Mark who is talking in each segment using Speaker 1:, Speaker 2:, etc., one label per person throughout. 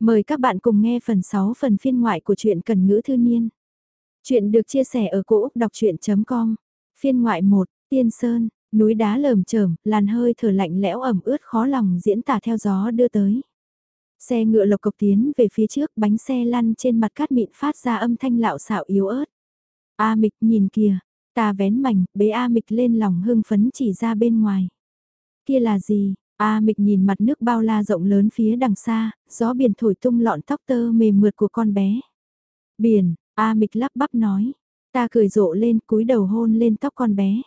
Speaker 1: Mời các bạn cùng nghe phần 6 phần phiên ngoại của truyện Cần Ngữ Thư Niên. Chuyện được chia sẻ ở cỗ đọc chuyện.com Phiên ngoại 1, Tiên Sơn, núi đá lởm chởm, làn hơi thở lạnh lẽo ẩm ướt khó lòng diễn tả theo gió đưa tới. Xe ngựa lộc cộc tiến về phía trước, bánh xe lăn trên mặt cát mịn phát ra âm thanh lạo xạo yếu ớt. A mịch nhìn kìa, ta vén mảnh, bế A mịch lên lòng hưng phấn chỉ ra bên ngoài. Kia là gì? A mịch nhìn mặt nước bao la rộng lớn phía đằng xa, gió biển thổi tung lọn tóc tơ mềm mượt của con bé. Biển, A mịch lắp bắp nói. Ta cười rộ lên cúi đầu hôn lên tóc con bé.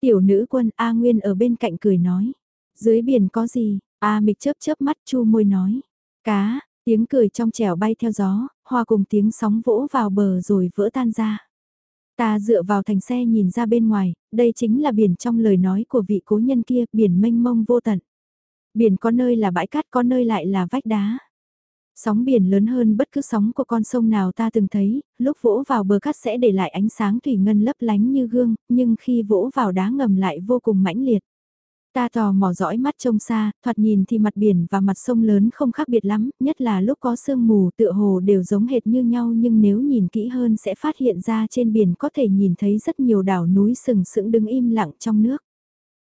Speaker 1: Tiểu nữ quân A Nguyên ở bên cạnh cười nói. Dưới biển có gì? A mịch chớp chớp mắt chu môi nói. Cá, tiếng cười trong trẻo bay theo gió, hòa cùng tiếng sóng vỗ vào bờ rồi vỡ tan ra. Ta dựa vào thành xe nhìn ra bên ngoài, đây chính là biển trong lời nói của vị cố nhân kia, biển mênh mông vô tận. Biển có nơi là bãi cát có nơi lại là vách đá. Sóng biển lớn hơn bất cứ sóng của con sông nào ta từng thấy, lúc vỗ vào bờ cát sẽ để lại ánh sáng thủy ngân lấp lánh như gương, nhưng khi vỗ vào đá ngầm lại vô cùng mãnh liệt. Ta tò mò dõi mắt trông xa, thoạt nhìn thì mặt biển và mặt sông lớn không khác biệt lắm, nhất là lúc có sương mù tựa hồ đều giống hệt như nhau nhưng nếu nhìn kỹ hơn sẽ phát hiện ra trên biển có thể nhìn thấy rất nhiều đảo núi sừng sững đứng im lặng trong nước.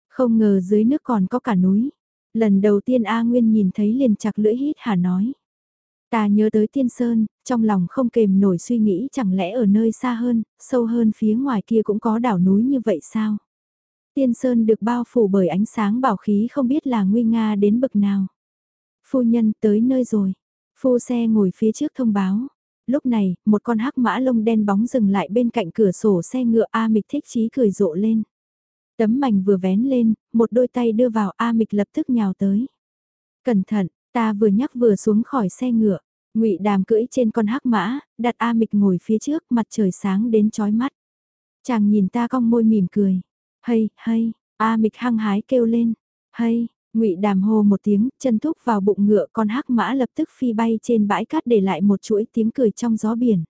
Speaker 1: Không ngờ dưới nước còn có cả núi. Lần đầu tiên A Nguyên nhìn thấy liền chặt lưỡi hít hà nói. Ta nhớ tới tiên sơn, trong lòng không kềm nổi suy nghĩ chẳng lẽ ở nơi xa hơn, sâu hơn phía ngoài kia cũng có đảo núi như vậy sao? Tiên sơn được bao phủ bởi ánh sáng bảo khí không biết là nguy nga đến bực nào. Phu nhân tới nơi rồi. Phu xe ngồi phía trước thông báo. Lúc này, một con hắc mã lông đen bóng dừng lại bên cạnh cửa sổ xe ngựa A Mịch thích chí cười rộ lên. Tấm mảnh vừa vén lên, một đôi tay đưa vào A Mịch lập tức nhào tới. Cẩn thận, ta vừa nhắc vừa xuống khỏi xe ngựa. ngụy đàm cưỡi trên con hắc mã, đặt A Mịch ngồi phía trước mặt trời sáng đến chói mắt. Chàng nhìn ta cong môi mỉm cười. Hay, hay, A Mịch hăng hái kêu lên. Hay, ngụy đàm hô một tiếng, chân thúc vào bụng ngựa con hắc mã lập tức phi bay trên bãi cát để lại một chuỗi tiếng cười trong gió biển.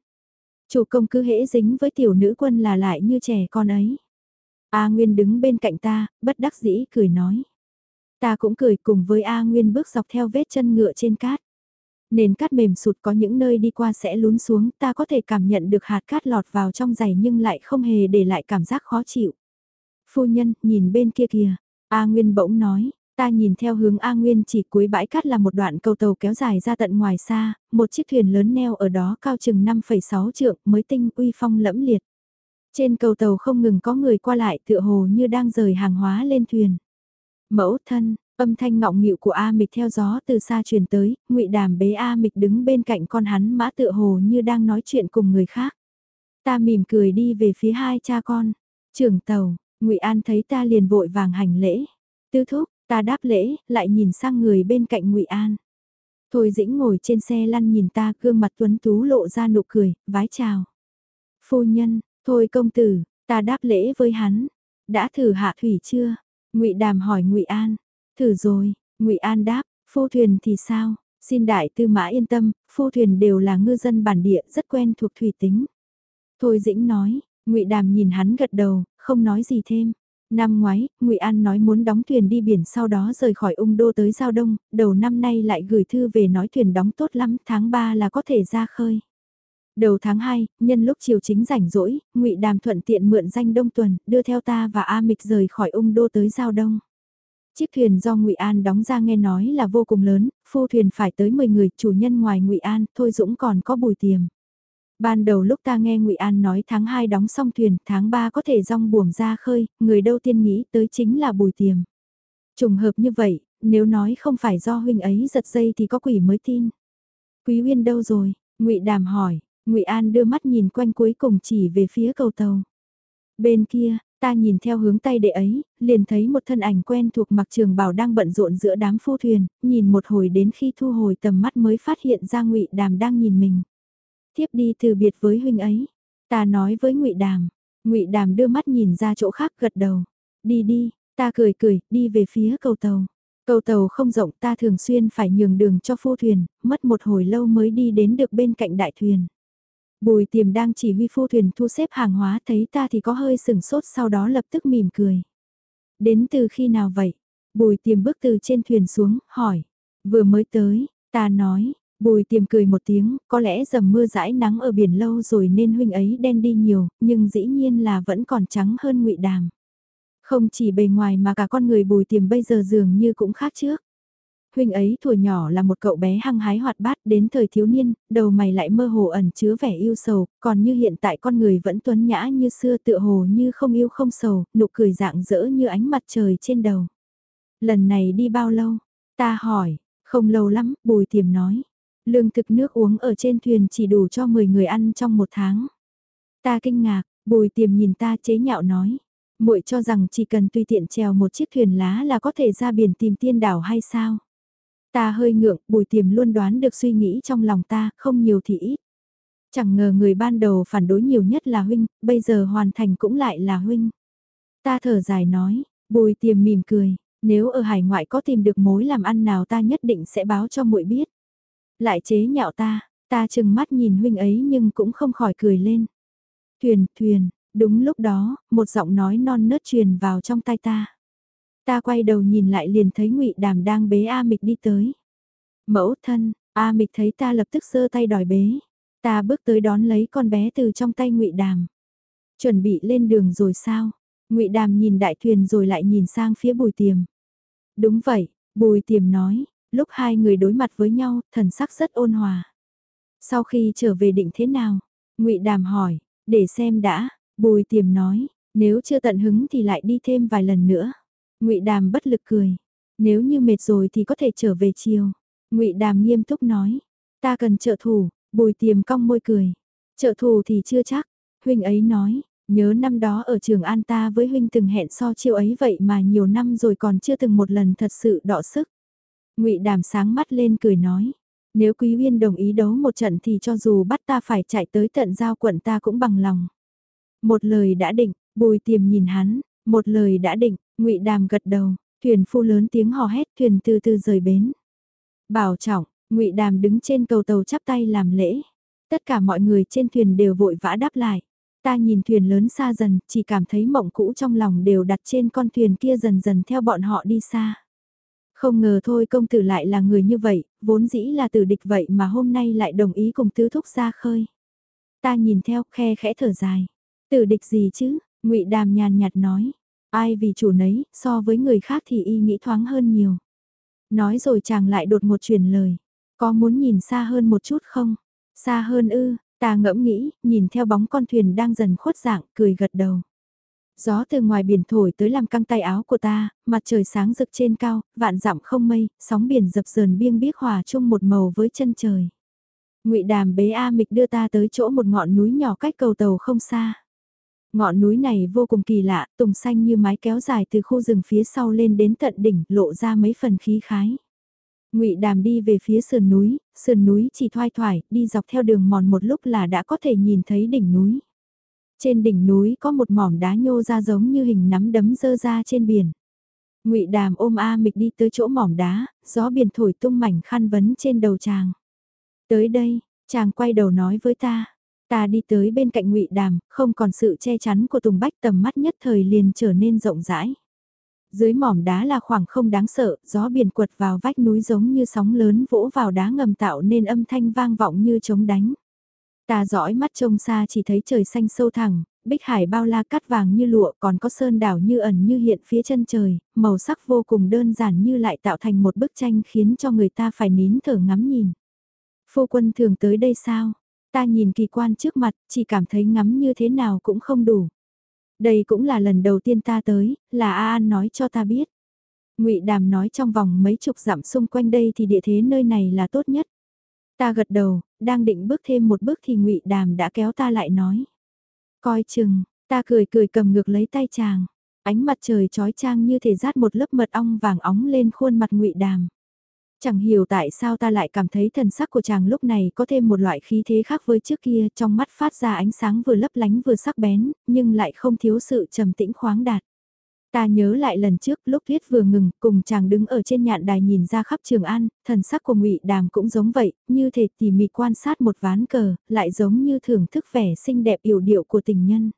Speaker 1: Chủ công cứ hễ dính với tiểu nữ quân là lại như trẻ con ấy. A Nguyên đứng bên cạnh ta, bất đắc dĩ cười nói. Ta cũng cười cùng với A Nguyên bước dọc theo vết chân ngựa trên cát. Nền cát mềm sụt có những nơi đi qua sẽ lún xuống, ta có thể cảm nhận được hạt cát lọt vào trong giày nhưng lại không hề để lại cảm giác khó chịu. Phu nhân, nhìn bên kia kìa. A Nguyên bỗng nói, ta nhìn theo hướng A Nguyên chỉ cuối bãi cát là một đoạn cầu tàu kéo dài ra tận ngoài xa, một chiếc thuyền lớn neo ở đó cao chừng 5,6 trượng mới tinh uy phong lẫm liệt. Trên cầu tàu không ngừng có người qua lại tựa hồ như đang rời hàng hóa lên thuyền. Mẫu thân, âm thanh ngọng nghịu của A Mịch theo gió từ xa truyền tới, ngụy Đàm bế A Mịch đứng bên cạnh con hắn mã tựa hồ như đang nói chuyện cùng người khác. Ta mỉm cười đi về phía hai cha con. Trưởng tàu, ngụy An thấy ta liền vội vàng hành lễ. Tư thúc, ta đáp lễ, lại nhìn sang người bên cạnh ngụy An. Thôi dĩnh ngồi trên xe lăn nhìn ta gương mặt tuấn tú lộ ra nụ cười, vái chào. Phu nhân, Thôi công tử, ta đáp lễ với hắn. Đã thử hạ thủy chưa? Ngụy Đàm hỏi Ngụy An. Thử rồi, Ngụy An đáp, phu thuyền thì sao? Xin đại tư mã yên tâm, phu thuyền đều là ngư dân bản địa rất quen thuộc thủy tính. Thôi dĩnh nói, Ngụy Đàm nhìn hắn gật đầu, không nói gì thêm. Năm ngoái, Ngụy An nói muốn đóng thuyền đi biển sau đó rời khỏi ung đô tới Giao Đông, đầu năm nay lại gửi thư về nói thuyền đóng tốt lắm, tháng 3 là có thể ra khơi. Đầu tháng 2, nhân lúc chiều chính rảnh rỗi, ngụy Đàm thuận tiện mượn danh Đông Tuần, đưa theo ta và A Mịch rời khỏi ung đô tới Giao Đông. Chiếc thuyền do ngụy An đóng ra nghe nói là vô cùng lớn, phu thuyền phải tới 10 người, chủ nhân ngoài ngụy An, Thôi Dũng còn có bùi tiềm. Ban đầu lúc ta nghe ngụy An nói tháng 2 đóng xong thuyền, tháng 3 có thể rong buồm ra khơi, người đâu tiên nghĩ tới chính là bùi tiềm. Trùng hợp như vậy, nếu nói không phải do huynh ấy giật dây thì có quỷ mới tin. Quý Uyên đâu rồi? ngụy Đàm hỏi, Ngụy An đưa mắt nhìn quanh cuối cùng chỉ về phía cầu tàu. Bên kia, ta nhìn theo hướng tay đệ ấy, liền thấy một thân ảnh quen thuộc mặc trường bảo đang bận rộn giữa đám phu thuyền, nhìn một hồi đến khi thu hồi tầm mắt mới phát hiện ra Ngụy Đàm đang nhìn mình. Tiếp đi từ biệt với huynh ấy. Ta nói với Ngụy Đàm. Ngụy Đàm đưa mắt nhìn ra chỗ khác gật đầu. Đi đi, ta cười cười, đi về phía cầu tàu. Cầu tàu không rộng ta thường xuyên phải nhường đường cho phu thuyền, mất một hồi lâu mới đi đến được bên cạnh đại thuyền. Bùi tiềm đang chỉ huy phu thuyền thu xếp hàng hóa thấy ta thì có hơi sừng sốt sau đó lập tức mỉm cười. Đến từ khi nào vậy? Bùi tiềm bước từ trên thuyền xuống, hỏi. Vừa mới tới, ta nói, Bùi tiềm cười một tiếng, có lẽ dầm mưa dãi nắng ở biển lâu rồi nên huynh ấy đen đi nhiều, nhưng dĩ nhiên là vẫn còn trắng hơn ngụy đàm. Không chỉ bề ngoài mà cả con người bùi tiềm bây giờ dường như cũng khác trước. Huynh ấy tuổi nhỏ là một cậu bé hăng hái hoạt bát đến thời thiếu niên, đầu mày lại mơ hồ ẩn chứa vẻ yêu sầu, còn như hiện tại con người vẫn tuấn nhã như xưa tựa hồ như không yêu không sầu, nụ cười dạng dỡ như ánh mặt trời trên đầu. Lần này đi bao lâu? Ta hỏi, không lâu lắm, bùi tiềm nói. Lương thực nước uống ở trên thuyền chỉ đủ cho 10 người ăn trong một tháng. Ta kinh ngạc, bùi tiềm nhìn ta chế nhạo nói. muội cho rằng chỉ cần tùy tiện trèo một chiếc thuyền lá là có thể ra biển tìm tiên đảo hay sao? Ta hơi ngượng, bùi tiềm luôn đoán được suy nghĩ trong lòng ta, không nhiều thì ít. Chẳng ngờ người ban đầu phản đối nhiều nhất là huynh, bây giờ hoàn thành cũng lại là huynh. Ta thở dài nói, bùi tiềm mỉm cười, nếu ở hải ngoại có tìm được mối làm ăn nào ta nhất định sẽ báo cho muội biết. Lại chế nhạo ta, ta chừng mắt nhìn huynh ấy nhưng cũng không khỏi cười lên. Thuyền, thuyền, đúng lúc đó, một giọng nói non nớt truyền vào trong tai ta. Ta quay đầu nhìn lại liền thấy ngụy Đàm đang bế A Mịch đi tới. Mẫu thân, A Mịch thấy ta lập tức giơ tay đòi bế. Ta bước tới đón lấy con bé từ trong tay ngụy Đàm. Chuẩn bị lên đường rồi sao? ngụy Đàm nhìn đại thuyền rồi lại nhìn sang phía Bùi Tiềm. Đúng vậy, Bùi Tiềm nói, lúc hai người đối mặt với nhau, thần sắc rất ôn hòa. Sau khi trở về định thế nào? ngụy Đàm hỏi, để xem đã, Bùi Tiềm nói, nếu chưa tận hứng thì lại đi thêm vài lần nữa. Ngụy Đàm bất lực cười. Nếu như mệt rồi thì có thể trở về chiều. Ngụy Đàm nghiêm túc nói. Ta cần trợ thủ, bùi tiềm cong môi cười. Trợ thủ thì chưa chắc. Huynh ấy nói, nhớ năm đó ở trường An ta với huynh từng hẹn so chiêu ấy vậy mà nhiều năm rồi còn chưa từng một lần thật sự đọ sức. Ngụy Đàm sáng mắt lên cười nói. Nếu Quý Uyên đồng ý đấu một trận thì cho dù bắt ta phải chạy tới tận giao quận ta cũng bằng lòng. Một lời đã định, bùi tiềm nhìn hắn, một lời đã định, ngụy Đàm gật đầu, thuyền phu lớn tiếng hò hét thuyền từ từ rời bến. Bảo trọng, ngụy Đàm đứng trên cầu tàu chắp tay làm lễ. Tất cả mọi người trên thuyền đều vội vã đáp lại. Ta nhìn thuyền lớn xa dần, chỉ cảm thấy mộng cũ trong lòng đều đặt trên con thuyền kia dần dần theo bọn họ đi xa. Không ngờ thôi công tử lại là người như vậy, vốn dĩ là tử địch vậy mà hôm nay lại đồng ý cùng tứ thúc ra khơi. Ta nhìn theo khe khẽ thở dài. Tử địch gì chứ, ngụy Đàm nhàn nhạt nói. Ai vì chủ nấy, so với người khác thì y nghĩ thoáng hơn nhiều. Nói rồi chàng lại đột một chuyển lời. Có muốn nhìn xa hơn một chút không? Xa hơn ư, ta ngẫm nghĩ, nhìn theo bóng con thuyền đang dần khuất dạng, cười gật đầu. Gió từ ngoài biển thổi tới làm căng tay áo của ta, mặt trời sáng rực trên cao, vạn dặm không mây, sóng biển dập dờn biêng biếc hòa chung một màu với chân trời. Ngụy Đàm bế A Mịch đưa ta tới chỗ một ngọn núi nhỏ cách cầu tàu không xa. Ngọn núi này vô cùng kỳ lạ, tùng xanh như mái kéo dài từ khu rừng phía sau lên đến tận đỉnh, lộ ra mấy phần khí khái. Ngụy Đàm đi về phía sườn núi, sườn núi chỉ thoai thoải, đi dọc theo đường mòn một lúc là đã có thể nhìn thấy đỉnh núi. Trên đỉnh núi có một mỏm đá nhô ra giống như hình nắm đấm dơ ra trên biển. Ngụy Đàm ôm A Mịch đi tới chỗ mỏm đá, gió biển thổi tung mảnh khăn vấn trên đầu chàng. Tới đây, chàng quay đầu nói với ta, Ta đi tới bên cạnh ngụy Đàm, không còn sự che chắn của Tùng Bách tầm mắt nhất thời liền trở nên rộng rãi. Dưới mỏm đá là khoảng không đáng sợ, gió biển quật vào vách núi giống như sóng lớn vỗ vào đá ngầm tạo nên âm thanh vang vọng như chống đánh. Ta dõi mắt trông xa chỉ thấy trời xanh sâu thẳng, bích hải bao la cắt vàng như lụa còn có sơn đảo như ẩn như hiện phía chân trời, màu sắc vô cùng đơn giản như lại tạo thành một bức tranh khiến cho người ta phải nín thở ngắm nhìn. Phu quân thường tới đây sao? Ta nhìn kỳ quan trước mặt, chỉ cảm thấy ngắm như thế nào cũng không đủ. Đây cũng là lần đầu tiên ta tới, là A An nói cho ta biết. Ngụy Đàm nói trong vòng mấy chục dặm xung quanh đây thì địa thế nơi này là tốt nhất. Ta gật đầu, đang định bước thêm một bước thì Ngụy Đàm đã kéo ta lại nói. Coi chừng, ta cười cười cầm ngược lấy tay chàng. Ánh mặt trời trói trang như thể rát một lớp mật ong vàng óng lên khuôn mặt Ngụy Đàm. Chẳng hiểu tại sao ta lại cảm thấy thần sắc của chàng lúc này có thêm một loại khí thế khác với trước kia trong mắt phát ra ánh sáng vừa lấp lánh vừa sắc bén, nhưng lại không thiếu sự trầm tĩnh khoáng đạt. Ta nhớ lại lần trước lúc thuyết vừa ngừng, cùng chàng đứng ở trên nhạn đài nhìn ra khắp Trường An, thần sắc của ngụy Đàm cũng giống vậy, như thể tỉ mỉ quan sát một ván cờ, lại giống như thưởng thức vẻ xinh đẹp yểu điệu của tình nhân.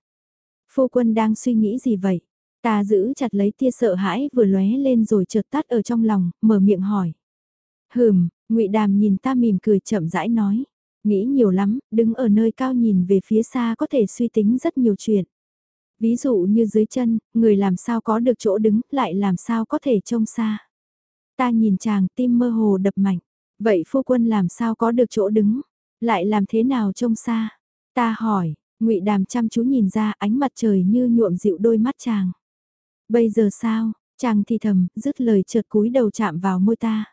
Speaker 1: Phu quân đang suy nghĩ gì vậy? Ta giữ chặt lấy tia sợ hãi vừa lóe lên rồi chợt tắt ở trong lòng, mở miệng hỏi. Hừm, ngụy Đàm nhìn ta mỉm cười chậm rãi nói. Nghĩ nhiều lắm, đứng ở nơi cao nhìn về phía xa có thể suy tính rất nhiều chuyện. Ví dụ như dưới chân, người làm sao có được chỗ đứng, lại làm sao có thể trông xa. Ta nhìn chàng tim mơ hồ đập mạnh. Vậy phu quân làm sao có được chỗ đứng, lại làm thế nào trông xa? Ta hỏi, ngụy Đàm chăm chú nhìn ra ánh mặt trời như nhuộm dịu đôi mắt chàng. Bây giờ sao? Chàng thì thầm, dứt lời chợt cúi đầu chạm vào môi ta.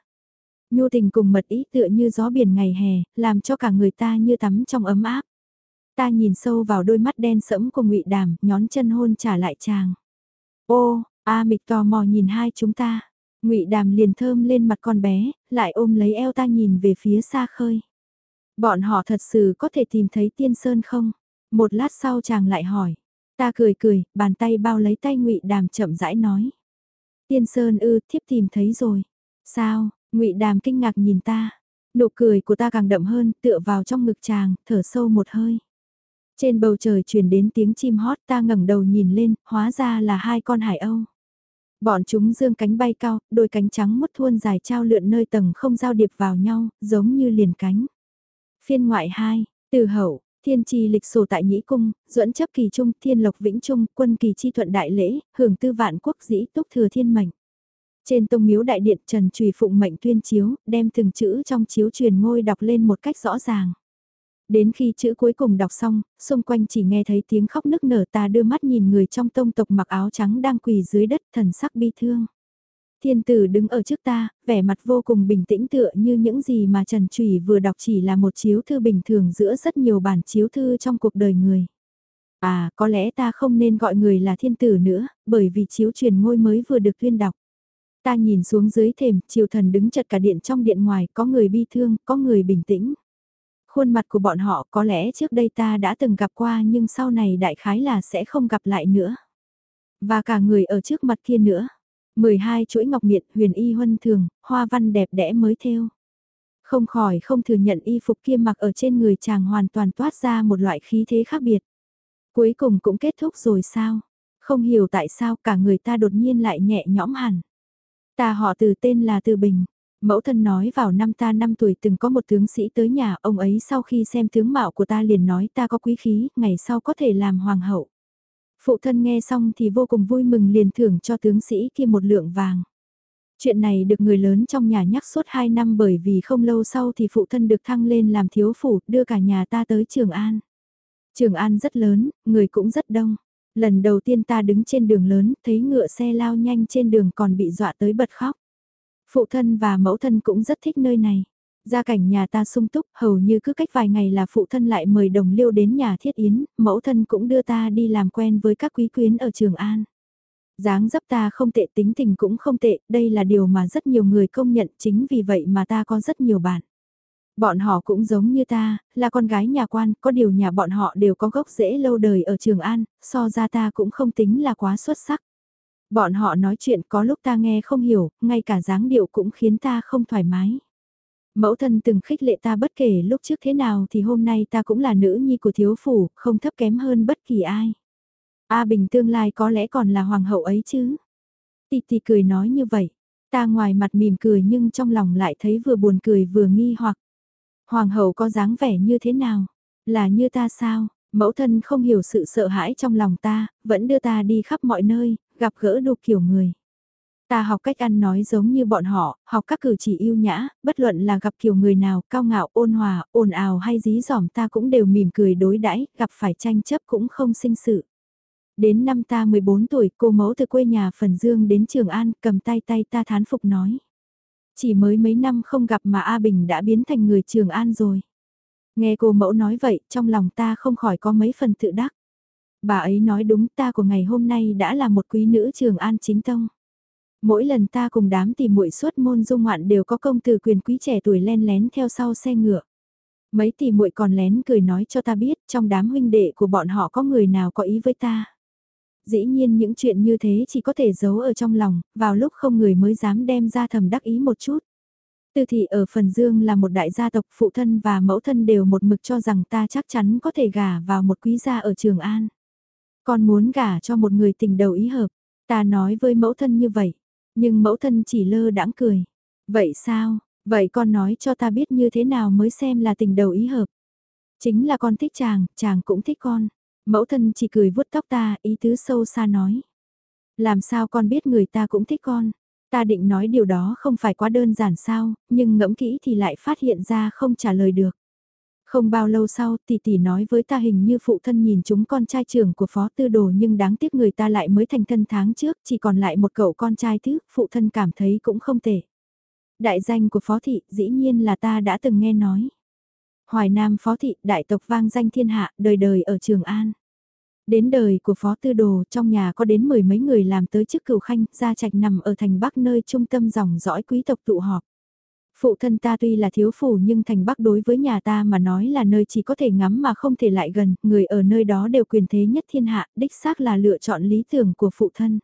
Speaker 1: Nhu tình cùng mật ý tựa như gió biển ngày hè, làm cho cả người ta như tắm trong ấm áp. Ta nhìn sâu vào đôi mắt đen sẫm của ngụy Đàm, nhón chân hôn trả lại chàng. Ô, A Mịch tò mò nhìn hai chúng ta. Ngụy Đàm liền thơm lên mặt con bé, lại ôm lấy eo ta nhìn về phía xa khơi. Bọn họ thật sự có thể tìm thấy tiên sơn không? Một lát sau chàng lại hỏi. Ta cười cười, bàn tay bao lấy tay ngụy Đàm chậm rãi nói. Tiên sơn ư, thiếp tìm thấy rồi. Sao? Ngụy Đàm kinh ngạc nhìn ta. Nụ cười của ta càng đậm hơn, tựa vào trong ngực chàng, thở sâu một hơi. Trên bầu trời truyền đến tiếng chim hót ta ngẩng đầu nhìn lên, hóa ra là hai con hải âu. Bọn chúng dương cánh bay cao, đôi cánh trắng mút thuôn dài trao lượn nơi tầng không giao điệp vào nhau, giống như liền cánh. Phiên ngoại 2, từ hậu, thiên trì lịch sổ tại Nhĩ Cung, duẫn chấp kỳ trung, thiên lộc vĩnh trung, quân kỳ chi thuận đại lễ, hưởng tư vạn quốc dĩ túc thừa thiên mệnh. Trên tông miếu đại điện Trần Trùy Phụng mệnh tuyên chiếu, đem từng chữ trong chiếu truyền ngôi đọc lên một cách rõ ràng. Đến khi chữ cuối cùng đọc xong, xung quanh chỉ nghe thấy tiếng khóc nức nở ta đưa mắt nhìn người trong tông tộc mặc áo trắng đang quỳ dưới đất thần sắc bi thương. Thiên tử đứng ở trước ta, vẻ mặt vô cùng bình tĩnh tựa như những gì mà Trần Trùy vừa đọc chỉ là một chiếu thư bình thường giữa rất nhiều bản chiếu thư trong cuộc đời người. À, có lẽ ta không nên gọi người là thiên tử nữa, bởi vì chiếu truyền ngôi mới vừa được tuyên đọc. Ta nhìn xuống dưới thềm, triều thần đứng chật cả điện trong điện ngoài, có người bi thương, có người bình tĩnh khuôn mặt của bọn họ có lẽ trước đây ta đã từng gặp qua nhưng sau này đại khái là sẽ không gặp lại nữa. Và cả người ở trước mặt kia nữa. 12 chuỗi ngọc miện huyền y huân thường, hoa văn đẹp đẽ mới theo. Không khỏi không thừa nhận y phục kia mặc ở trên người chàng hoàn toàn toát ra một loại khí thế khác biệt. Cuối cùng cũng kết thúc rồi sao? Không hiểu tại sao cả người ta đột nhiên lại nhẹ nhõm hẳn. Ta họ từ tên là Từ Bình, Mẫu thân nói vào năm ta 5 tuổi từng có một tướng sĩ tới nhà, ông ấy sau khi xem tướng mạo của ta liền nói ta có quý khí, ngày sau có thể làm hoàng hậu. Phụ thân nghe xong thì vô cùng vui mừng liền thưởng cho tướng sĩ kia một lượng vàng. Chuyện này được người lớn trong nhà nhắc suốt 2 năm bởi vì không lâu sau thì phụ thân được thăng lên làm thiếu phủ, đưa cả nhà ta tới Trường An. Trường An rất lớn, người cũng rất đông. Lần đầu tiên ta đứng trên đường lớn, thấy ngựa xe lao nhanh trên đường còn bị dọa tới bật khóc. Phụ thân và mẫu thân cũng rất thích nơi này. Gia cảnh nhà ta sung túc, hầu như cứ cách vài ngày là phụ thân lại mời đồng liêu đến nhà thiết yến, mẫu thân cũng đưa ta đi làm quen với các quý quyến ở Trường An. dáng dấp ta không tệ tính tình cũng không tệ, đây là điều mà rất nhiều người công nhận chính vì vậy mà ta có rất nhiều bạn. Bọn họ cũng giống như ta, là con gái nhà quan, có điều nhà bọn họ đều có gốc rễ lâu đời ở Trường An, so ra ta cũng không tính là quá xuất sắc. Bọn họ nói chuyện có lúc ta nghe không hiểu, ngay cả dáng điệu cũng khiến ta không thoải mái. Mẫu thân từng khích lệ ta bất kể lúc trước thế nào thì hôm nay ta cũng là nữ nhi của thiếu phủ, không thấp kém hơn bất kỳ ai. A Bình tương lai có lẽ còn là hoàng hậu ấy chứ. Tì tì cười nói như vậy. Ta ngoài mặt mỉm cười nhưng trong lòng lại thấy vừa buồn cười vừa nghi hoặc. Hoàng hậu có dáng vẻ như thế nào? Là như ta sao? Mẫu thân không hiểu sự sợ hãi trong lòng ta, vẫn đưa ta đi khắp mọi nơi, gặp gỡ đủ kiểu người. Ta học cách ăn nói giống như bọn họ, học các cử chỉ yêu nhã, bất luận là gặp kiểu người nào, cao ngạo, ôn hòa, ồn ào hay dí dỏm ta cũng đều mỉm cười đối đãi, gặp phải tranh chấp cũng không sinh sự. Đến năm ta 14 tuổi, cô mẫu từ quê nhà Phần Dương đến Trường An, cầm tay tay ta thán phục nói. Chỉ mới mấy năm không gặp mà A Bình đã biến thành người Trường An rồi. Nghe cô mẫu nói vậy, trong lòng ta không khỏi có mấy phần tự đắc. Bà ấy nói đúng ta của ngày hôm nay đã là một quý nữ trường an chính tông. Mỗi lần ta cùng đám tìm muội suốt môn dung ngoạn đều có công từ quyền quý trẻ tuổi len lén theo sau xe ngựa. Mấy tỷ muội còn lén cười nói cho ta biết trong đám huynh đệ của bọn họ có người nào có ý với ta. Dĩ nhiên những chuyện như thế chỉ có thể giấu ở trong lòng, vào lúc không người mới dám đem ra thầm đắc ý một chút. Tư thị ở Phần Dương là một đại gia tộc phụ thân và mẫu thân đều một mực cho rằng ta chắc chắn có thể gả vào một quý gia ở Trường An. Con muốn gả cho một người tình đầu ý hợp. Ta nói với mẫu thân như vậy. Nhưng mẫu thân chỉ lơ đãng cười. Vậy sao, Vậy con nói cho ta biết như thế nào mới xem là tình đầu ý hợp. Chính là con thích chàng, chàng cũng thích con. Mẫu thân chỉ cười vuốt tóc ta, ý tứ sâu xa nói. Làm sao con biết người ta cũng thích con? Ta định nói điều đó không phải quá đơn giản sao, nhưng ngẫm kỹ thì lại phát hiện ra không trả lời được. Không bao lâu sau, tỷ tỷ nói với ta hình như phụ thân nhìn chúng con trai trưởng của phó tư đồ nhưng đáng tiếc người ta lại mới thành thân tháng trước, chỉ còn lại một cậu con trai thứ, phụ thân cảm thấy cũng không tệ. Đại danh của phó thị, dĩ nhiên là ta đã từng nghe nói. Hoài Nam phó thị, đại tộc vang danh thiên hạ, đời đời ở Trường An. Đến đời của phó tư đồ, trong nhà có đến mười mấy người làm tới chức cửu khanh, gia trạch nằm ở thành Bắc nơi trung tâm dòng dõi quý tộc tụ họp. Phụ thân ta tuy là thiếu phủ nhưng thành Bắc đối với nhà ta mà nói là nơi chỉ có thể ngắm mà không thể lại gần, người ở nơi đó đều quyền thế nhất thiên hạ, đích xác là lựa chọn lý tưởng của phụ thân.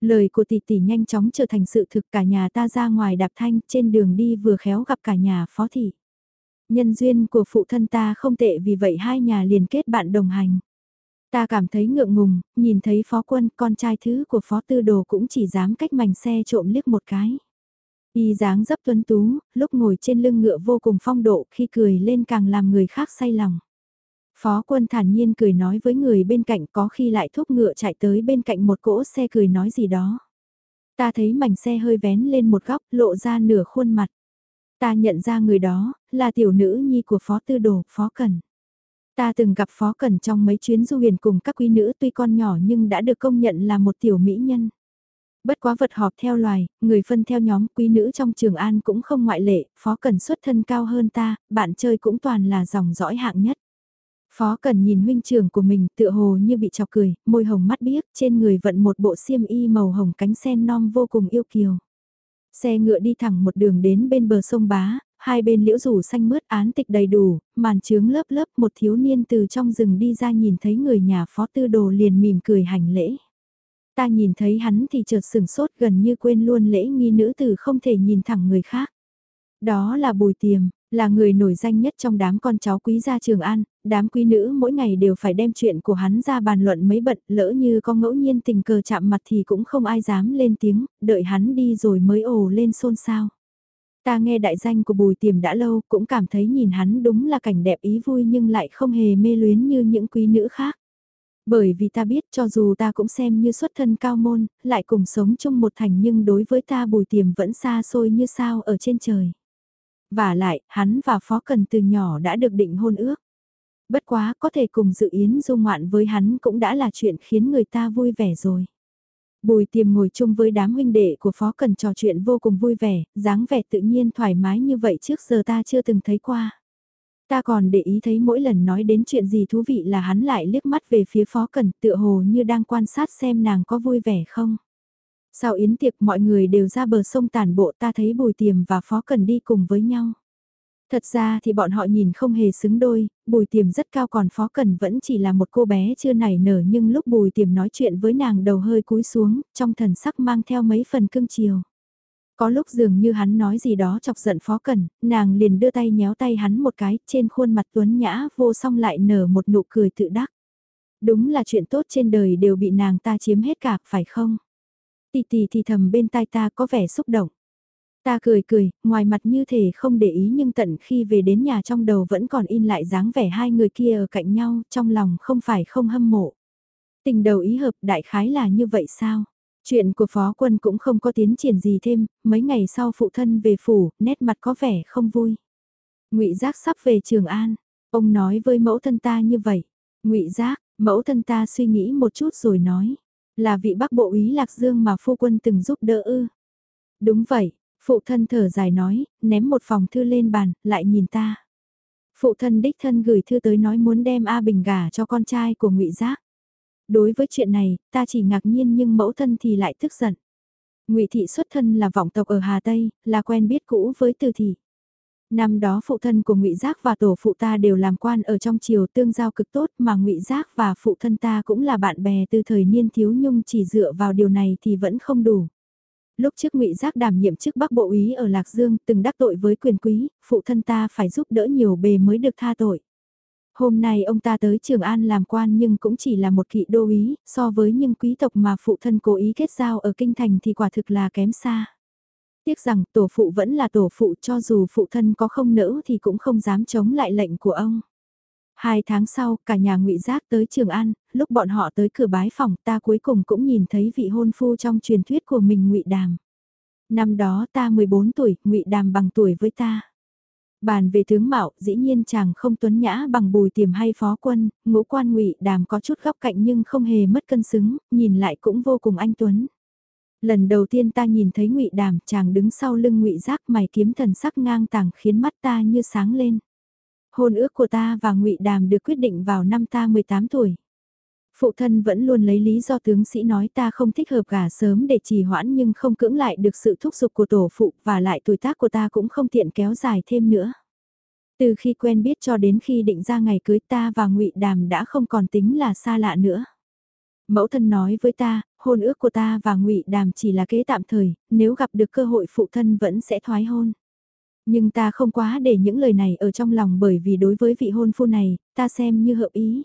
Speaker 1: Lời của tỷ tỷ nhanh chóng trở thành sự thực cả nhà ta ra ngoài đạp thanh trên đường đi vừa khéo gặp cả nhà phó thị. Nhân duyên của phụ thân ta không tệ vì vậy hai nhà liền kết bạn đồng hành. Ta cảm thấy ngượng ngùng, nhìn thấy phó quân con trai thứ của phó tư đồ cũng chỉ dám cách mảnh xe trộm liếc một cái. Y dáng dấp tuấn tú, lúc ngồi trên lưng ngựa vô cùng phong độ khi cười lên càng làm người khác say lòng. Phó quân thản nhiên cười nói với người bên cạnh có khi lại thúc ngựa chạy tới bên cạnh một cỗ xe cười nói gì đó. Ta thấy mảnh xe hơi vén lên một góc lộ ra nửa khuôn mặt. Ta nhận ra người đó, là tiểu nữ nhi của Phó Tư Đồ, Phó Cần. Ta từng gặp Phó Cần trong mấy chuyến du huyền cùng các quý nữ tuy con nhỏ nhưng đã được công nhận là một tiểu mỹ nhân. Bất quá vật họp theo loài, người phân theo nhóm quý nữ trong trường an cũng không ngoại lệ, Phó Cần xuất thân cao hơn ta, bạn chơi cũng toàn là dòng dõi hạng nhất. Phó Cần nhìn huynh trưởng của mình tựa hồ như bị chọc cười, môi hồng mắt biếc, trên người vận một bộ xiêm y màu hồng cánh sen non vô cùng yêu kiều. Xe ngựa đi thẳng một đường đến bên bờ sông Bá, hai bên liễu rủ xanh mướt án tịch đầy đủ, màn trướng lớp lớp một thiếu niên từ trong rừng đi ra nhìn thấy người nhà phó tư đồ liền mỉm cười hành lễ. Ta nhìn thấy hắn thì chợt sừng sốt gần như quên luôn lễ nghi nữ tử không thể nhìn thẳng người khác. Đó là bùi tiềm, là người nổi danh nhất trong đám con cháu quý gia Trường An, đám quý nữ mỗi ngày đều phải đem chuyện của hắn ra bàn luận mấy bận, lỡ như có ngẫu nhiên tình cờ chạm mặt thì cũng không ai dám lên tiếng, đợi hắn đi rồi mới ồ lên xôn xao. Ta nghe đại danh của bùi tiềm đã lâu cũng cảm thấy nhìn hắn đúng là cảnh đẹp ý vui nhưng lại không hề mê luyến như những quý nữ khác. Bởi vì ta biết cho dù ta cũng xem như xuất thân cao môn, lại cùng sống chung một thành nhưng đối với ta bùi tiềm vẫn xa xôi như sao ở trên trời. Và lại, hắn và Phó Cần từ nhỏ đã được định hôn ước. Bất quá có thể cùng dự yến du ngoạn với hắn cũng đã là chuyện khiến người ta vui vẻ rồi. Bùi tiềm ngồi chung với đám huynh đệ của Phó Cần trò chuyện vô cùng vui vẻ, dáng vẻ tự nhiên thoải mái như vậy trước giờ ta chưa từng thấy qua. Ta còn để ý thấy mỗi lần nói đến chuyện gì thú vị là hắn lại liếc mắt về phía Phó Cần tựa hồ như đang quan sát xem nàng có vui vẻ không. Sau yến tiệc mọi người đều ra bờ sông tàn bộ ta thấy bùi tiềm và phó cần đi cùng với nhau. Thật ra thì bọn họ nhìn không hề xứng đôi, bùi tiềm rất cao còn phó cần vẫn chỉ là một cô bé chưa nảy nở nhưng lúc bùi tiềm nói chuyện với nàng đầu hơi cúi xuống, trong thần sắc mang theo mấy phần cưng chiều. Có lúc dường như hắn nói gì đó chọc giận phó cần, nàng liền đưa tay nhéo tay hắn một cái, trên khuôn mặt tuấn nhã vô song lại nở một nụ cười tự đắc. Đúng là chuyện tốt trên đời đều bị nàng ta chiếm hết cả, phải không? Tì tì thì thầm bên tai ta có vẻ xúc động. Ta cười cười, ngoài mặt như thể không để ý nhưng tận khi về đến nhà trong đầu vẫn còn in lại dáng vẻ hai người kia ở cạnh nhau, trong lòng không phải không hâm mộ. Tình đầu ý hợp đại khái là như vậy sao? Chuyện của phó quân cũng không có tiến triển gì thêm, mấy ngày sau phụ thân về phủ, nét mặt có vẻ không vui. ngụy Giác sắp về Trường An, ông nói với mẫu thân ta như vậy. ngụy Giác, mẫu thân ta suy nghĩ một chút rồi nói. Là vị bắc bộ úy Lạc Dương mà phu quân từng giúp đỡ ư. Đúng vậy, phụ thân thở dài nói, ném một phòng thư lên bàn, lại nhìn ta. Phụ thân đích thân gửi thư tới nói muốn đem A Bình gả cho con trai của ngụy Giác. Đối với chuyện này, ta chỉ ngạc nhiên nhưng mẫu thân thì lại tức giận. Ngụy thị xuất thân là vọng tộc ở Hà Tây, là quen biết cũ với Từ thị. Năm đó phụ thân của Ngụy Giác và tổ phụ ta đều làm quan ở trong triều tương giao cực tốt mà Ngụy Giác và phụ thân ta cũng là bạn bè từ thời niên thiếu nhung chỉ dựa vào điều này thì vẫn không đủ. Lúc trước Ngụy Giác đảm nhiệm chức Bắc Bộ úy ở Lạc Dương, từng đắc tội với quyền quý, phụ thân ta phải giúp đỡ nhiều bề mới được tha tội. Hôm nay ông ta tới Trường An làm quan nhưng cũng chỉ là một kỵ đô úy, so với những quý tộc mà phụ thân cố ý kết giao ở kinh thành thì quả thực là kém xa. Tiếc rằng tổ phụ vẫn là tổ phụ cho dù phụ thân có không nỡ thì cũng không dám chống lại lệnh của ông. Hai tháng sau, cả nhà ngụy Giác tới Trường An, lúc bọn họ tới cửa bái phòng ta cuối cùng cũng nhìn thấy vị hôn phu trong truyền thuyết của mình ngụy Đàm. Năm đó ta 14 tuổi, ngụy Đàm bằng tuổi với ta. Bàn về tướng mạo, dĩ nhiên chàng không tuấn nhã bằng bùi tiềm hay phó quân, ngũ quan ngụy Đàm có chút góc cạnh nhưng không hề mất cân xứng, nhìn lại cũng vô cùng anh tuấn. Lần đầu tiên ta nhìn thấy ngụy Đàm, chàng đứng sau lưng ngụy Giác mày kiếm thần sắc ngang tàng khiến mắt ta như sáng lên. Hôn ước của ta và ngụy Đàm được quyết định vào năm ta 18 tuổi. Phụ thân vẫn luôn lấy lý do tướng sĩ nói ta không thích hợp gả sớm để trì hoãn nhưng không cưỡng lại được sự thúc giục của tổ phụ và lại tuổi tác của ta cũng không tiện kéo dài thêm nữa. Từ khi quen biết cho đến khi định ra ngày cưới ta và ngụy Đàm đã không còn tính là xa lạ nữa. Mẫu thân nói với ta, hôn ước của ta và ngụy Đàm chỉ là kế tạm thời, nếu gặp được cơ hội phụ thân vẫn sẽ thoái hôn. Nhưng ta không quá để những lời này ở trong lòng bởi vì đối với vị hôn phu này, ta xem như hợp ý.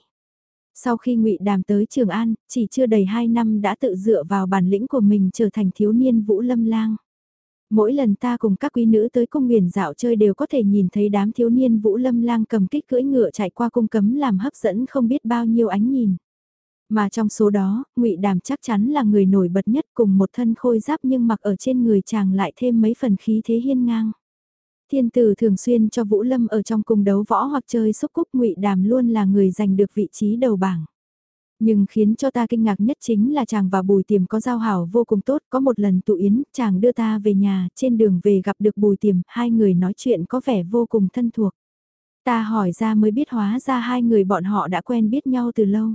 Speaker 1: Sau khi ngụy Đàm tới Trường An, chỉ chưa đầy 2 năm đã tự dựa vào bản lĩnh của mình trở thành thiếu niên vũ lâm lang. Mỗi lần ta cùng các quý nữ tới cung huyền dạo chơi đều có thể nhìn thấy đám thiếu niên vũ lâm lang cầm kích cưỡi ngựa chạy qua cung cấm làm hấp dẫn không biết bao nhiêu ánh nhìn. Mà trong số đó, ngụy Đàm chắc chắn là người nổi bật nhất cùng một thân khôi giáp nhưng mặc ở trên người chàng lại thêm mấy phần khí thế hiên ngang. Thiên tử thường xuyên cho Vũ Lâm ở trong cung đấu võ hoặc chơi xúc cúc ngụy Đàm luôn là người giành được vị trí đầu bảng. Nhưng khiến cho ta kinh ngạc nhất chính là chàng và Bùi Tiềm có giao hảo vô cùng tốt, có một lần tụ yến, chàng đưa ta về nhà, trên đường về gặp được Bùi Tiềm, hai người nói chuyện có vẻ vô cùng thân thuộc. Ta hỏi ra mới biết hóa ra hai người bọn họ đã quen biết nhau từ lâu.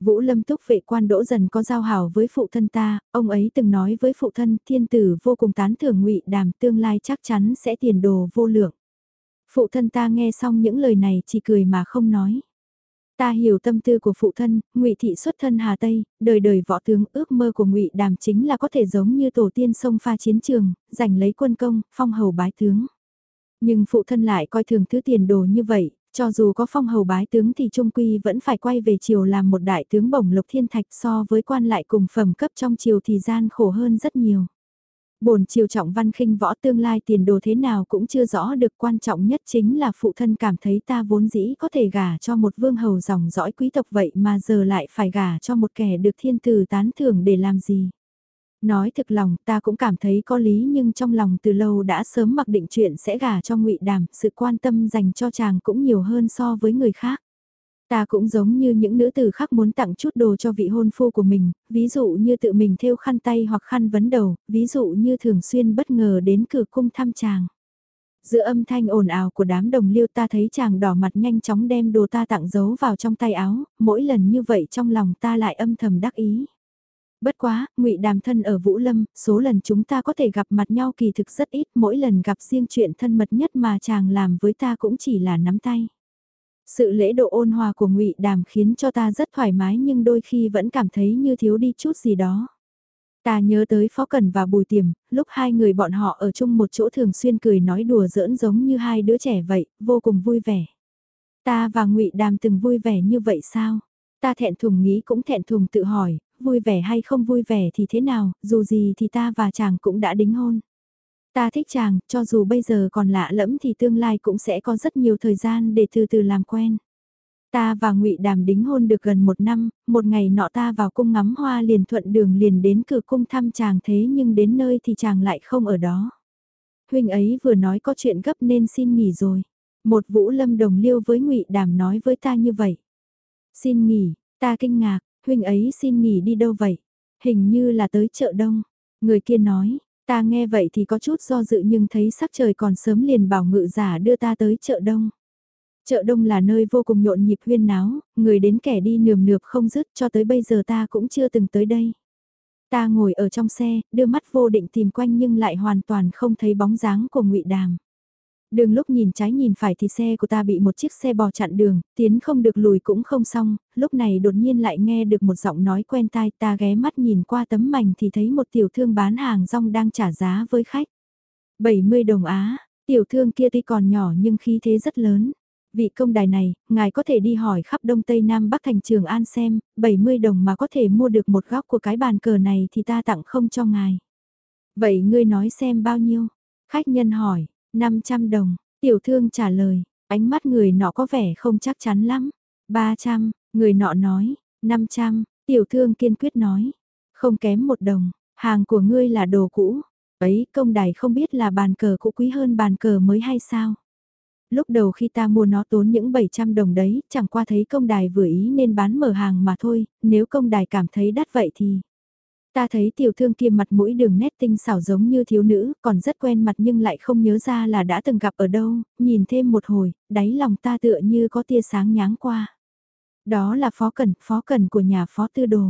Speaker 1: Vũ Lâm Túc vệ quan đỗ dần có giao hảo với phụ thân ta, ông ấy từng nói với phụ thân thiên tử vô cùng tán thưởng ngụy đàm tương lai chắc chắn sẽ tiền đồ vô lượng. Phụ thân ta nghe xong những lời này chỉ cười mà không nói. Ta hiểu tâm tư của phụ thân, Ngụy thị xuất thân Hà Tây, đời đời võ tướng ước mơ của Ngụy Đàm chính là có thể giống như tổ tiên sông pha chiến trường, giành lấy quân công, phong hầu bái tướng. Nhưng phụ thân lại coi thường thứ tiền đồ như vậy, cho dù có phong hầu bái tướng thì Trung Quy vẫn phải quay về triều làm một đại tướng bổng lộc thiên thạch so với quan lại cùng phẩm cấp trong triều thì gian khổ hơn rất nhiều. Bồn triều trọng văn khinh võ tương lai tiền đồ thế nào cũng chưa rõ được quan trọng nhất chính là phụ thân cảm thấy ta vốn dĩ có thể gả cho một vương hầu dòng dõi quý tộc vậy mà giờ lại phải gả cho một kẻ được thiên tử tán thưởng để làm gì. Nói thực lòng ta cũng cảm thấy có lý nhưng trong lòng từ lâu đã sớm mặc định chuyện sẽ gả cho ngụy Đàm, sự quan tâm dành cho chàng cũng nhiều hơn so với người khác. Ta cũng giống như những nữ tử khác muốn tặng chút đồ cho vị hôn phu của mình, ví dụ như tự mình thêu khăn tay hoặc khăn vấn đầu, ví dụ như thường xuyên bất ngờ đến cửa cung thăm chàng. Giữa âm thanh ồn ào của đám đồng liêu ta thấy chàng đỏ mặt nhanh chóng đem đồ ta tặng giấu vào trong tay áo, mỗi lần như vậy trong lòng ta lại âm thầm đắc ý. Bất quá, ngụy Đàm thân ở Vũ Lâm, số lần chúng ta có thể gặp mặt nhau kỳ thực rất ít, mỗi lần gặp riêng chuyện thân mật nhất mà chàng làm với ta cũng chỉ là nắm tay. Sự lễ độ ôn hòa của ngụy Đàm khiến cho ta rất thoải mái nhưng đôi khi vẫn cảm thấy như thiếu đi chút gì đó. Ta nhớ tới Phó Cẩn và Bùi Tiềm, lúc hai người bọn họ ở chung một chỗ thường xuyên cười nói đùa giỡn giống như hai đứa trẻ vậy, vô cùng vui vẻ. Ta và ngụy Đàm từng vui vẻ như vậy sao? Ta thẹn thùng nghĩ cũng thẹn thùng tự hỏi, vui vẻ hay không vui vẻ thì thế nào, dù gì thì ta và chàng cũng đã đính hôn. Ta thích chàng, cho dù bây giờ còn lạ lẫm thì tương lai cũng sẽ có rất nhiều thời gian để từ từ làm quen. Ta và ngụy Đàm đính hôn được gần một năm, một ngày nọ ta vào cung ngắm hoa liền thuận đường liền đến cửa cung thăm chàng thế nhưng đến nơi thì chàng lại không ở đó. Huynh ấy vừa nói có chuyện gấp nên xin nghỉ rồi. Một vũ lâm đồng liêu với ngụy Đàm nói với ta như vậy. Xin nghỉ, ta kinh ngạc, huynh ấy xin nghỉ đi đâu vậy? Hình như là tới chợ đông. Người kia nói, ta nghe vậy thì có chút do dự nhưng thấy sắc trời còn sớm liền bảo ngự giả đưa ta tới chợ đông. Chợ đông là nơi vô cùng nhộn nhịp huyên náo, người đến kẻ đi nườm nượp không dứt cho tới bây giờ ta cũng chưa từng tới đây. Ta ngồi ở trong xe, đưa mắt vô định tìm quanh nhưng lại hoàn toàn không thấy bóng dáng của ngụy Đàm. Đường lúc nhìn trái nhìn phải thì xe của ta bị một chiếc xe bò chặn đường, tiến không được lùi cũng không xong, lúc này đột nhiên lại nghe được một giọng nói quen tai ta ghé mắt nhìn qua tấm mảnh thì thấy một tiểu thương bán hàng rong đang trả giá với khách. 70 đồng Á, tiểu thương kia tuy còn nhỏ nhưng khí thế rất lớn. Vị công đài này, ngài có thể đi hỏi khắp Đông Tây Nam Bắc thành trường An xem, 70 đồng mà có thể mua được một góc của cái bàn cờ này thì ta tặng không cho ngài. Vậy ngươi nói xem bao nhiêu? Khách nhân hỏi, 500 đồng, tiểu thương trả lời, ánh mắt người nọ có vẻ không chắc chắn lắm. 300, người nọ nói, 500, tiểu thương kiên quyết nói, không kém một đồng, hàng của ngươi là đồ cũ. Ấy công đài không biết là bàn cờ cũ quý hơn bàn cờ mới hay sao? lúc đầu khi ta mua nó tốn những 700 đồng đấy, chẳng qua thấy công đài vừa ý nên bán mở hàng mà thôi, nếu công đài cảm thấy đắt vậy thì... Ta thấy tiểu thương kia mặt mũi đường nét tinh xảo giống như thiếu nữ, còn rất quen mặt nhưng lại không nhớ ra là đã từng gặp ở đâu, nhìn thêm một hồi, đáy lòng ta tựa như có tia sáng nháng qua. Đó là phó cẩn, phó cẩn của nhà phó tư đồ.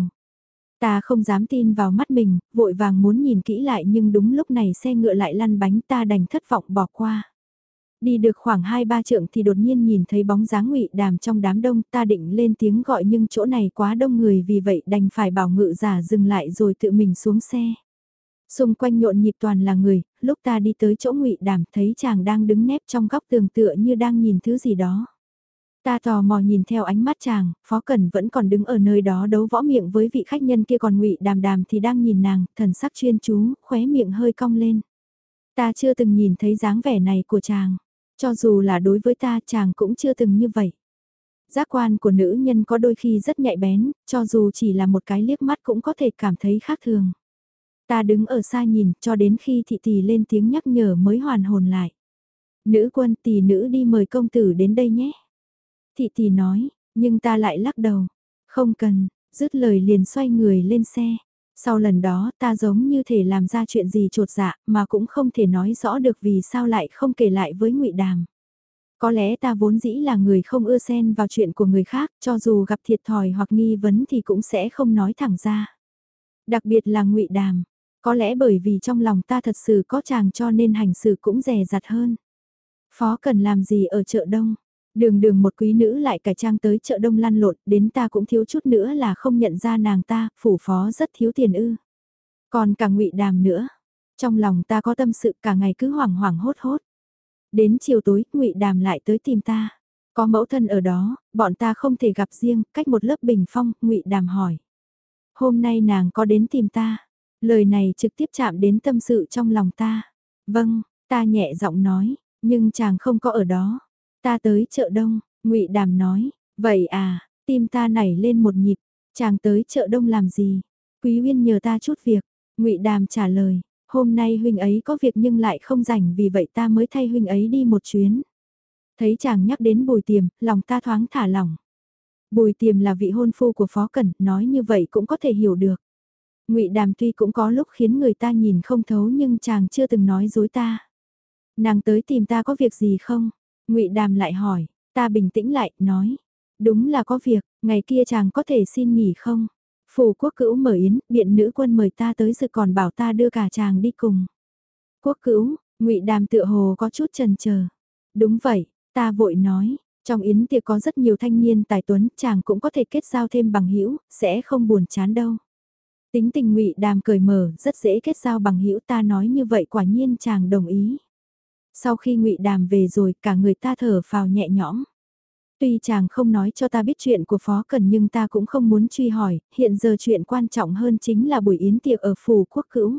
Speaker 1: Ta không dám tin vào mắt mình, vội vàng muốn nhìn kỹ lại nhưng đúng lúc này xe ngựa lại lăn bánh ta đành thất vọng bỏ qua. Đi được khoảng 2-3 trượng thì đột nhiên nhìn thấy bóng dáng ngụy đàm trong đám đông ta định lên tiếng gọi nhưng chỗ này quá đông người vì vậy đành phải bảo ngự giả dừng lại rồi tự mình xuống xe. Xung quanh nhộn nhịp toàn là người, lúc ta đi tới chỗ ngụy đàm thấy chàng đang đứng nép trong góc tường tựa như đang nhìn thứ gì đó. Ta tò mò nhìn theo ánh mắt chàng, Phó Cẩn vẫn còn đứng ở nơi đó đấu võ miệng với vị khách nhân kia còn ngụy đàm đàm thì đang nhìn nàng, thần sắc chuyên chú, khóe miệng hơi cong lên. Ta chưa từng nhìn thấy dáng vẻ này của chàng. Cho dù là đối với ta chàng cũng chưa từng như vậy. Giác quan của nữ nhân có đôi khi rất nhạy bén, cho dù chỉ là một cái liếc mắt cũng có thể cảm thấy khác thường. Ta đứng ở xa nhìn cho đến khi thị tỷ lên tiếng nhắc nhở mới hoàn hồn lại. Nữ quân tỷ nữ đi mời công tử đến đây nhé. Thị tỷ nói, nhưng ta lại lắc đầu. Không cần, dứt lời liền xoay người lên xe. Sau lần đó ta giống như thể làm ra chuyện gì trột dạ mà cũng không thể nói rõ được vì sao lại không kể lại với ngụy Đàm. Có lẽ ta vốn dĩ là người không ưa xen vào chuyện của người khác, cho dù gặp thiệt thòi hoặc nghi vấn thì cũng sẽ không nói thẳng ra. Đặc biệt là ngụy Đàm, có lẽ bởi vì trong lòng ta thật sự có chàng cho nên hành xử cũng rè rặt hơn. Phó cần làm gì ở chợ đông? Đường đường một quý nữ lại cải trang tới chợ đông lăn lộn, đến ta cũng thiếu chút nữa là không nhận ra nàng ta, phủ phó rất thiếu tiền ư. Còn cả ngụy đàm nữa. Trong lòng ta có tâm sự cả ngày cứ hoảng hoảng hốt hốt. Đến chiều tối, ngụy đàm lại tới tìm ta. Có mẫu thân ở đó, bọn ta không thể gặp riêng, cách một lớp bình phong, ngụy đàm hỏi. Hôm nay nàng có đến tìm ta. Lời này trực tiếp chạm đến tâm sự trong lòng ta. Vâng, ta nhẹ giọng nói, nhưng chàng không có ở đó. Ta tới chợ đông, ngụy Đàm nói, vậy à, tim ta nảy lên một nhịp, chàng tới chợ đông làm gì? Quý Uyên nhờ ta chút việc, ngụy Đàm trả lời, hôm nay huynh ấy có việc nhưng lại không rảnh vì vậy ta mới thay huynh ấy đi một chuyến. Thấy chàng nhắc đến bùi tiềm, lòng ta thoáng thả lỏng. Bùi tiềm là vị hôn phu của Phó Cẩn, nói như vậy cũng có thể hiểu được. ngụy Đàm tuy cũng có lúc khiến người ta nhìn không thấu nhưng chàng chưa từng nói dối ta. Nàng tới tìm ta có việc gì không? Ngụy Đàm lại hỏi, ta bình tĩnh lại, nói, đúng là có việc, ngày kia chàng có thể xin nghỉ không? Phù quốc cữu mở yến, biện nữ quân mời ta tới sự còn bảo ta đưa cả chàng đi cùng. Quốc cữu, ngụy Đàm tựa hồ có chút chần chờ. Đúng vậy, ta vội nói, trong yến tiệc có rất nhiều thanh niên tài tuấn, chàng cũng có thể kết giao thêm bằng hữu, sẽ không buồn chán đâu. Tính tình ngụy Đàm cởi mở, rất dễ kết giao bằng hữu ta nói như vậy quả nhiên chàng đồng ý. Sau khi ngụy Đàm về rồi cả người ta thở phào nhẹ nhõm. Tuy chàng không nói cho ta biết chuyện của Phó Cần nhưng ta cũng không muốn truy hỏi, hiện giờ chuyện quan trọng hơn chính là buổi yến tiệc ở phủ quốc cữu.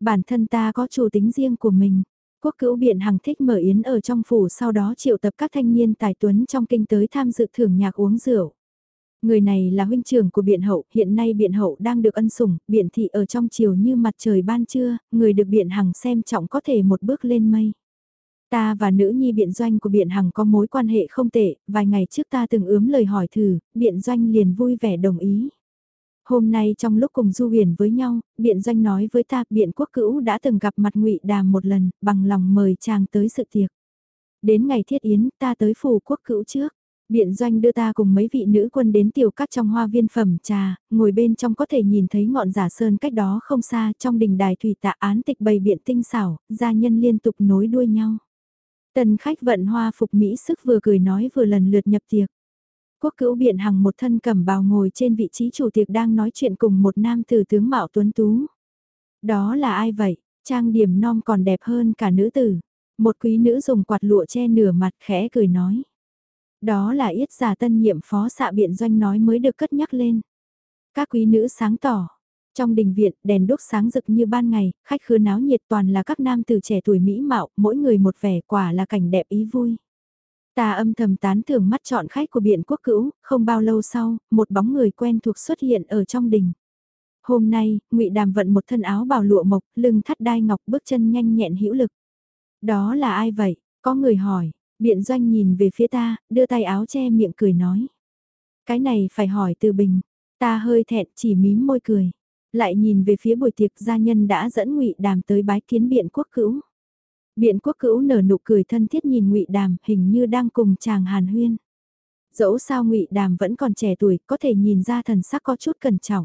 Speaker 1: Bản thân ta có chủ tính riêng của mình. Quốc cữu biện hằng thích mở yến ở trong phủ sau đó triệu tập các thanh niên tài tuấn trong kinh tới tham dự thưởng nhạc uống rượu. Người này là huynh trưởng của biện hậu, hiện nay biện hậu đang được ân sủng, biện thị ở trong chiều như mặt trời ban trưa, người được biện hằng xem trọng có thể một bước lên mây. Ta và nữ nhi biện doanh của biện hằng có mối quan hệ không tệ, vài ngày trước ta từng ướm lời hỏi thử, biện doanh liền vui vẻ đồng ý. Hôm nay trong lúc cùng du huyền với nhau, biện doanh nói với ta biện quốc cữu đã từng gặp mặt ngụy đàm một lần, bằng lòng mời chàng tới sự tiệc. Đến ngày thiết yến, ta tới phủ quốc cữu trước. Biện doanh đưa ta cùng mấy vị nữ quân đến tiểu các trong hoa viên phẩm trà, ngồi bên trong có thể nhìn thấy ngọn giả sơn cách đó không xa trong đình đài thủy tạ án tịch bày biện tinh xảo, gia nhân liên tục nối đuôi nhau. Tần khách vận hoa phục Mỹ sức vừa cười nói vừa lần lượt nhập tiệc. Quốc cữu biện hằng một thân cẩm bào ngồi trên vị trí chủ tiệc đang nói chuyện cùng một nam tử tướng mạo tuấn tú. Đó là ai vậy? Trang điểm non còn đẹp hơn cả nữ tử. Một quý nữ dùng quạt lụa che nửa mặt khẽ cười nói. Đó là yết giả tân nhiệm phó xạ biện doanh nói mới được cất nhắc lên. Các quý nữ sáng tỏ. Trong đình viện, đèn đốt sáng rực như ban ngày, khách khứa náo nhiệt toàn là các nam từ trẻ tuổi mỹ mạo, mỗi người một vẻ quả là cảnh đẹp ý vui. Ta âm thầm tán thưởng mắt chọn khách của biện quốc cữu, không bao lâu sau, một bóng người quen thuộc xuất hiện ở trong đình. Hôm nay, ngụy Đàm vận một thân áo bào lụa mộc, lưng thắt đai ngọc bước chân nhanh nhẹn hữu lực. Đó là ai vậy? Có người hỏi, biện doanh nhìn về phía ta, đưa tay áo che miệng cười nói. Cái này phải hỏi từ bình, ta hơi thẹn chỉ mím môi cười. Lại nhìn về phía buổi tiệc gia nhân đã dẫn ngụy Đàm tới bái kiến biện quốc cữu. Biện quốc cữu nở nụ cười thân thiết nhìn ngụy Đàm, hình như đang cùng chàng hàn huyên. Dẫu sao ngụy Đàm vẫn còn trẻ tuổi, có thể nhìn ra thần sắc có chút cẩn trọng.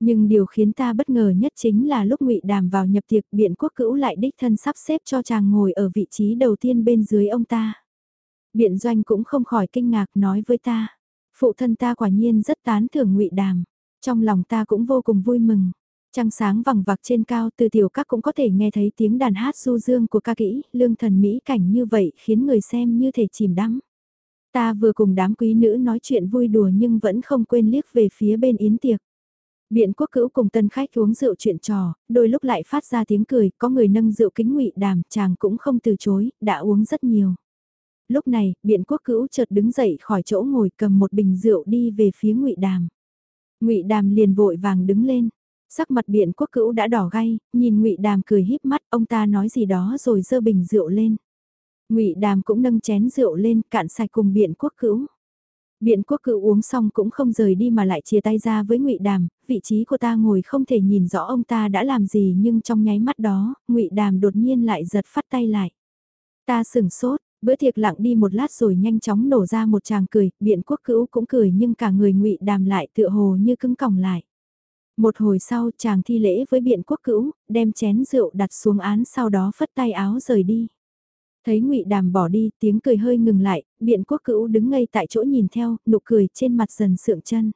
Speaker 1: Nhưng điều khiến ta bất ngờ nhất chính là lúc ngụy Đàm vào nhập tiệc, biện quốc cữu lại đích thân sắp xếp cho chàng ngồi ở vị trí đầu tiên bên dưới ông ta. Biện doanh cũng không khỏi kinh ngạc nói với ta. Phụ thân ta quả nhiên rất tán thưởng ngụy Đàm. Trong lòng ta cũng vô cùng vui mừng. Trăng sáng vằng vặc trên cao từ tiểu các cũng có thể nghe thấy tiếng đàn hát du dương của ca kỹ, lương thần mỹ cảnh như vậy khiến người xem như thể chìm đắm. Ta vừa cùng đám quý nữ nói chuyện vui đùa nhưng vẫn không quên liếc về phía bên yến tiệc. Biện quốc cữu cùng tân khách uống rượu chuyện trò, đôi lúc lại phát ra tiếng cười, có người nâng rượu kính ngụy đàm, chàng cũng không từ chối, đã uống rất nhiều. Lúc này, biện quốc cữu chợt đứng dậy khỏi chỗ ngồi cầm một bình rượu đi về phía ngụy đàm ngụy đàm liền vội vàng đứng lên, sắc mặt biện quốc cữu đã đỏ gay, nhìn ngụy đàm cười híp mắt, ông ta nói gì đó rồi dơ bình rượu lên. ngụy đàm cũng nâng chén rượu lên, cạn sạch cùng biện quốc cữu. Biện quốc cựu uống xong cũng không rời đi mà lại chia tay ra với ngụy Đàm, vị trí của ta ngồi không thể nhìn rõ ông ta đã làm gì nhưng trong nháy mắt đó, ngụy Đàm đột nhiên lại giật phát tay lại. Ta sửng sốt, bữa tiệc lặng đi một lát rồi nhanh chóng nổ ra một tràng cười, biện quốc cữu cũng cười nhưng cả người ngụy Đàm lại tựa hồ như cứng còng lại. Một hồi sau chàng thi lễ với biện quốc cữu, đem chén rượu đặt xuống án sau đó phất tay áo rời đi. Thấy ngụy Đàm bỏ đi, tiếng cười hơi ngừng lại, biện quốc cữu đứng ngay tại chỗ nhìn theo, nụ cười trên mặt dần sượng chân.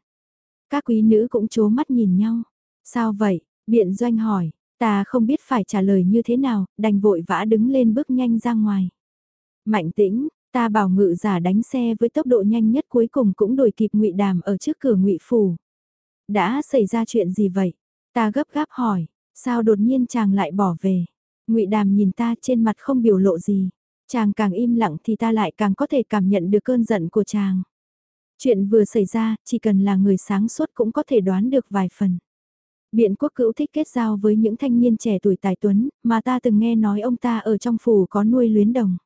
Speaker 1: Các quý nữ cũng chố mắt nhìn nhau. Sao vậy? Biện doanh hỏi, ta không biết phải trả lời như thế nào, đành vội vã đứng lên bước nhanh ra ngoài. Mạnh tĩnh, ta bảo ngự giả đánh xe với tốc độ nhanh nhất cuối cùng cũng đuổi kịp ngụy Đàm ở trước cửa ngụy phủ. Đã xảy ra chuyện gì vậy? Ta gấp gáp hỏi, sao đột nhiên chàng lại bỏ về? ngụy Đàm nhìn ta trên mặt không biểu lộ gì. Chàng càng im lặng thì ta lại càng có thể cảm nhận được cơn giận của chàng. Chuyện vừa xảy ra, chỉ cần là người sáng suốt cũng có thể đoán được vài phần. Biện quốc cữu thích kết giao với những thanh niên trẻ tuổi tài tuấn, mà ta từng nghe nói ông ta ở trong phủ có nuôi luyến đồng.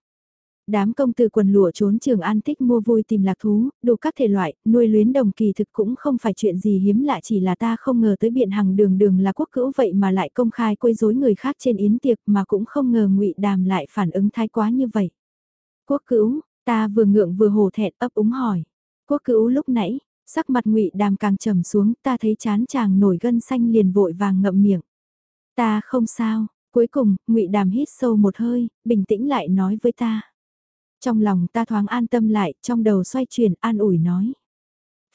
Speaker 1: Đám công tử quần lụa trốn trường an thích mua vui tìm lạc thú, đủ các thể loại, nuôi luyến đồng kỳ thực cũng không phải chuyện gì hiếm lạ chỉ là ta không ngờ tới biện hằng đường đường là quốc cữu vậy mà lại công khai quấy rối người khác trên yến tiệc mà cũng không ngờ ngụy đàm lại phản ứng thái quá như vậy. Quốc cữu, ta vừa ngượng vừa hổ thẹn ấp úng hỏi. Quốc cữu lúc nãy, sắc mặt ngụy đàm càng trầm xuống ta thấy chán chàng nổi gân xanh liền vội vàng ngậm miệng. Ta không sao, cuối cùng, ngụy đàm hít sâu một hơi, bình tĩnh lại nói với ta. Trong lòng ta thoáng an tâm lại, trong đầu xoay chuyển an ủi nói.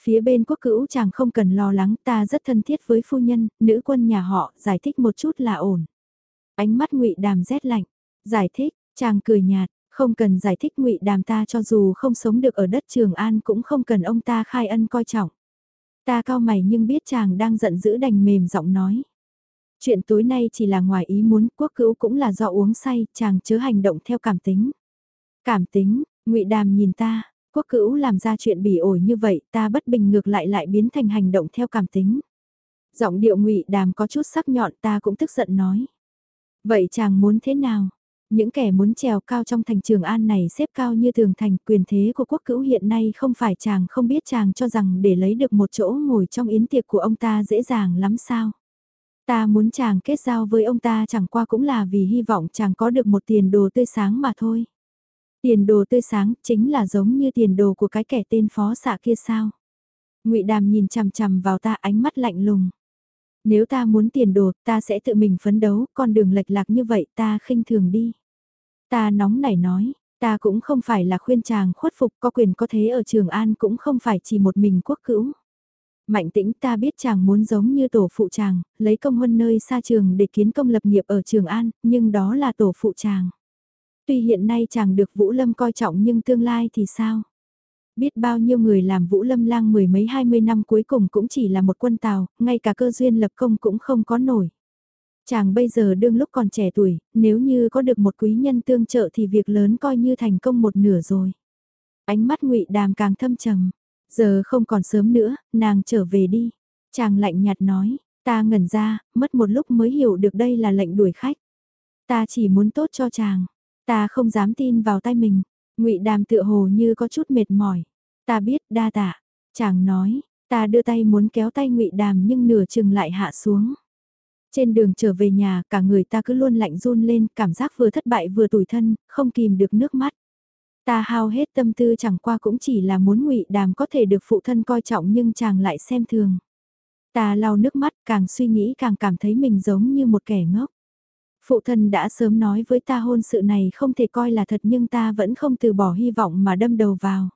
Speaker 1: Phía bên quốc cữu chàng không cần lo lắng ta rất thân thiết với phu nhân, nữ quân nhà họ, giải thích một chút là ổn. Ánh mắt ngụy đàm rét lạnh, giải thích, chàng cười nhạt, không cần giải thích ngụy đàm ta cho dù không sống được ở đất Trường An cũng không cần ông ta khai ân coi trọng. Ta cao mày nhưng biết chàng đang giận dữ đành mềm giọng nói. Chuyện tối nay chỉ là ngoài ý muốn quốc cữu cũng là do uống say, chàng chớ hành động theo cảm tính. Cảm tính, ngụy Đàm nhìn ta, quốc cữu làm ra chuyện bỉ ổi như vậy, ta bất bình ngược lại lại biến thành hành động theo cảm tính. Giọng điệu ngụy Đàm có chút sắc nhọn ta cũng tức giận nói. Vậy chàng muốn thế nào? Những kẻ muốn trèo cao trong thành trường an này xếp cao như thường thành quyền thế của quốc cữu hiện nay không phải chàng không biết chàng cho rằng để lấy được một chỗ ngồi trong yến tiệc của ông ta dễ dàng lắm sao. Ta muốn chàng kết giao với ông ta chẳng qua cũng là vì hy vọng chàng có được một tiền đồ tươi sáng mà thôi. Tiền đồ tươi sáng chính là giống như tiền đồ của cái kẻ tên phó xạ kia sao. ngụy Đàm nhìn chằm chằm vào ta ánh mắt lạnh lùng. Nếu ta muốn tiền đồ, ta sẽ tự mình phấn đấu, con đường lệch lạc như vậy ta khinh thường đi. Ta nóng nảy nói, ta cũng không phải là khuyên chàng khuất phục có quyền có thế ở Trường An cũng không phải chỉ một mình quốc cữu. Mạnh tĩnh ta biết chàng muốn giống như tổ phụ chàng, lấy công huân nơi xa trường để kiến công lập nghiệp ở Trường An, nhưng đó là tổ phụ chàng. Tuy hiện nay chàng được Vũ Lâm coi trọng nhưng tương lai thì sao? Biết bao nhiêu người làm Vũ Lâm lang mười mấy hai mươi năm cuối cùng cũng chỉ là một quân tàu, ngay cả cơ duyên lập công cũng không có nổi. Chàng bây giờ đương lúc còn trẻ tuổi, nếu như có được một quý nhân tương trợ thì việc lớn coi như thành công một nửa rồi. Ánh mắt ngụy Đàm càng thâm trầm. Giờ không còn sớm nữa, nàng trở về đi. Chàng lạnh nhạt nói, ta ngẩn ra, mất một lúc mới hiểu được đây là lệnh đuổi khách. Ta chỉ muốn tốt cho chàng. Ta không dám tin vào tay mình. ngụy Đàm tựa hồ như có chút mệt mỏi. Ta biết đa tạ. Chàng nói, ta đưa tay muốn kéo tay ngụy Đàm nhưng nửa chừng lại hạ xuống. Trên đường trở về nhà, cả người ta cứ luôn lạnh run lên, cảm giác vừa thất bại vừa tủi thân, không kìm được nước mắt. Ta hao hết tâm tư chẳng qua cũng chỉ là muốn ngụy đàm có thể được phụ thân coi trọng nhưng chàng lại xem thường. Ta lau nước mắt càng suy nghĩ càng cảm thấy mình giống như một kẻ ngốc. Phụ thân đã sớm nói với ta hôn sự này không thể coi là thật nhưng ta vẫn không từ bỏ hy vọng mà đâm đầu vào.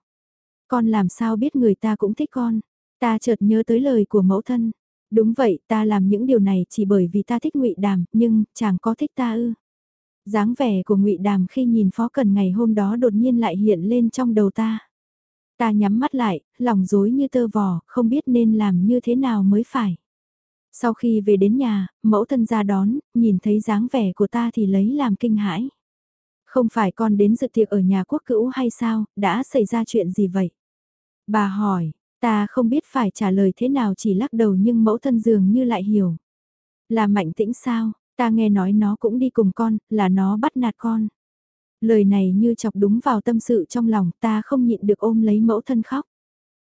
Speaker 1: Con làm sao biết người ta cũng thích con. Ta chợt nhớ tới lời của mẫu thân. Đúng vậy, ta làm những điều này chỉ bởi vì ta thích ngụy Đàm, nhưng chàng có thích ta ư? dáng vẻ của ngụy Đàm khi nhìn Phó Cần ngày hôm đó đột nhiên lại hiện lên trong đầu ta. Ta nhắm mắt lại, lòng rối như tơ vò, không biết nên làm như thế nào mới phải. Sau khi về đến nhà, mẫu thân ra đón, nhìn thấy dáng vẻ của ta thì lấy làm kinh hãi. Không phải con đến dự tiệc ở nhà quốc cữu hay sao, đã xảy ra chuyện gì vậy? Bà hỏi, Ta không biết phải trả lời thế nào chỉ lắc đầu nhưng mẫu thân dường như lại hiểu. Là mạnh tĩnh sao, ta nghe nói nó cũng đi cùng con, là nó bắt nạt con. Lời này như chọc đúng vào tâm sự trong lòng ta không nhịn được ôm lấy mẫu thân khóc.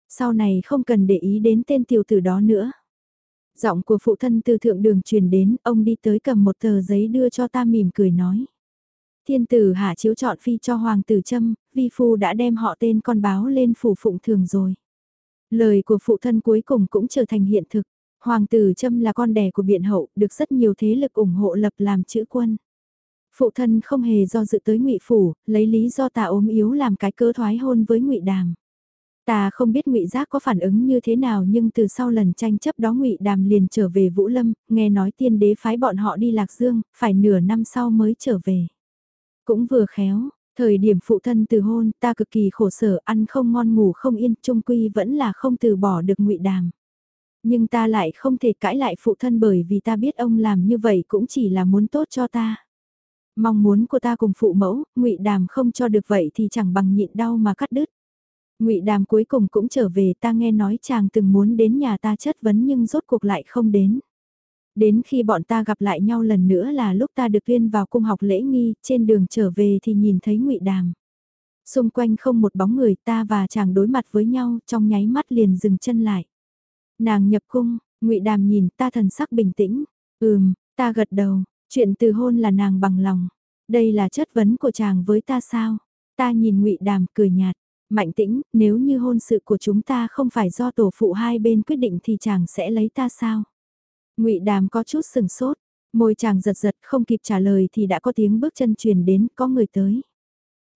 Speaker 1: Sau này không cần để ý đến tên tiểu tử đó nữa. Giọng của phụ thân từ thượng đường truyền đến, ông đi tới cầm một tờ giấy đưa cho ta mỉm cười nói. Thiên tử hạ chiếu chọn phi cho hoàng tử châm, vi phu đã đem họ tên con báo lên phủ phụng thường rồi. Lời của phụ thân cuối cùng cũng trở thành hiện thực. Hoàng tử Trâm là con đẻ của biện hậu, được rất nhiều thế lực ủng hộ lập làm chữ quân. Phụ thân không hề do dự tới ngụy phủ, lấy lý do ta ốm yếu làm cái cơ thoái hôn với ngụy đàm. Ta không biết ngụy Giác có phản ứng như thế nào nhưng từ sau lần tranh chấp đó ngụy Đàm liền trở về Vũ Lâm, nghe nói tiên đế phái bọn họ đi Lạc Dương, phải nửa năm sau mới trở về. Cũng vừa khéo, Thời điểm phụ thân từ hôn, ta cực kỳ khổ sở, ăn không ngon ngủ không yên, trung quy vẫn là không từ bỏ được ngụy đàm. Nhưng ta lại không thể cãi lại phụ thân bởi vì ta biết ông làm như vậy cũng chỉ là muốn tốt cho ta. Mong muốn của ta cùng phụ mẫu, ngụy đàm không cho được vậy thì chẳng bằng nhịn đau mà cắt đứt ngụy đàm cuối cùng cũng trở về ta nghe nói chàng từng muốn đến nhà ta chất vấn nhưng rốt cuộc lại không đến. Đến khi bọn ta gặp lại nhau lần nữa là lúc ta được tuyên vào cung học lễ nghi, trên đường trở về thì nhìn thấy ngụy Đàm. Xung quanh không một bóng người ta và chàng đối mặt với nhau trong nháy mắt liền dừng chân lại. Nàng nhập cung, ngụy Đàm nhìn ta thần sắc bình tĩnh. Ừm, ta gật đầu, chuyện từ hôn là nàng bằng lòng. Đây là chất vấn của chàng với ta sao? Ta nhìn ngụy Đàm cười nhạt. Mạnh tĩnh, nếu như hôn sự của chúng ta không phải do tổ phụ hai bên quyết định thì chàng sẽ lấy ta sao? ngụy Đàm có chút sừng sốt, môi chàng giật giật không kịp trả lời thì đã có tiếng bước chân truyền đến, có người tới.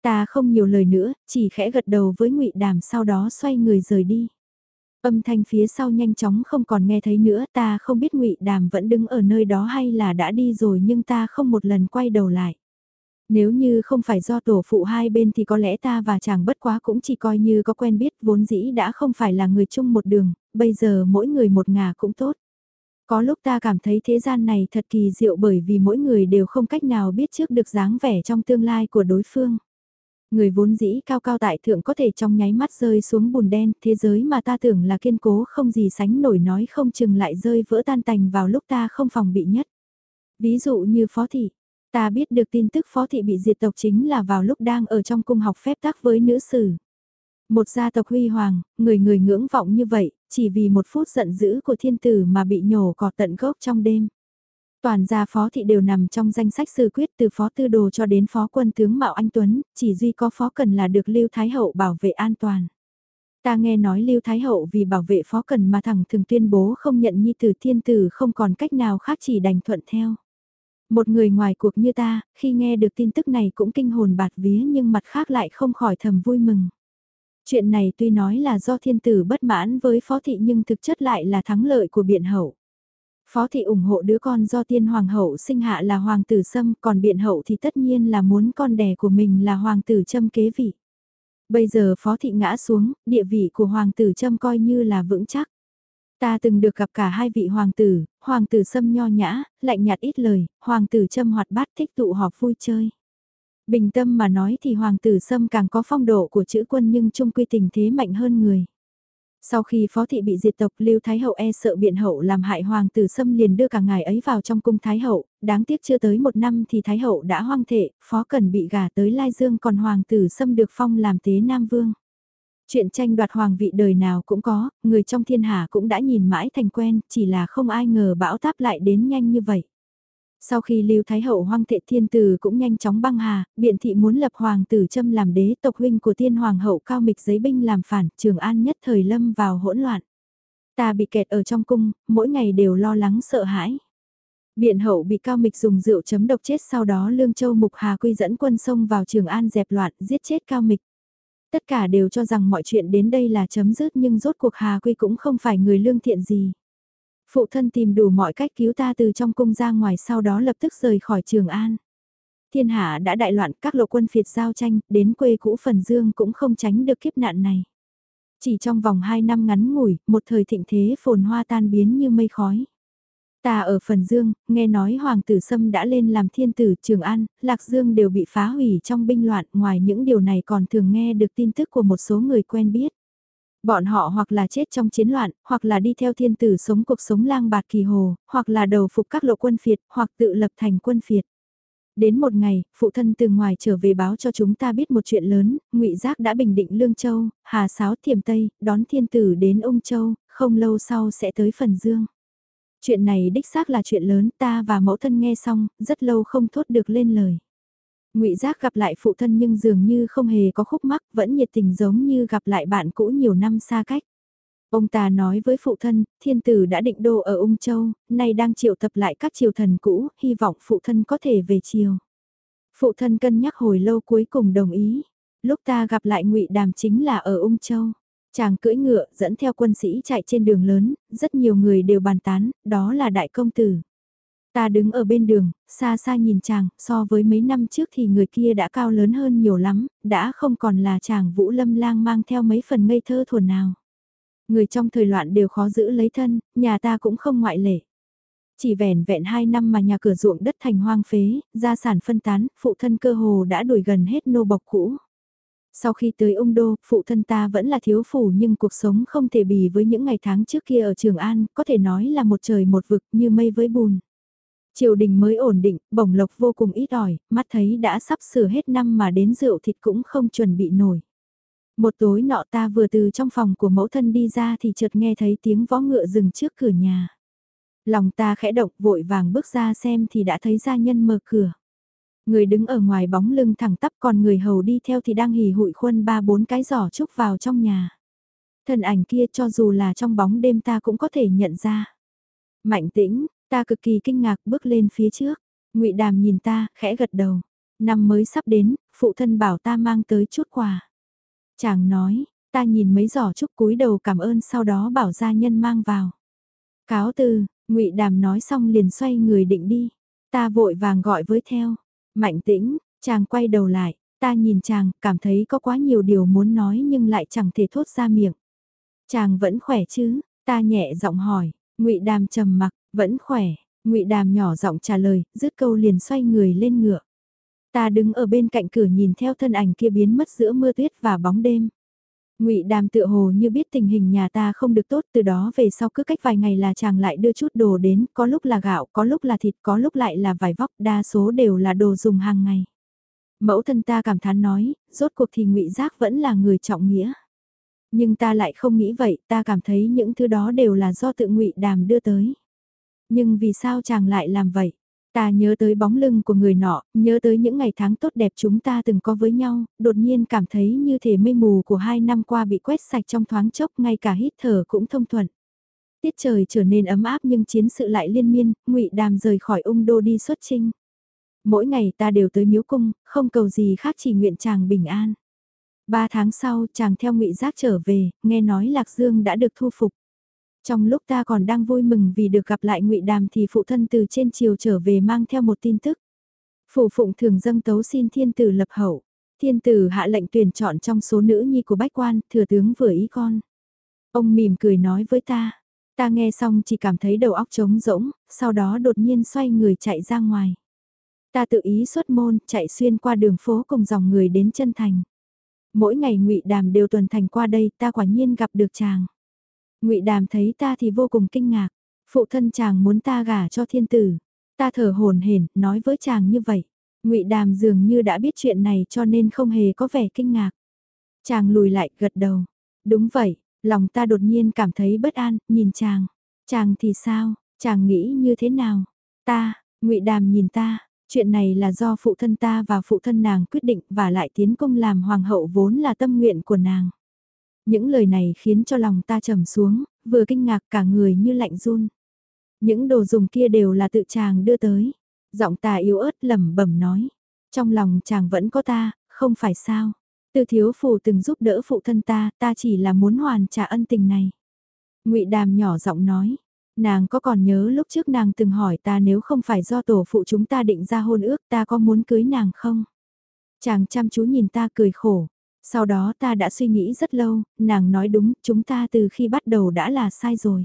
Speaker 1: Ta không nhiều lời nữa, chỉ khẽ gật đầu với ngụy Đàm sau đó xoay người rời đi. Âm thanh phía sau nhanh chóng không còn nghe thấy nữa, ta không biết ngụy Đàm vẫn đứng ở nơi đó hay là đã đi rồi nhưng ta không một lần quay đầu lại. Nếu như không phải do tổ phụ hai bên thì có lẽ ta và chàng bất quá cũng chỉ coi như có quen biết vốn dĩ đã không phải là người chung một đường, bây giờ mỗi người một ngả cũng tốt. Có lúc ta cảm thấy thế gian này thật kỳ diệu bởi vì mỗi người đều không cách nào biết trước được dáng vẻ trong tương lai của đối phương. Người vốn dĩ cao cao tại thượng có thể trong nháy mắt rơi xuống bùn đen, thế giới mà ta tưởng là kiên cố không gì sánh nổi nói không chừng lại rơi vỡ tan tành vào lúc ta không phòng bị nhất. Ví dụ như phó thị, ta biết được tin tức phó thị bị diệt tộc chính là vào lúc đang ở trong cung học phép tác với nữ sử. Một gia tộc huy hoàng, người người ngưỡng vọng như vậy, chỉ vì một phút giận dữ của thiên tử mà bị nhổ cọt tận gốc trong đêm. Toàn gia phó thị đều nằm trong danh sách sư quyết từ phó tư đồ cho đến phó quân tướng Mạo Anh Tuấn, chỉ duy có phó cần là được Lưu Thái Hậu bảo vệ an toàn. Ta nghe nói Lưu Thái Hậu vì bảo vệ phó cần mà thẳng thường tuyên bố không nhận nhi tử thiên tử không còn cách nào khác chỉ đành thuận theo. Một người ngoài cuộc như ta, khi nghe được tin tức này cũng kinh hồn bạt vía nhưng mặt khác lại không khỏi thầm vui mừng. Chuyện này tuy nói là do thiên tử bất mãn với phó thị nhưng thực chất lại là thắng lợi của biện hậu. Phó thị ủng hộ đứa con do tiên hoàng hậu sinh hạ là hoàng tử sâm còn biện hậu thì tất nhiên là muốn con đẻ của mình là hoàng tử châm kế vị. Bây giờ phó thị ngã xuống, địa vị của hoàng tử châm coi như là vững chắc. Ta từng được gặp cả hai vị hoàng tử, hoàng tử sâm nho nhã, lạnh nhạt ít lời, hoàng tử châm hoạt bát thích tụ họp vui chơi. Bình tâm mà nói thì hoàng tử sâm càng có phong độ của chữ quân nhưng trung quy tình thế mạnh hơn người. Sau khi phó thị bị diệt tộc Lưu Thái Hậu e sợ biện hậu làm hại hoàng tử sâm liền đưa cả ngài ấy vào trong cung Thái Hậu, đáng tiếc chưa tới một năm thì Thái Hậu đã hoang thệ, phó cần bị gả tới Lai Dương còn hoàng tử sâm được phong làm tế Nam Vương. Chuyện tranh đoạt hoàng vị đời nào cũng có, người trong thiên hạ cũng đã nhìn mãi thành quen, chỉ là không ai ngờ bão táp lại đến nhanh như vậy. Sau khi Lưu Thái Hậu hoang thệ thiên tử cũng nhanh chóng băng hà, biện thị muốn lập hoàng tử châm làm đế tộc huynh của tiên hoàng hậu cao mịch giấy binh làm phản, trường an nhất thời lâm vào hỗn loạn. Ta bị kẹt ở trong cung, mỗi ngày đều lo lắng sợ hãi. Biện hậu bị cao mịch dùng rượu chấm độc chết sau đó Lương Châu Mục Hà Quy dẫn quân sông vào Trường An dẹp loạn, giết chết cao mịch. Tất cả đều cho rằng mọi chuyện đến đây là chấm dứt nhưng rốt cuộc Hà Quy cũng không phải người lương thiện gì. Phụ thân tìm đủ mọi cách cứu ta từ trong cung ra ngoài sau đó lập tức rời khỏi Trường An. Thiên hạ đã đại loạn các lộ quân phiệt giao tranh, đến quê cũ Phần Dương cũng không tránh được kiếp nạn này. Chỉ trong vòng 2 năm ngắn ngủi, một thời thịnh thế phồn hoa tan biến như mây khói. Ta ở Phần Dương, nghe nói Hoàng tử Sâm đã lên làm thiên tử Trường An, Lạc Dương đều bị phá hủy trong binh loạn, ngoài những điều này còn thường nghe được tin tức của một số người quen biết. Bọn họ hoặc là chết trong chiến loạn, hoặc là đi theo thiên tử sống cuộc sống lang bạt kỳ hồ, hoặc là đầu phục các lộ quân phiệt, hoặc tự lập thành quân phiệt. Đến một ngày, phụ thân từ ngoài trở về báo cho chúng ta biết một chuyện lớn, ngụy Giác đã bình định Lương Châu, Hà Sáo Thiềm Tây, đón thiên tử đến Ung Châu, không lâu sau sẽ tới Phần Dương. Chuyện này đích xác là chuyện lớn ta và mẫu thân nghe xong, rất lâu không thốt được lên lời. ngụy Giác gặp lại phụ thân nhưng dường như không hề có khúc mắc, vẫn nhiệt tình giống như gặp lại bạn cũ nhiều năm xa cách. Ông ta nói với phụ thân, thiên tử đã định đô ở Ung Châu, nay đang triệu tập lại các triều thần cũ, hy vọng phụ thân có thể về triều. Phụ thân cân nhắc hồi lâu cuối cùng đồng ý. Lúc ta gặp lại ngụy Đàm chính là ở Ung Châu. Chàng cưỡi ngựa dẫn theo quân sĩ chạy trên đường lớn, rất nhiều người đều bàn tán, đó là đại công tử. Ta đứng ở bên đường, xa xa nhìn chàng, so với mấy năm trước thì người kia đã cao lớn hơn nhiều lắm, đã không còn là chàng Vũ Lâm Lang mang theo mấy phần ngây thơ thuần nào. Người trong thời loạn đều khó giữ lấy thân, nhà ta cũng không ngoại lệ. Chỉ vẻn vẹn 2 năm mà nhà cửa ruộng đất thành hoang phế, gia sản phân tán, phụ thân cơ hồ đã đuổi gần hết nô bọc cũ. Sau khi tới ung đô, phụ thân ta vẫn là thiếu phủ nhưng cuộc sống không thể bì với những ngày tháng trước kia ở Trường An, có thể nói là một trời một vực như mây với bùn. Triều đình mới ổn định, bổng lộc vô cùng ít ỏi, mắt thấy đã sắp sửa hết năm mà đến rượu thịt cũng không chuẩn bị nổi. Một tối nọ ta vừa từ trong phòng của mẫu thân đi ra thì chợt nghe thấy tiếng vó ngựa dừng trước cửa nhà. Lòng ta khẽ động vội vàng bước ra xem thì đã thấy gia nhân mở cửa. Người đứng ở ngoài bóng lưng thẳng tắp còn người hầu đi theo thì đang hì hụi khuân ba bốn cái giỏ trúc vào trong nhà. thần ảnh kia cho dù là trong bóng đêm ta cũng có thể nhận ra. Mạnh tĩnh, ta cực kỳ kinh ngạc bước lên phía trước. ngụy Đàm nhìn ta, khẽ gật đầu. Năm mới sắp đến, phụ thân bảo ta mang tới chút quà. Chàng nói, ta nhìn mấy giỏ trúc cúi đầu cảm ơn sau đó bảo gia nhân mang vào. Cáo từ, ngụy Đàm nói xong liền xoay người định đi. Ta vội vàng gọi với theo. Mạnh tĩnh, chàng quay đầu lại, ta nhìn chàng, cảm thấy có quá nhiều điều muốn nói nhưng lại chẳng thể thốt ra miệng. Chàng vẫn khỏe chứ? Ta nhẹ giọng hỏi, ngụy Đàm trầm mặc, vẫn khỏe. ngụy Đàm nhỏ giọng trả lời, dứt câu liền xoay người lên ngựa. Ta đứng ở bên cạnh cửa nhìn theo thân ảnh kia biến mất giữa mưa tuyết và bóng đêm. Ngụy Đàm tựa hồ như biết tình hình nhà ta không được tốt, từ đó về sau cứ cách vài ngày là chàng lại đưa chút đồ đến, có lúc là gạo, có lúc là thịt, có lúc lại là vải vóc, đa số đều là đồ dùng hàng ngày. Mẫu thân ta cảm thán nói, rốt cuộc thì Ngụy Giác vẫn là người trọng nghĩa. Nhưng ta lại không nghĩ vậy, ta cảm thấy những thứ đó đều là do tự Ngụy Đàm đưa tới. Nhưng vì sao chàng lại làm vậy? Ta nhớ tới bóng lưng của người nọ, nhớ tới những ngày tháng tốt đẹp chúng ta từng có với nhau, đột nhiên cảm thấy như thể mây mù của hai năm qua bị quét sạch trong thoáng chốc ngay cả hít thở cũng thông thuận. Tiết trời trở nên ấm áp nhưng chiến sự lại liên miên, ngụy Đàm rời khỏi ung đô đi xuất trinh. Mỗi ngày ta đều tới miếu cung, không cầu gì khác chỉ nguyện chàng bình an. Ba tháng sau chàng theo ngụy Giác trở về, nghe nói Lạc Dương đã được thu phục. Trong lúc ta còn đang vui mừng vì được gặp lại ngụy Đàm thì phụ thân từ trên chiều trở về mang theo một tin tức. Phủ phụng thường dâng tấu xin thiên tử lập hậu. Thiên tử hạ lệnh tuyển chọn trong số nữ nhi của bách quan, thừa tướng vừa ý con. Ông mỉm cười nói với ta, ta nghe xong chỉ cảm thấy đầu óc trống rỗng, sau đó đột nhiên xoay người chạy ra ngoài. Ta tự ý xuất môn, chạy xuyên qua đường phố cùng dòng người đến chân thành. Mỗi ngày ngụy Đàm đều tuần thành qua đây, ta quả nhiên gặp được chàng ngụy Đàm thấy ta thì vô cùng kinh ngạc, phụ thân chàng muốn ta gả cho thiên tử. Ta thở hồn hển, nói với chàng như vậy. ngụy Đàm dường như đã biết chuyện này cho nên không hề có vẻ kinh ngạc. Chàng lùi lại, gật đầu. Đúng vậy, lòng ta đột nhiên cảm thấy bất an, nhìn chàng. Chàng thì sao, chàng nghĩ như thế nào? Ta, ngụy Đàm nhìn ta, Chuyện này là do phụ thân ta và phụ thân nàng quyết định và lại tiến công làm hoàng hậu vốn là tâm nguyện của nàng. Những lời này khiến cho lòng ta trầm xuống, vừa kinh ngạc cả người như lạnh run. Những đồ dùng kia đều là tự chàng đưa tới. Giọng ta yếu ớt lẩm bẩm nói. Trong lòng chàng vẫn có ta, không phải sao. Từ thiếu phù từng giúp đỡ phụ thân ta, ta chỉ là muốn hoàn trả ân tình này. ngụy đàm nhỏ giọng nói, Nàng có còn nhớ lúc trước nàng từng hỏi ta nếu không phải do tổ phụ chúng ta định ra hôn ước ta có muốn cưới nàng không? Chàng chăm chú nhìn ta cười khổ. Sau đó ta đã suy nghĩ rất lâu, nàng nói đúng, chúng ta từ khi bắt đầu đã là sai rồi.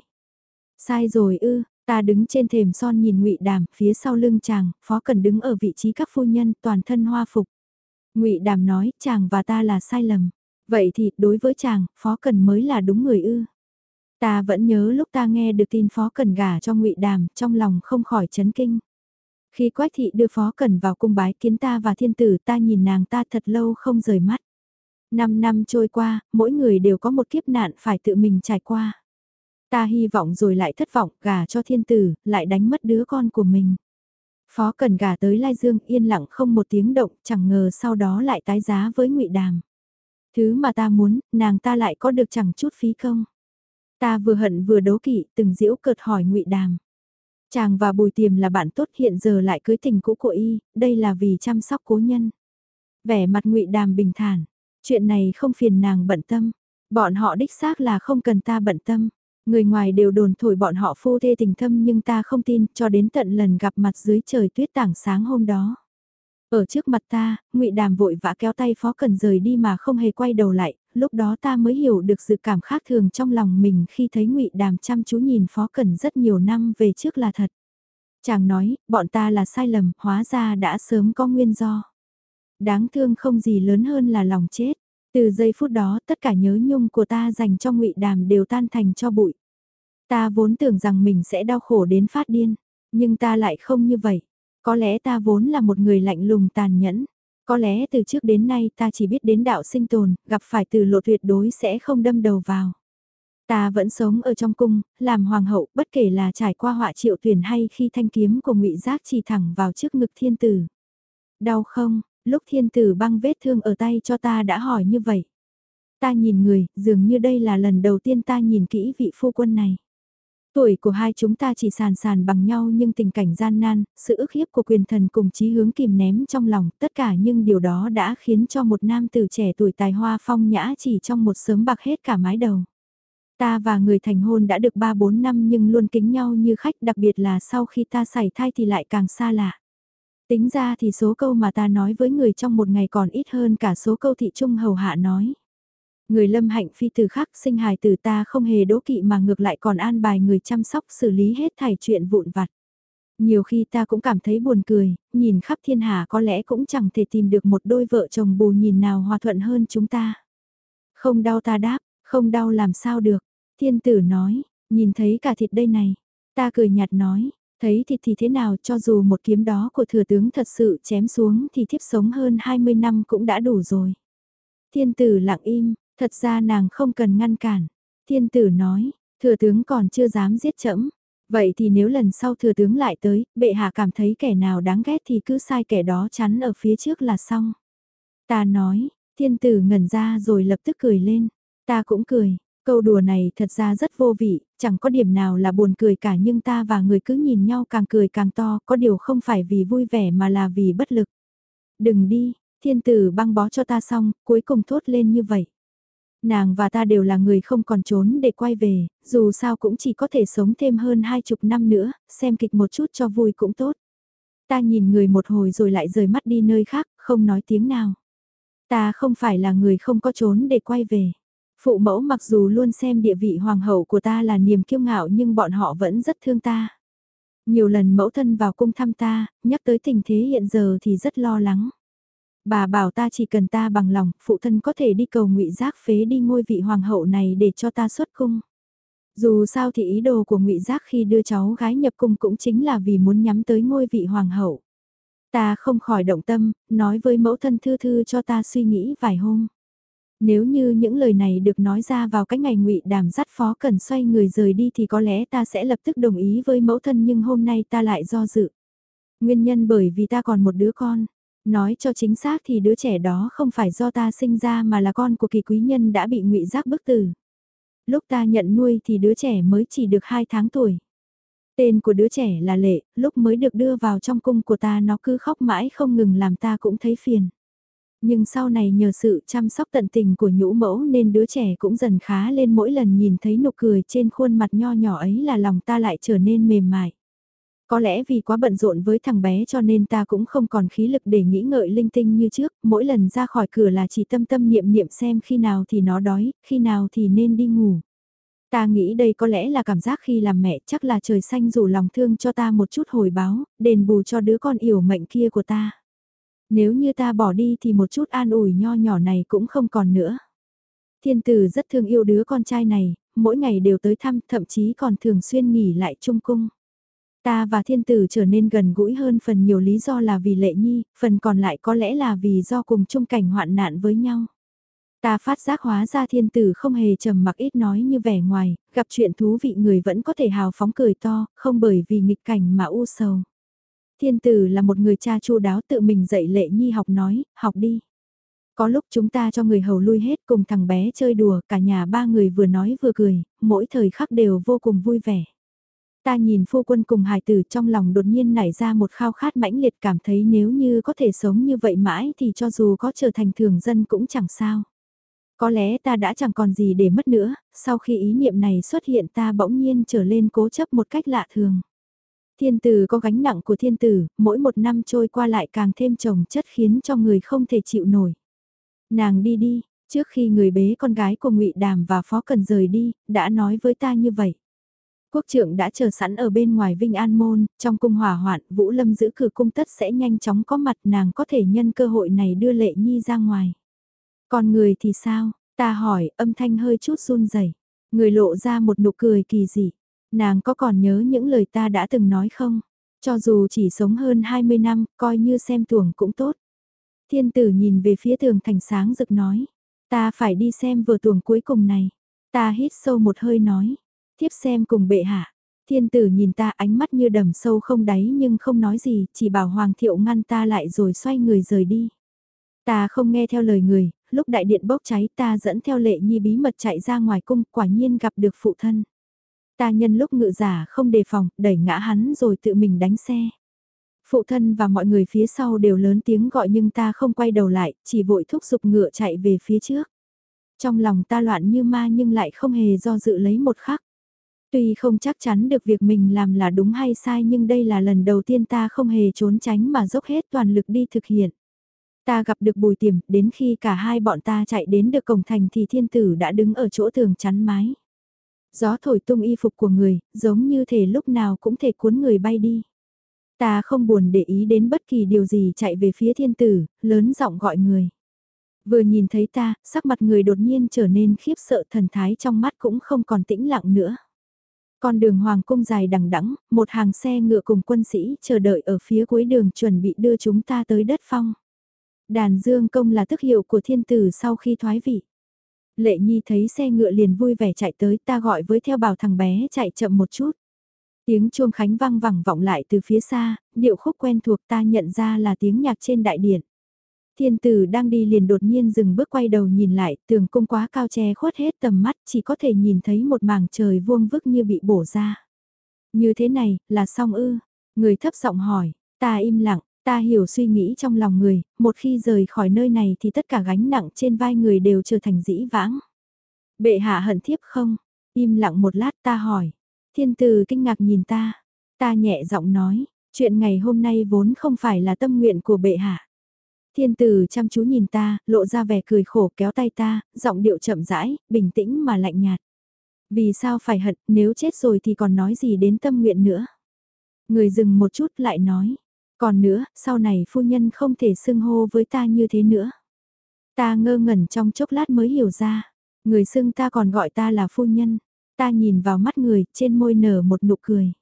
Speaker 1: Sai rồi ư, ta đứng trên thềm son nhìn ngụy Đàm, phía sau lưng chàng, phó cần đứng ở vị trí các phu nhân, toàn thân hoa phục. ngụy Đàm nói, chàng và ta là sai lầm. Vậy thì, đối với chàng, phó cần mới là đúng người ư. Ta vẫn nhớ lúc ta nghe được tin Phó Cần gả cho ngụy Đàm, trong lòng không khỏi chấn kinh. Khi Quách Thị đưa Phó Cần vào cung bái kiến ta và thiên tử ta nhìn nàng ta thật lâu không rời mắt. Năm năm trôi qua, mỗi người đều có một kiếp nạn phải tự mình trải qua. Ta hy vọng rồi lại thất vọng, gả cho thiên tử, lại đánh mất đứa con của mình. Phó Cần gả tới Lai Dương yên lặng không một tiếng động, chẳng ngờ sau đó lại tái giá với ngụy Đàm. Thứ mà ta muốn, nàng ta lại có được chẳng chút phí công. Ta vừa hận vừa đấu kỵ, từng diễu cợt hỏi ngụy Đàm. Chàng và Bùi Tiềm là bạn tốt hiện giờ lại cưới tình cũ của y, đây là vì chăm sóc cố nhân. Vẻ mặt ngụy Đàm bình thản, chuyện này không phiền nàng bận tâm, bọn họ đích xác là không cần ta bận tâm. Người ngoài đều đồn thổi bọn họ phu thê tình thâm nhưng ta không tin cho đến tận lần gặp mặt dưới trời tuyết tảng sáng hôm đó. Ở trước mặt ta, ngụy Đàm vội vã kéo tay Phó Cần rời đi mà không hề quay đầu lại, lúc đó ta mới hiểu được sự cảm khác thường trong lòng mình khi thấy ngụy Đàm chăm chú nhìn Phó Cần rất nhiều năm về trước là thật. Chàng nói, bọn ta là sai lầm, hóa ra đã sớm có nguyên do. Đáng thương không gì lớn hơn là lòng chết. Từ giây phút đó, tất cả nhớ nhung của ta dành cho ngụy Đàm đều tan thành cho bụi. Ta vốn tưởng rằng mình sẽ đau khổ đến phát điên, nhưng ta lại không như vậy. Có lẽ ta vốn là một người lạnh lùng tàn nhẫn. Có lẽ từ trước đến nay ta chỉ biết đến đạo sinh tồn, gặp phải từ lộ tuyệt đối sẽ không đâm đầu vào. Ta vẫn sống ở trong cung, làm hoàng hậu, bất kể là trải qua họa triệu tuyển hay khi thanh kiếm của ngụy Giác chỉ thẳng vào trước ngực thiên tử. Đau không, lúc thiên tử băng vết thương ở tay cho ta đã hỏi như vậy. Ta nhìn người, dường như đây là lần đầu tiên ta nhìn kỹ vị phu quân này. Tuổi của hai chúng ta chỉ sàn sàn bằng nhau nhưng tình cảnh gian nan, sự ức hiếp của quyền thần cùng chí hướng kìm ném trong lòng, tất cả nhưng điều đó đã khiến cho một nam tử trẻ tuổi tài hoa phong nhã chỉ trong một sớm bạc hết cả mái đầu. Ta và người thành hôn đã được 3-4 năm nhưng luôn kính nhau như khách đặc biệt là sau khi ta xảy thai thì lại càng xa lạ. Tính ra thì số câu mà ta nói với người trong một ngày còn ít hơn cả số câu thị trung hầu hạ nói. Người lâm hạnh phi từ khắc sinh hài từ ta không hề đố kỵ mà ngược lại còn an bài người chăm sóc xử lý hết thảy chuyện vụn vặt. Nhiều khi ta cũng cảm thấy buồn cười, nhìn khắp thiên hạ có lẽ cũng chẳng thể tìm được một đôi vợ chồng bù nhìn nào hòa thuận hơn chúng ta. Không đau ta đáp, không đau làm sao được. Thiên tử nói, nhìn thấy cả thịt đây này. Ta cười nhạt nói, thấy thịt thì thế nào cho dù một kiếm đó của thừa tướng thật sự chém xuống thì thiếp sống hơn 20 năm cũng đã đủ rồi. Thiên tử lặng im, Thật ra nàng không cần ngăn cản. Thiên tử nói, thừa tướng còn chưa dám giết chẫm. Vậy thì nếu lần sau thừa tướng lại tới, bệ hạ cảm thấy kẻ nào đáng ghét thì cứ sai kẻ đó chắn ở phía trước là xong. Ta nói, thiên tử ngẩn ra rồi lập tức cười lên. Ta cũng cười, câu đùa này thật ra rất vô vị, chẳng có điểm nào là buồn cười cả nhưng ta và người cứ nhìn nhau càng cười càng to, có điều không phải vì vui vẻ mà là vì bất lực. Đừng đi, thiên tử băng bó cho ta xong, cuối cùng thốt lên như vậy nàng và ta đều là người không còn trốn để quay về, dù sao cũng chỉ có thể sống thêm hơn hai chục năm nữa, xem kịch một chút cho vui cũng tốt. Ta nhìn người một hồi rồi lại rời mắt đi nơi khác, không nói tiếng nào. Ta không phải là người không có trốn để quay về. Phụ mẫu mặc dù luôn xem địa vị hoàng hậu của ta là niềm kiêu ngạo nhưng bọn họ vẫn rất thương ta. Nhiều lần mẫu thân vào cung thăm ta, nhắc tới tình thế hiện giờ thì rất lo lắng. Bà bảo ta chỉ cần ta bằng lòng, phụ thân có thể đi cầu ngụy Giác phế đi ngôi vị hoàng hậu này để cho ta xuất cung. Dù sao thì ý đồ của ngụy Giác khi đưa cháu gái nhập cung cũng chính là vì muốn nhắm tới ngôi vị hoàng hậu. Ta không khỏi động tâm, nói với mẫu thân thư thư cho ta suy nghĩ vài hôm. Nếu như những lời này được nói ra vào cái ngày ngụy đàm dắt phó cần xoay người rời đi thì có lẽ ta sẽ lập tức đồng ý với mẫu thân nhưng hôm nay ta lại do dự. Nguyên nhân bởi vì ta còn một đứa con. Nói cho chính xác thì đứa trẻ đó không phải do ta sinh ra mà là con của kỳ quý nhân đã bị ngụy giác bức tử. Lúc ta nhận nuôi thì đứa trẻ mới chỉ được 2 tháng tuổi. Tên của đứa trẻ là Lệ, lúc mới được đưa vào trong cung của ta nó cứ khóc mãi không ngừng làm ta cũng thấy phiền. Nhưng sau này nhờ sự chăm sóc tận tình của nhũ mẫu nên đứa trẻ cũng dần khá lên mỗi lần nhìn thấy nụ cười trên khuôn mặt nho nhỏ ấy là lòng ta lại trở nên mềm mại. Có lẽ vì quá bận rộn với thằng bé cho nên ta cũng không còn khí lực để nghĩ ngợi linh tinh như trước, mỗi lần ra khỏi cửa là chỉ tâm tâm niệm niệm xem khi nào thì nó đói, khi nào thì nên đi ngủ. Ta nghĩ đây có lẽ là cảm giác khi làm mẹ chắc là trời xanh rủ lòng thương cho ta một chút hồi báo, đền bù cho đứa con yểu mệnh kia của ta. Nếu như ta bỏ đi thì một chút an ủi nho nhỏ này cũng không còn nữa. Thiên tử rất thương yêu đứa con trai này, mỗi ngày đều tới thăm, thậm chí còn thường xuyên nghỉ lại trung cung. Ta và thiên tử trở nên gần gũi hơn phần nhiều lý do là vì lệ nhi, phần còn lại có lẽ là vì do cùng chung cảnh hoạn nạn với nhau. Ta phát giác hóa ra thiên tử không hề trầm mặc ít nói như vẻ ngoài, gặp chuyện thú vị người vẫn có thể hào phóng cười to, không bởi vì nghịch cảnh mà u sầu. Thiên tử là một người cha chu đáo tự mình dạy lệ nhi học nói, học đi. Có lúc chúng ta cho người hầu lui hết cùng thằng bé chơi đùa, cả nhà ba người vừa nói vừa cười, mỗi thời khắc đều vô cùng vui vẻ. Ta nhìn phu quân cùng hài tử trong lòng đột nhiên nảy ra một khao khát mãnh liệt cảm thấy nếu như có thể sống như vậy mãi thì cho dù có trở thành thường dân cũng chẳng sao. Có lẽ ta đã chẳng còn gì để mất nữa, sau khi ý niệm này xuất hiện ta bỗng nhiên trở lên cố chấp một cách lạ thường. Thiên tử có gánh nặng của thiên tử, mỗi một năm trôi qua lại càng thêm chồng chất khiến cho người không thể chịu nổi. Nàng đi đi, trước khi người bế con gái của ngụy Đàm và Phó Cần rời đi, đã nói với ta như vậy. Quốc trưởng đã chờ sẵn ở bên ngoài Vinh An Môn, trong cung hỏa hoạn, Vũ Lâm giữ cửa cung tất sẽ nhanh chóng có mặt nàng có thể nhân cơ hội này đưa Lệ Nhi ra ngoài. Còn người thì sao? Ta hỏi, âm thanh hơi chút run rẩy. Người lộ ra một nụ cười kỳ dị. Nàng có còn nhớ những lời ta đã từng nói không? Cho dù chỉ sống hơn 20 năm, coi như xem tuồng cũng tốt. Thiên tử nhìn về phía tường thành sáng rực nói. Ta phải đi xem vừa tuồng cuối cùng này. Ta hít sâu một hơi nói. Tiếp xem cùng bệ hạ. Thiên tử nhìn ta ánh mắt như đầm sâu không đáy nhưng không nói gì, chỉ bảo Hoàng thiệu ngăn ta lại rồi xoay người rời đi. Ta không nghe theo lời người, lúc đại điện bốc cháy ta dẫn theo lệ nhi bí mật chạy ra ngoài cung quả nhiên gặp được phụ thân. Ta nhân lúc ngự giả không đề phòng, đẩy ngã hắn rồi tự mình đánh xe. Phụ thân và mọi người phía sau đều lớn tiếng gọi nhưng ta không quay đầu lại, chỉ vội thúc giục ngựa chạy về phía trước. Trong lòng ta loạn như ma nhưng lại không hề do dự lấy một khắc. Tuy không chắc chắn được việc mình làm là đúng hay sai nhưng đây là lần đầu tiên ta không hề trốn tránh mà dốc hết toàn lực đi thực hiện. Ta gặp được bùi tiềm, đến khi cả hai bọn ta chạy đến được cổng thành thì thiên tử đã đứng ở chỗ tường chắn mái. Gió thổi tung y phục của người, giống như thể lúc nào cũng thể cuốn người bay đi. Ta không buồn để ý đến bất kỳ điều gì chạy về phía thiên tử, lớn giọng gọi người. Vừa nhìn thấy ta, sắc mặt người đột nhiên trở nên khiếp sợ thần thái trong mắt cũng không còn tĩnh lặng nữa. Con đường hoàng cung dài đằng đẵng, một hàng xe ngựa cùng quân sĩ chờ đợi ở phía cuối đường chuẩn bị đưa chúng ta tới đất phong. Đàn dương công là tức hiệu của thiên tử sau khi thoái vị. Lệ Nhi thấy xe ngựa liền vui vẻ chạy tới ta gọi với theo bảo thằng bé chạy chậm một chút. Tiếng chuông khánh vang vẳng vọng lại từ phía xa, điệu khúc quen thuộc ta nhận ra là tiếng nhạc trên đại điện. Thiên tử đang đi liền đột nhiên dừng bước quay đầu nhìn lại, tường cung quá cao che khuất hết tầm mắt, chỉ có thể nhìn thấy một mảng trời vuông vức như bị bổ ra. Như thế này, là xong ư? Người thấp giọng hỏi, ta im lặng, ta hiểu suy nghĩ trong lòng người, một khi rời khỏi nơi này thì tất cả gánh nặng trên vai người đều trở thành dĩ vãng. Bệ hạ hận thiếp không? Im lặng một lát ta hỏi. Thiên tử kinh ngạc nhìn ta. Ta nhẹ giọng nói, chuyện ngày hôm nay vốn không phải là tâm nguyện của bệ hạ. Thiên tử chăm chú nhìn ta, lộ ra vẻ cười khổ kéo tay ta, giọng điệu chậm rãi, bình tĩnh mà lạnh nhạt. Vì sao phải hận, nếu chết rồi thì còn nói gì đến tâm nguyện nữa. Người dừng một chút lại nói, còn nữa, sau này phu nhân không thể xưng hô với ta như thế nữa. Ta ngơ ngẩn trong chốc lát mới hiểu ra, người xưng ta còn gọi ta là phu nhân. Ta nhìn vào mắt người, trên môi nở một nụ cười.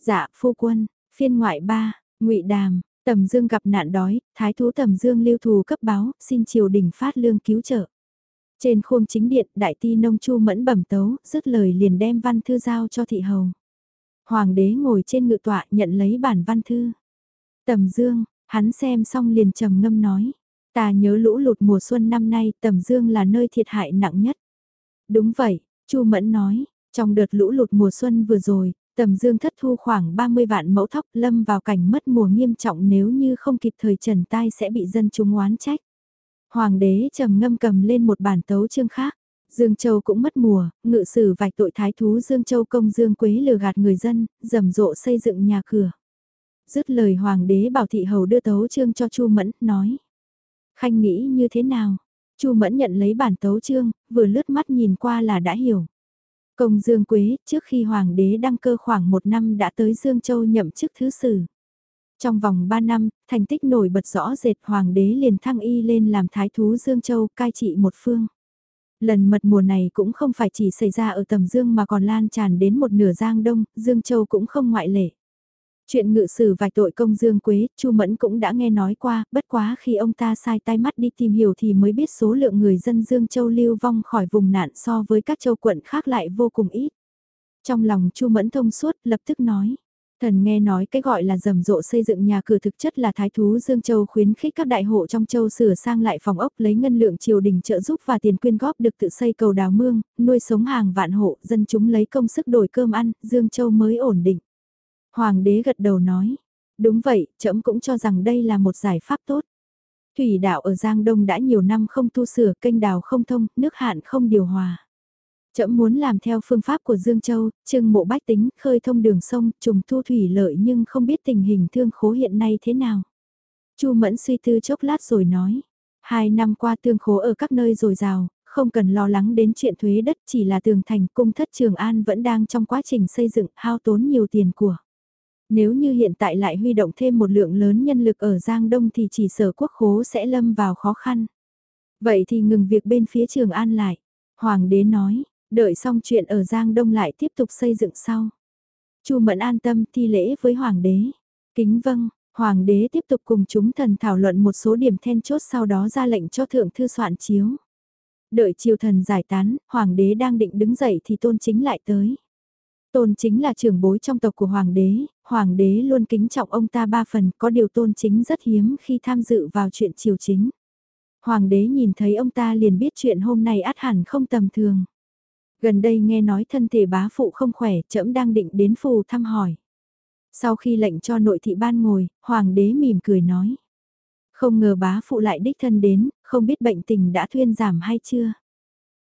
Speaker 1: Dạ, phu quân, phiên ngoại ba, ngụy đàm, Tầm Dương gặp nạn đói, thái thú Tầm Dương lưu thù cấp báo, xin triều đình phát lương cứu trợ. Trên khuôn chính điện, đại ti nông chu mẫn bẩm tấu, dứt lời liền đem văn thư giao cho thị hầu. Hoàng đế ngồi trên ngự tọa nhận lấy bản văn thư. Tầm Dương, hắn xem xong liền trầm ngâm nói. Ta nhớ lũ lụt mùa xuân năm nay Tầm Dương là nơi thiệt hại nặng nhất. Đúng vậy, chu Mẫn nói, trong đợt lũ lụt mùa xuân vừa rồi, Tầm dương thất thu khoảng 30 vạn mẫu thóc lâm vào cảnh mất mùa nghiêm trọng nếu như không kịp thời trần tai sẽ bị dân chúng oán trách. Hoàng đế trầm ngâm cầm lên một bản tấu chương khác. Dương Châu cũng mất mùa, ngự sử vạch tội thái thú Dương Châu công Dương Quế lừa gạt người dân, rầm rộ xây dựng nhà cửa. Dứt lời hoàng đế bảo thị hầu đưa tấu chương cho Chu Mẫn, nói. Khanh nghĩ như thế nào? Chu Mẫn nhận lấy bản tấu chương, vừa lướt mắt nhìn qua là đã hiểu. Công Dương Quế, trước khi Hoàng đế đăng cơ khoảng một năm đã tới Dương Châu nhậm chức thứ sử. Trong vòng 3 năm, thành tích nổi bật rõ rệt Hoàng đế liền thăng y lên làm thái thú Dương Châu cai trị một phương. Lần mật mùa này cũng không phải chỉ xảy ra ở tầm Dương mà còn lan tràn đến một nửa Giang Đông, Dương Châu cũng không ngoại lệ. Chuyện ngự sử vạch tội công Dương Quế, Chu Mẫn cũng đã nghe nói qua, bất quá khi ông ta sai tay mắt đi tìm hiểu thì mới biết số lượng người dân Dương Châu lưu vong khỏi vùng nạn so với các châu quận khác lại vô cùng ít. Trong lòng Chu Mẫn thông suốt, lập tức nói. Thần nghe nói cái gọi là rầm rộ xây dựng nhà cửa thực chất là thái thú Dương Châu khuyến khích các đại hộ trong châu sửa sang lại phòng ốc lấy ngân lượng triều đình trợ giúp và tiền quyên góp được tự xây cầu đào mương, nuôi sống hàng vạn hộ, dân chúng lấy công sức đổi cơm ăn, Dương Châu mới ổn định. Hoàng đế gật đầu nói, đúng vậy, trẫm cũng cho rằng đây là một giải pháp tốt. Thủy đạo ở Giang Đông đã nhiều năm không tu sửa, kênh đào không thông, nước hạn không điều hòa. Trẫm muốn làm theo phương pháp của Dương Châu, trưng mộ bách tính, khơi thông đường sông, trùng thu thủy lợi nhưng không biết tình hình thương khố hiện nay thế nào. Chu Mẫn suy tư chốc lát rồi nói, hai năm qua thương khố ở các nơi dồi dào, không cần lo lắng đến chuyện thuế đất chỉ là tường thành cung thất Trường An vẫn đang trong quá trình xây dựng hao tốn nhiều tiền của. Nếu như hiện tại lại huy động thêm một lượng lớn nhân lực ở Giang Đông thì chỉ sở quốc khố sẽ lâm vào khó khăn. Vậy thì ngừng việc bên phía Trường An lại. Hoàng đế nói, đợi xong chuyện ở Giang Đông lại tiếp tục xây dựng sau. Chu Mẫn an tâm thi lễ với Hoàng đế. Kính vâng, Hoàng đế tiếp tục cùng chúng thần thảo luận một số điểm then chốt sau đó ra lệnh cho thượng thư soạn chiếu. Đợi triều thần giải tán, Hoàng đế đang định đứng dậy thì tôn chính lại tới. Tôn chính là trưởng bối trong tộc của Hoàng đế, Hoàng đế luôn kính trọng ông ta ba phần, có điều tôn chính rất hiếm khi tham dự vào chuyện triều chính. Hoàng đế nhìn thấy ông ta liền biết chuyện hôm nay át hẳn không tầm thường. Gần đây nghe nói thân thể bá phụ không khỏe, trẫm đang định đến phù thăm hỏi. Sau khi lệnh cho nội thị ban ngồi, hoàng đế mỉm cười nói. Không ngờ bá phụ lại đích thân đến, không biết bệnh tình đã thuyên giảm hay chưa.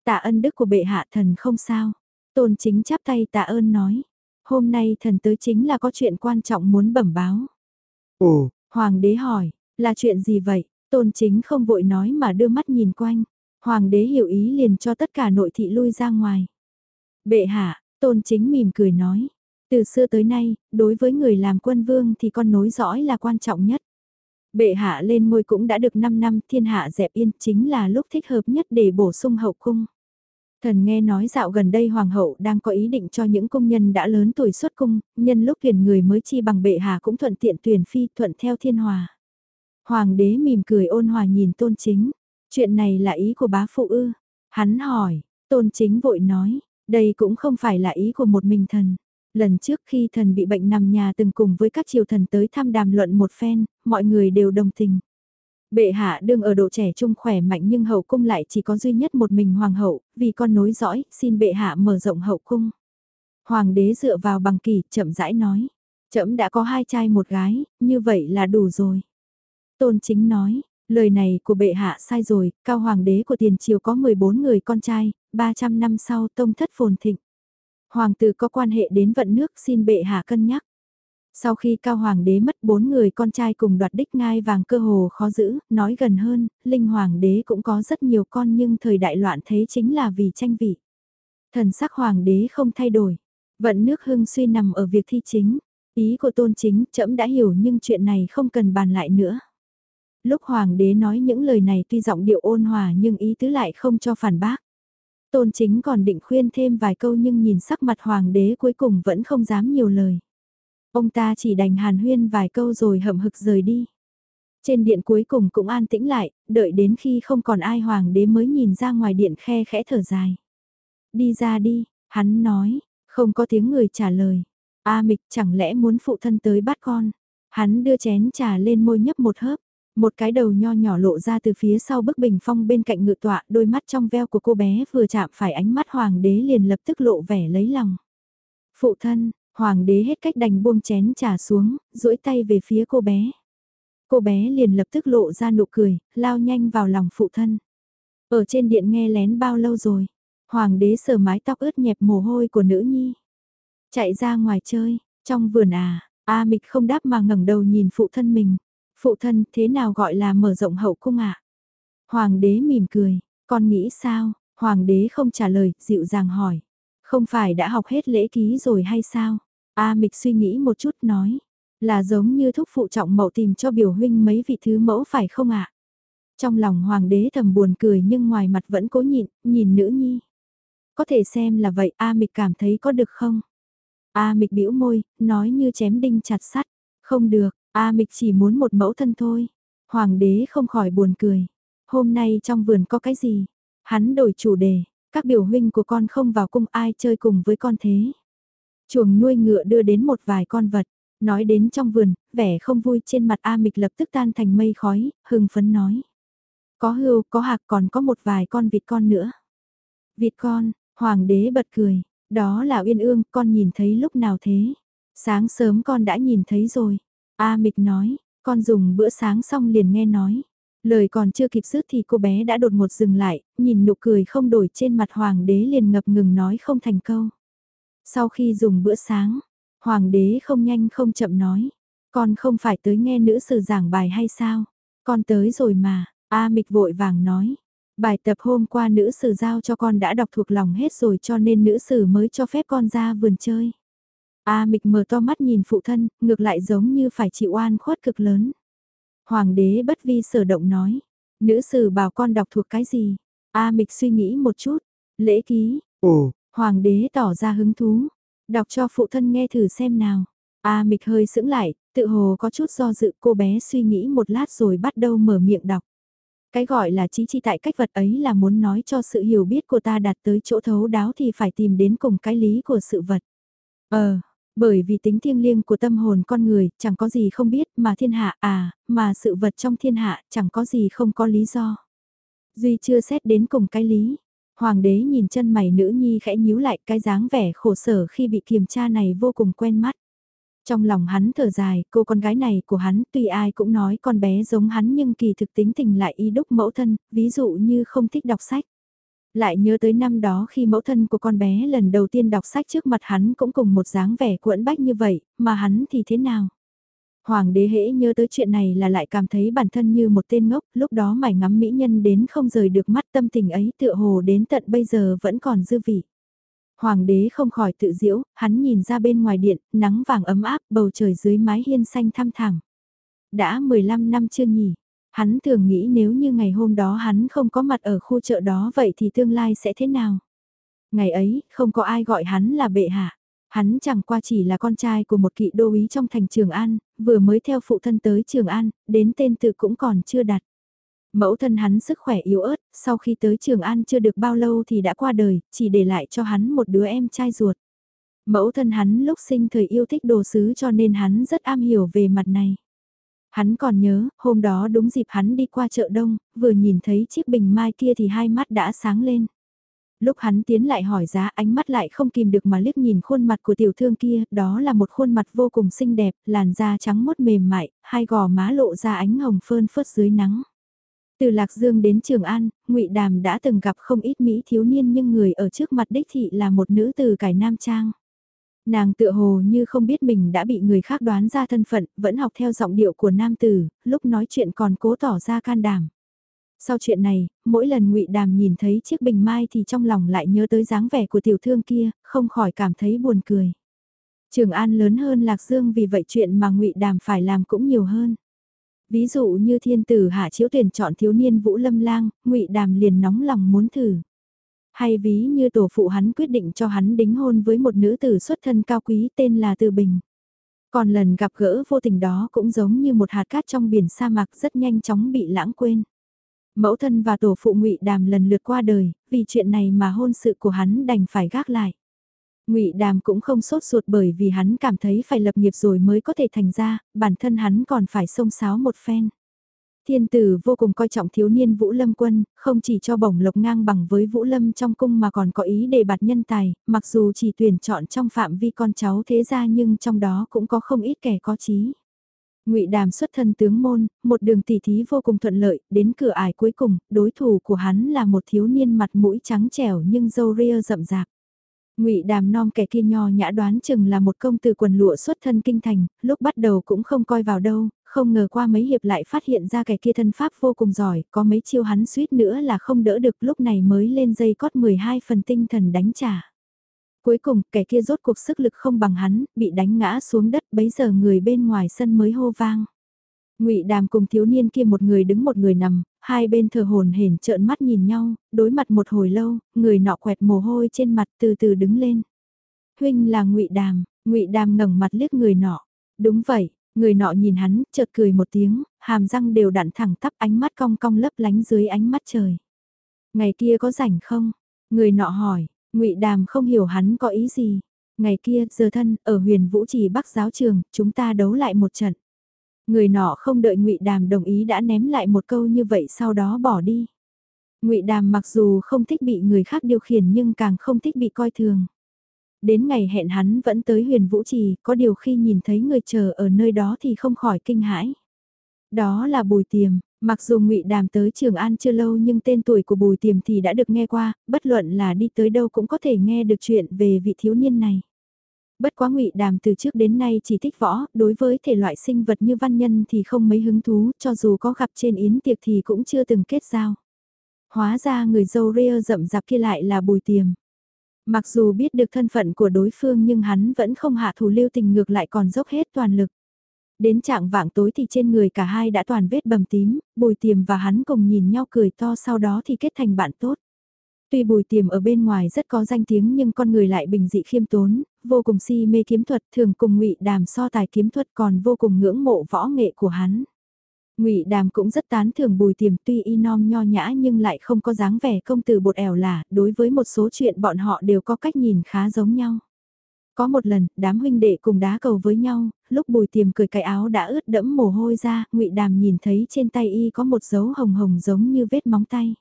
Speaker 1: Tạ ân đức của bệ hạ thần không sao. Tôn chính chắp tay tạ ơn nói. Hôm nay thần tới chính là có chuyện quan trọng muốn bẩm báo. Ồ, hoàng đế hỏi, là chuyện gì vậy? Tôn chính không vội nói mà đưa mắt nhìn quanh. Hoàng đế hiểu ý liền cho tất cả nội thị lui ra ngoài. Bệ hạ, tôn chính mỉm cười nói. Từ xưa tới nay, đối với người làm quân vương thì con nối dõi là quan trọng nhất. Bệ hạ lên ngôi cũng đã được 5 năm thiên hạ dẹp yên chính là lúc thích hợp nhất để bổ sung hậu cung. Thần nghe nói dạo gần đây hoàng hậu đang có ý định cho những công nhân đã lớn tuổi xuất cung, nhân lúc tuyển người mới chi bằng bệ hạ cũng thuận tiện tuyển phi thuận theo thiên hòa. Hoàng đế mỉm cười ôn hòa nhìn tôn chính, chuyện này là ý của bá phụ ư. Hắn hỏi, tôn chính vội nói, đây cũng không phải là ý của một mình thần. Lần trước khi thần bị bệnh nằm nhà từng cùng với các triều thần tới thăm đàm luận một phen, mọi người đều đồng tình. Bệ hạ đương ở độ trẻ trung khỏe mạnh nhưng hậu cung lại chỉ có duy nhất một mình hoàng hậu, vì con nối dõi, xin bệ hạ mở rộng hậu cung. Hoàng đế dựa vào bằng kỳ, chậm rãi nói. Chậm đã có hai trai một gái, như vậy là đủ rồi. Tôn chính nói, lời này của bệ hạ sai rồi, cao hoàng đế của tiền triều có 14 người con trai, 300 năm sau tông thất phồn thịnh. Hoàng tử có quan hệ đến vận nước xin bệ hạ cân nhắc. Sau khi cao hoàng đế mất bốn người con trai cùng đoạt đích ngai vàng cơ hồ khó giữ, nói gần hơn, linh hoàng đế cũng có rất nhiều con nhưng thời đại loạn thế chính là vì tranh vị. Thần sắc hoàng đế không thay đổi, vận nước hưng suy nằm ở việc thi chính, ý của tôn chính trẫm đã hiểu nhưng chuyện này không cần bàn lại nữa. Lúc hoàng đế nói những lời này tuy giọng điệu ôn hòa nhưng ý tứ lại không cho phản bác. Tôn chính còn định khuyên thêm vài câu nhưng nhìn sắc mặt hoàng đế cuối cùng vẫn không dám nhiều lời. Ông ta chỉ đành hàn huyên vài câu rồi hậm hực rời đi. Trên điện cuối cùng cũng an tĩnh lại, đợi đến khi không còn ai hoàng đế mới nhìn ra ngoài điện khe khẽ thở dài. Đi ra đi, hắn nói, không có tiếng người trả lời. A mịch chẳng lẽ muốn phụ thân tới bắt con. Hắn đưa chén trà lên môi nhấp một hớp. Một cái đầu nho nhỏ lộ ra từ phía sau bức bình phong bên cạnh ngự tọa, đôi mắt trong veo của cô bé vừa chạm phải ánh mắt hoàng đế liền lập tức lộ vẻ lấy lòng. Phụ thân, hoàng đế hết cách đành buông chén trà xuống, duỗi tay về phía cô bé. Cô bé liền lập tức lộ ra nụ cười, lao nhanh vào lòng phụ thân. Ở trên điện nghe lén bao lâu rồi? Hoàng đế sờ mái tóc ướt nhẹp mồ hôi của nữ nhi. Chạy ra ngoài chơi, trong vườn à, A mịch không đáp mà ngẩng đầu nhìn phụ thân mình. Phụ thân thế nào gọi là mở rộng hậu cung ạ? À? Hoàng đế mỉm cười, con nghĩ sao? Hoàng đế không trả lời, dịu dàng hỏi. Không phải đã học hết lễ ký rồi hay sao? A mịch suy nghĩ một chút nói. Là giống như thúc phụ trọng mậu tìm cho biểu huynh mấy vị thứ mẫu phải không ạ? Trong lòng hoàng đế thầm buồn cười nhưng ngoài mặt vẫn cố nhịn, nhìn nữ nhi. Có thể xem là vậy A mịch cảm thấy có được không? A mịch bĩu môi, nói như chém đinh chặt sắt. Không được, A mịch chỉ muốn một mẫu thân thôi. Hoàng đế không khỏi buồn cười. Hôm nay trong vườn có cái gì? Hắn đổi chủ đề, các biểu huynh của con không vào cung ai chơi cùng với con thế. Chuồng nuôi ngựa đưa đến một vài con vật. Nói đến trong vườn, vẻ không vui trên mặt A mịch lập tức tan thành mây khói, hưng phấn nói. Có hươu, có hạc còn có một vài con vịt con nữa. Vịt con, hoàng đế bật cười, đó là uyên ương, con nhìn thấy lúc nào thế? Sáng sớm con đã nhìn thấy rồi. A Mịch nói, con dùng bữa sáng xong liền nghe nói. Lời còn chưa kịp dứt thì cô bé đã đột ngột dừng lại, nhìn nụ cười không đổi trên mặt hoàng đế liền ngập ngừng nói không thành câu. Sau khi dùng bữa sáng, hoàng đế không nhanh không chậm nói, con không phải tới nghe nữ sử giảng bài hay sao? Con tới rồi mà, A Mịch vội vàng nói. Bài tập hôm qua nữ sử giao cho con đã đọc thuộc lòng hết rồi cho nên nữ sử mới cho phép con ra vườn chơi. A mịch mở to mắt nhìn phụ thân, ngược lại giống như phải chịu oan khuất cực lớn. Hoàng đế bất vi sở động nói, nữ sử bảo con đọc thuộc cái gì? A mịch suy nghĩ một chút, lễ ký, ồ, hoàng đế tỏ ra hứng thú, đọc cho phụ thân nghe thử xem nào. A mịch hơi sững lại, tự hồ có chút do dự cô bé suy nghĩ một lát rồi bắt đầu mở miệng đọc. Cái gọi là trí chi tại cách vật ấy là muốn nói cho sự hiểu biết của ta đạt tới chỗ thấu đáo thì phải tìm đến cùng cái lý của sự vật. Ờ, bởi vì tính thiêng liêng của tâm hồn con người, chẳng có gì không biết mà thiên hạ à, mà sự vật trong thiên hạ chẳng có gì không có lý do. Duy chưa xét đến cùng cái lý. Hoàng đế nhìn chân mày nữ nhi khẽ nhíu lại cái dáng vẻ khổ sở khi bị kiềm tra này vô cùng quen mắt. Trong lòng hắn thở dài, cô con gái này của hắn tuy ai cũng nói con bé giống hắn nhưng kỳ thực tính tình lại y đúc mẫu thân, ví dụ như không thích đọc sách. Lại nhớ tới năm đó khi mẫu thân của con bé lần đầu tiên đọc sách trước mặt hắn cũng cùng một dáng vẻ cuộn bách như vậy, mà hắn thì thế nào? Hoàng đế hễ nhớ tới chuyện này là lại cảm thấy bản thân như một tên ngốc, lúc đó mải ngắm mỹ nhân đến không rời được mắt tâm tình ấy tựa hồ đến tận bây giờ vẫn còn dư vị. Hoàng đế không khỏi tự diễu, hắn nhìn ra bên ngoài điện, nắng vàng ấm áp, bầu trời dưới mái hiên xanh thăm thẳng. Đã 15 năm chưa nhỉ? Hắn thường nghĩ nếu như ngày hôm đó hắn không có mặt ở khu chợ đó vậy thì tương lai sẽ thế nào? Ngày ấy, không có ai gọi hắn là bệ hạ. Hắn chẳng qua chỉ là con trai của một kỵ đô úy trong thành Trường An, vừa mới theo phụ thân tới Trường An, đến tên tự cũng còn chưa đặt. Mẫu thân hắn sức khỏe yếu ớt, sau khi tới Trường An chưa được bao lâu thì đã qua đời, chỉ để lại cho hắn một đứa em trai ruột. Mẫu thân hắn lúc sinh thời yêu thích đồ sứ cho nên hắn rất am hiểu về mặt này. Hắn còn nhớ, hôm đó đúng dịp hắn đi qua chợ đông, vừa nhìn thấy chiếc bình mai kia thì hai mắt đã sáng lên. Lúc hắn tiến lại hỏi giá ánh mắt lại không kìm được mà liếc nhìn khuôn mặt của tiểu thương kia, đó là một khuôn mặt vô cùng xinh đẹp, làn da trắng mốt mềm mại, hai gò má lộ ra ánh hồng phơn phớt dưới nắng. Từ Lạc Dương đến Trường An, ngụy Đàm đã từng gặp không ít Mỹ thiếu niên nhưng người ở trước mặt đích thị là một nữ từ cải Nam Trang. Nàng tựa hồ như không biết mình đã bị người khác đoán ra thân phận, vẫn học theo giọng điệu của nam tử, lúc nói chuyện còn cố tỏ ra can đảm. Sau chuyện này, mỗi lần ngụy Đàm nhìn thấy chiếc bình mai thì trong lòng lại nhớ tới dáng vẻ của tiểu thương kia, không khỏi cảm thấy buồn cười. Trường An lớn hơn Lạc Dương vì vậy chuyện mà ngụy Đàm phải làm cũng nhiều hơn. Ví dụ như thiên tử hạ chiếu tuyển chọn thiếu niên Vũ Lâm Lang, ngụy Đàm liền nóng lòng muốn thử. Hay ví như tổ phụ hắn quyết định cho hắn đính hôn với một nữ tử xuất thân cao quý tên là Từ Bình. Còn lần gặp gỡ vô tình đó cũng giống như một hạt cát trong biển sa mạc rất nhanh chóng bị lãng quên. Mẫu thân và tổ phụ ngụy Đàm lần lượt qua đời, vì chuyện này mà hôn sự của hắn đành phải gác lại. Ngụy Đàm cũng không sốt ruột bởi vì hắn cảm thấy phải lập nghiệp rồi mới có thể thành ra, bản thân hắn còn phải xông xáo một phen. Thiên tử vô cùng coi trọng thiếu niên Vũ Lâm quân, không chỉ cho bổng lộc ngang bằng với Vũ Lâm trong cung mà còn có ý đề bạt nhân tài, mặc dù chỉ tuyển chọn trong phạm vi con cháu thế gia nhưng trong đó cũng có không ít kẻ có trí. Ngụy Đàm xuất thân tướng môn, một đường tỉ thí vô cùng thuận lợi, đến cửa ải cuối cùng, đối thủ của hắn là một thiếu niên mặt mũi trắng trẻo nhưng râu ria rậm rạp. Ngụy Đàm non kẻ kia nho nhã đoán chừng là một công tử quần lụa xuất thân kinh thành, lúc bắt đầu cũng không coi vào đâu, không ngờ qua mấy hiệp lại phát hiện ra kẻ kia thân pháp vô cùng giỏi, có mấy chiêu hắn suýt nữa là không đỡ được lúc này mới lên dây cót 12 phần tinh thần đánh trả. Cuối cùng, kẻ kia rốt cuộc sức lực không bằng hắn, bị đánh ngã xuống đất, bấy giờ người bên ngoài sân mới hô vang. Ngụy Đàm cùng thiếu niên kia một người đứng một người nằm, hai bên thờ hồn hển trợn mắt nhìn nhau, đối mặt một hồi lâu, người nọ quẹt mồ hôi trên mặt từ từ đứng lên. Huynh là Ngụy Đàm, Ngụy Đàm ngẩng mặt liếc người nọ. Đúng vậy, người nọ nhìn hắn, chợt cười một tiếng, hàm răng đều đặn thẳng tắp ánh mắt cong cong lấp lánh dưới ánh mắt trời. Ngày kia có rảnh không? Người nọ hỏi, ngụy Đàm không hiểu hắn có ý gì. Ngày kia, giờ thân, ở huyền vũ trì bắc giáo trường, chúng ta đấu lại một trận. Người nọ không đợi ngụy Đàm đồng ý đã ném lại một câu như vậy sau đó bỏ đi. ngụy Đàm mặc dù không thích bị người khác điều khiển nhưng càng không thích bị coi thường. Đến ngày hẹn hắn vẫn tới huyền vũ trì, có điều khi nhìn thấy người chờ ở nơi đó thì không khỏi kinh hãi. Đó là bùi tiềm, Mặc dù ngụy Đàm tới Trường An chưa lâu nhưng tên tuổi của Bùi Tiềm thì đã được nghe qua, bất luận là đi tới đâu cũng có thể nghe được chuyện về vị thiếu niên này. Bất quá ngụy Đàm từ trước đến nay chỉ thích võ, đối với thể loại sinh vật như văn nhân thì không mấy hứng thú, cho dù có gặp trên yến tiệc thì cũng chưa từng kết giao. Hóa ra người dâu ria rậm rạp kia lại là Bùi Tiềm. Mặc dù biết được thân phận của đối phương nhưng hắn vẫn không hạ thủ lưu tình ngược lại còn dốc hết toàn lực. Đến trạng vạng tối thì trên người cả hai đã toàn vết bầm tím, bùi tiềm và hắn cùng nhìn nhau cười to sau đó thì kết thành bạn tốt. Tuy bùi tiềm ở bên ngoài rất có danh tiếng nhưng con người lại bình dị khiêm tốn, vô cùng si mê kiếm thuật thường cùng ngụy đàm so tài kiếm thuật còn vô cùng ngưỡng mộ võ nghệ của hắn. Ngụy Đàm cũng rất tán thưởng Bùi Tiềm tuy y nom nho nhã nhưng lại không có dáng vẻ công tử bột ẻo là, đối với một số chuyện bọn họ đều có cách nhìn khá giống nhau. Có một lần, đám huynh đệ cùng đá cầu với nhau, lúc bùi tiềm cười cái áo đã ướt đẫm mồ hôi ra, ngụy Đàm nhìn thấy trên tay y có một dấu hồng hồng giống như vết móng tay.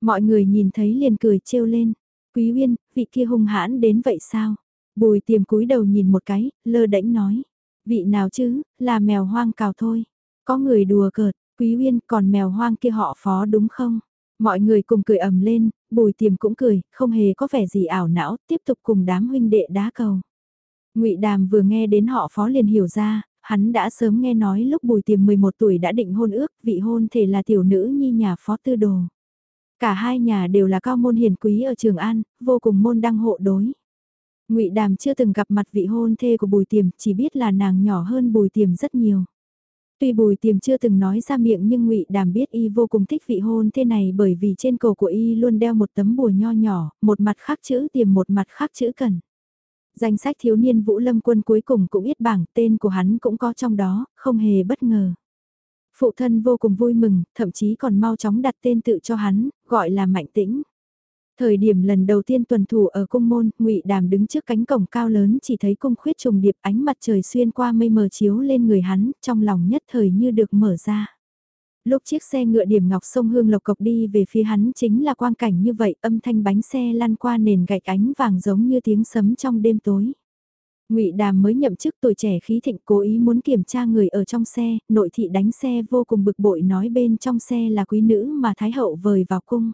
Speaker 1: Mọi người nhìn thấy liền cười trêu lên. Quý Uyên, vị kia hung hãn đến vậy sao? Bùi tiềm cúi đầu nhìn một cái, lơ đễnh nói. Vị nào chứ, là mèo hoang cào thôi. Có người đùa cợt, Quý Uyên còn mèo hoang kia họ phó đúng không? Mọi người cùng cười ầm lên, bùi tiềm cũng cười, không hề có vẻ gì ảo não, tiếp tục cùng đám huynh đệ đá cầu. ngụy Đàm vừa nghe đến họ phó liền hiểu ra, hắn đã sớm nghe nói lúc bùi tiềm 11 tuổi đã định hôn ước, vị hôn thể là tiểu nữ nhi nhà phó tư đồ. Cả hai nhà đều là cao môn hiền quý ở Trường An, vô cùng môn đăng hộ đối. ngụy Đàm chưa từng gặp mặt vị hôn thê của bùi tiềm, chỉ biết là nàng nhỏ hơn bùi tiềm rất nhiều. Tuy bùi tiềm chưa từng nói ra miệng nhưng ngụy Đàm biết y vô cùng thích vị hôn thế này bởi vì trên cổ của y luôn đeo một tấm bùa nho nhỏ, một mặt khác chữ tiềm một mặt khác chữ cần. Danh sách thiếu niên Vũ Lâm quân cuối cùng cũng biết bảng tên của hắn cũng có trong đó, không hề bất ngờ. Phụ thân vô cùng vui mừng, thậm chí còn mau chóng đặt tên tự cho hắn, gọi là Mạnh Tĩnh. Thời điểm lần đầu tiên tuần thủ ở cung môn, ngụy Đàm đứng trước cánh cổng cao lớn chỉ thấy cung khuyết trùng điệp ánh mặt trời xuyên qua mây mờ chiếu lên người hắn, trong lòng nhất thời như được mở ra. Lúc chiếc xe ngựa điểm ngọc sông Hương Lộc Cộc đi về phía hắn chính là quang cảnh như vậy, âm thanh bánh xe lăn qua nền gạch ánh vàng giống như tiếng sấm trong đêm tối. Ngụy Đàm mới nhậm chức tuổi trẻ khí thịnh cố ý muốn kiểm tra người ở trong xe, nội thị đánh xe vô cùng bực bội nói bên trong xe là quý nữ mà Thái Hậu vời vào cung.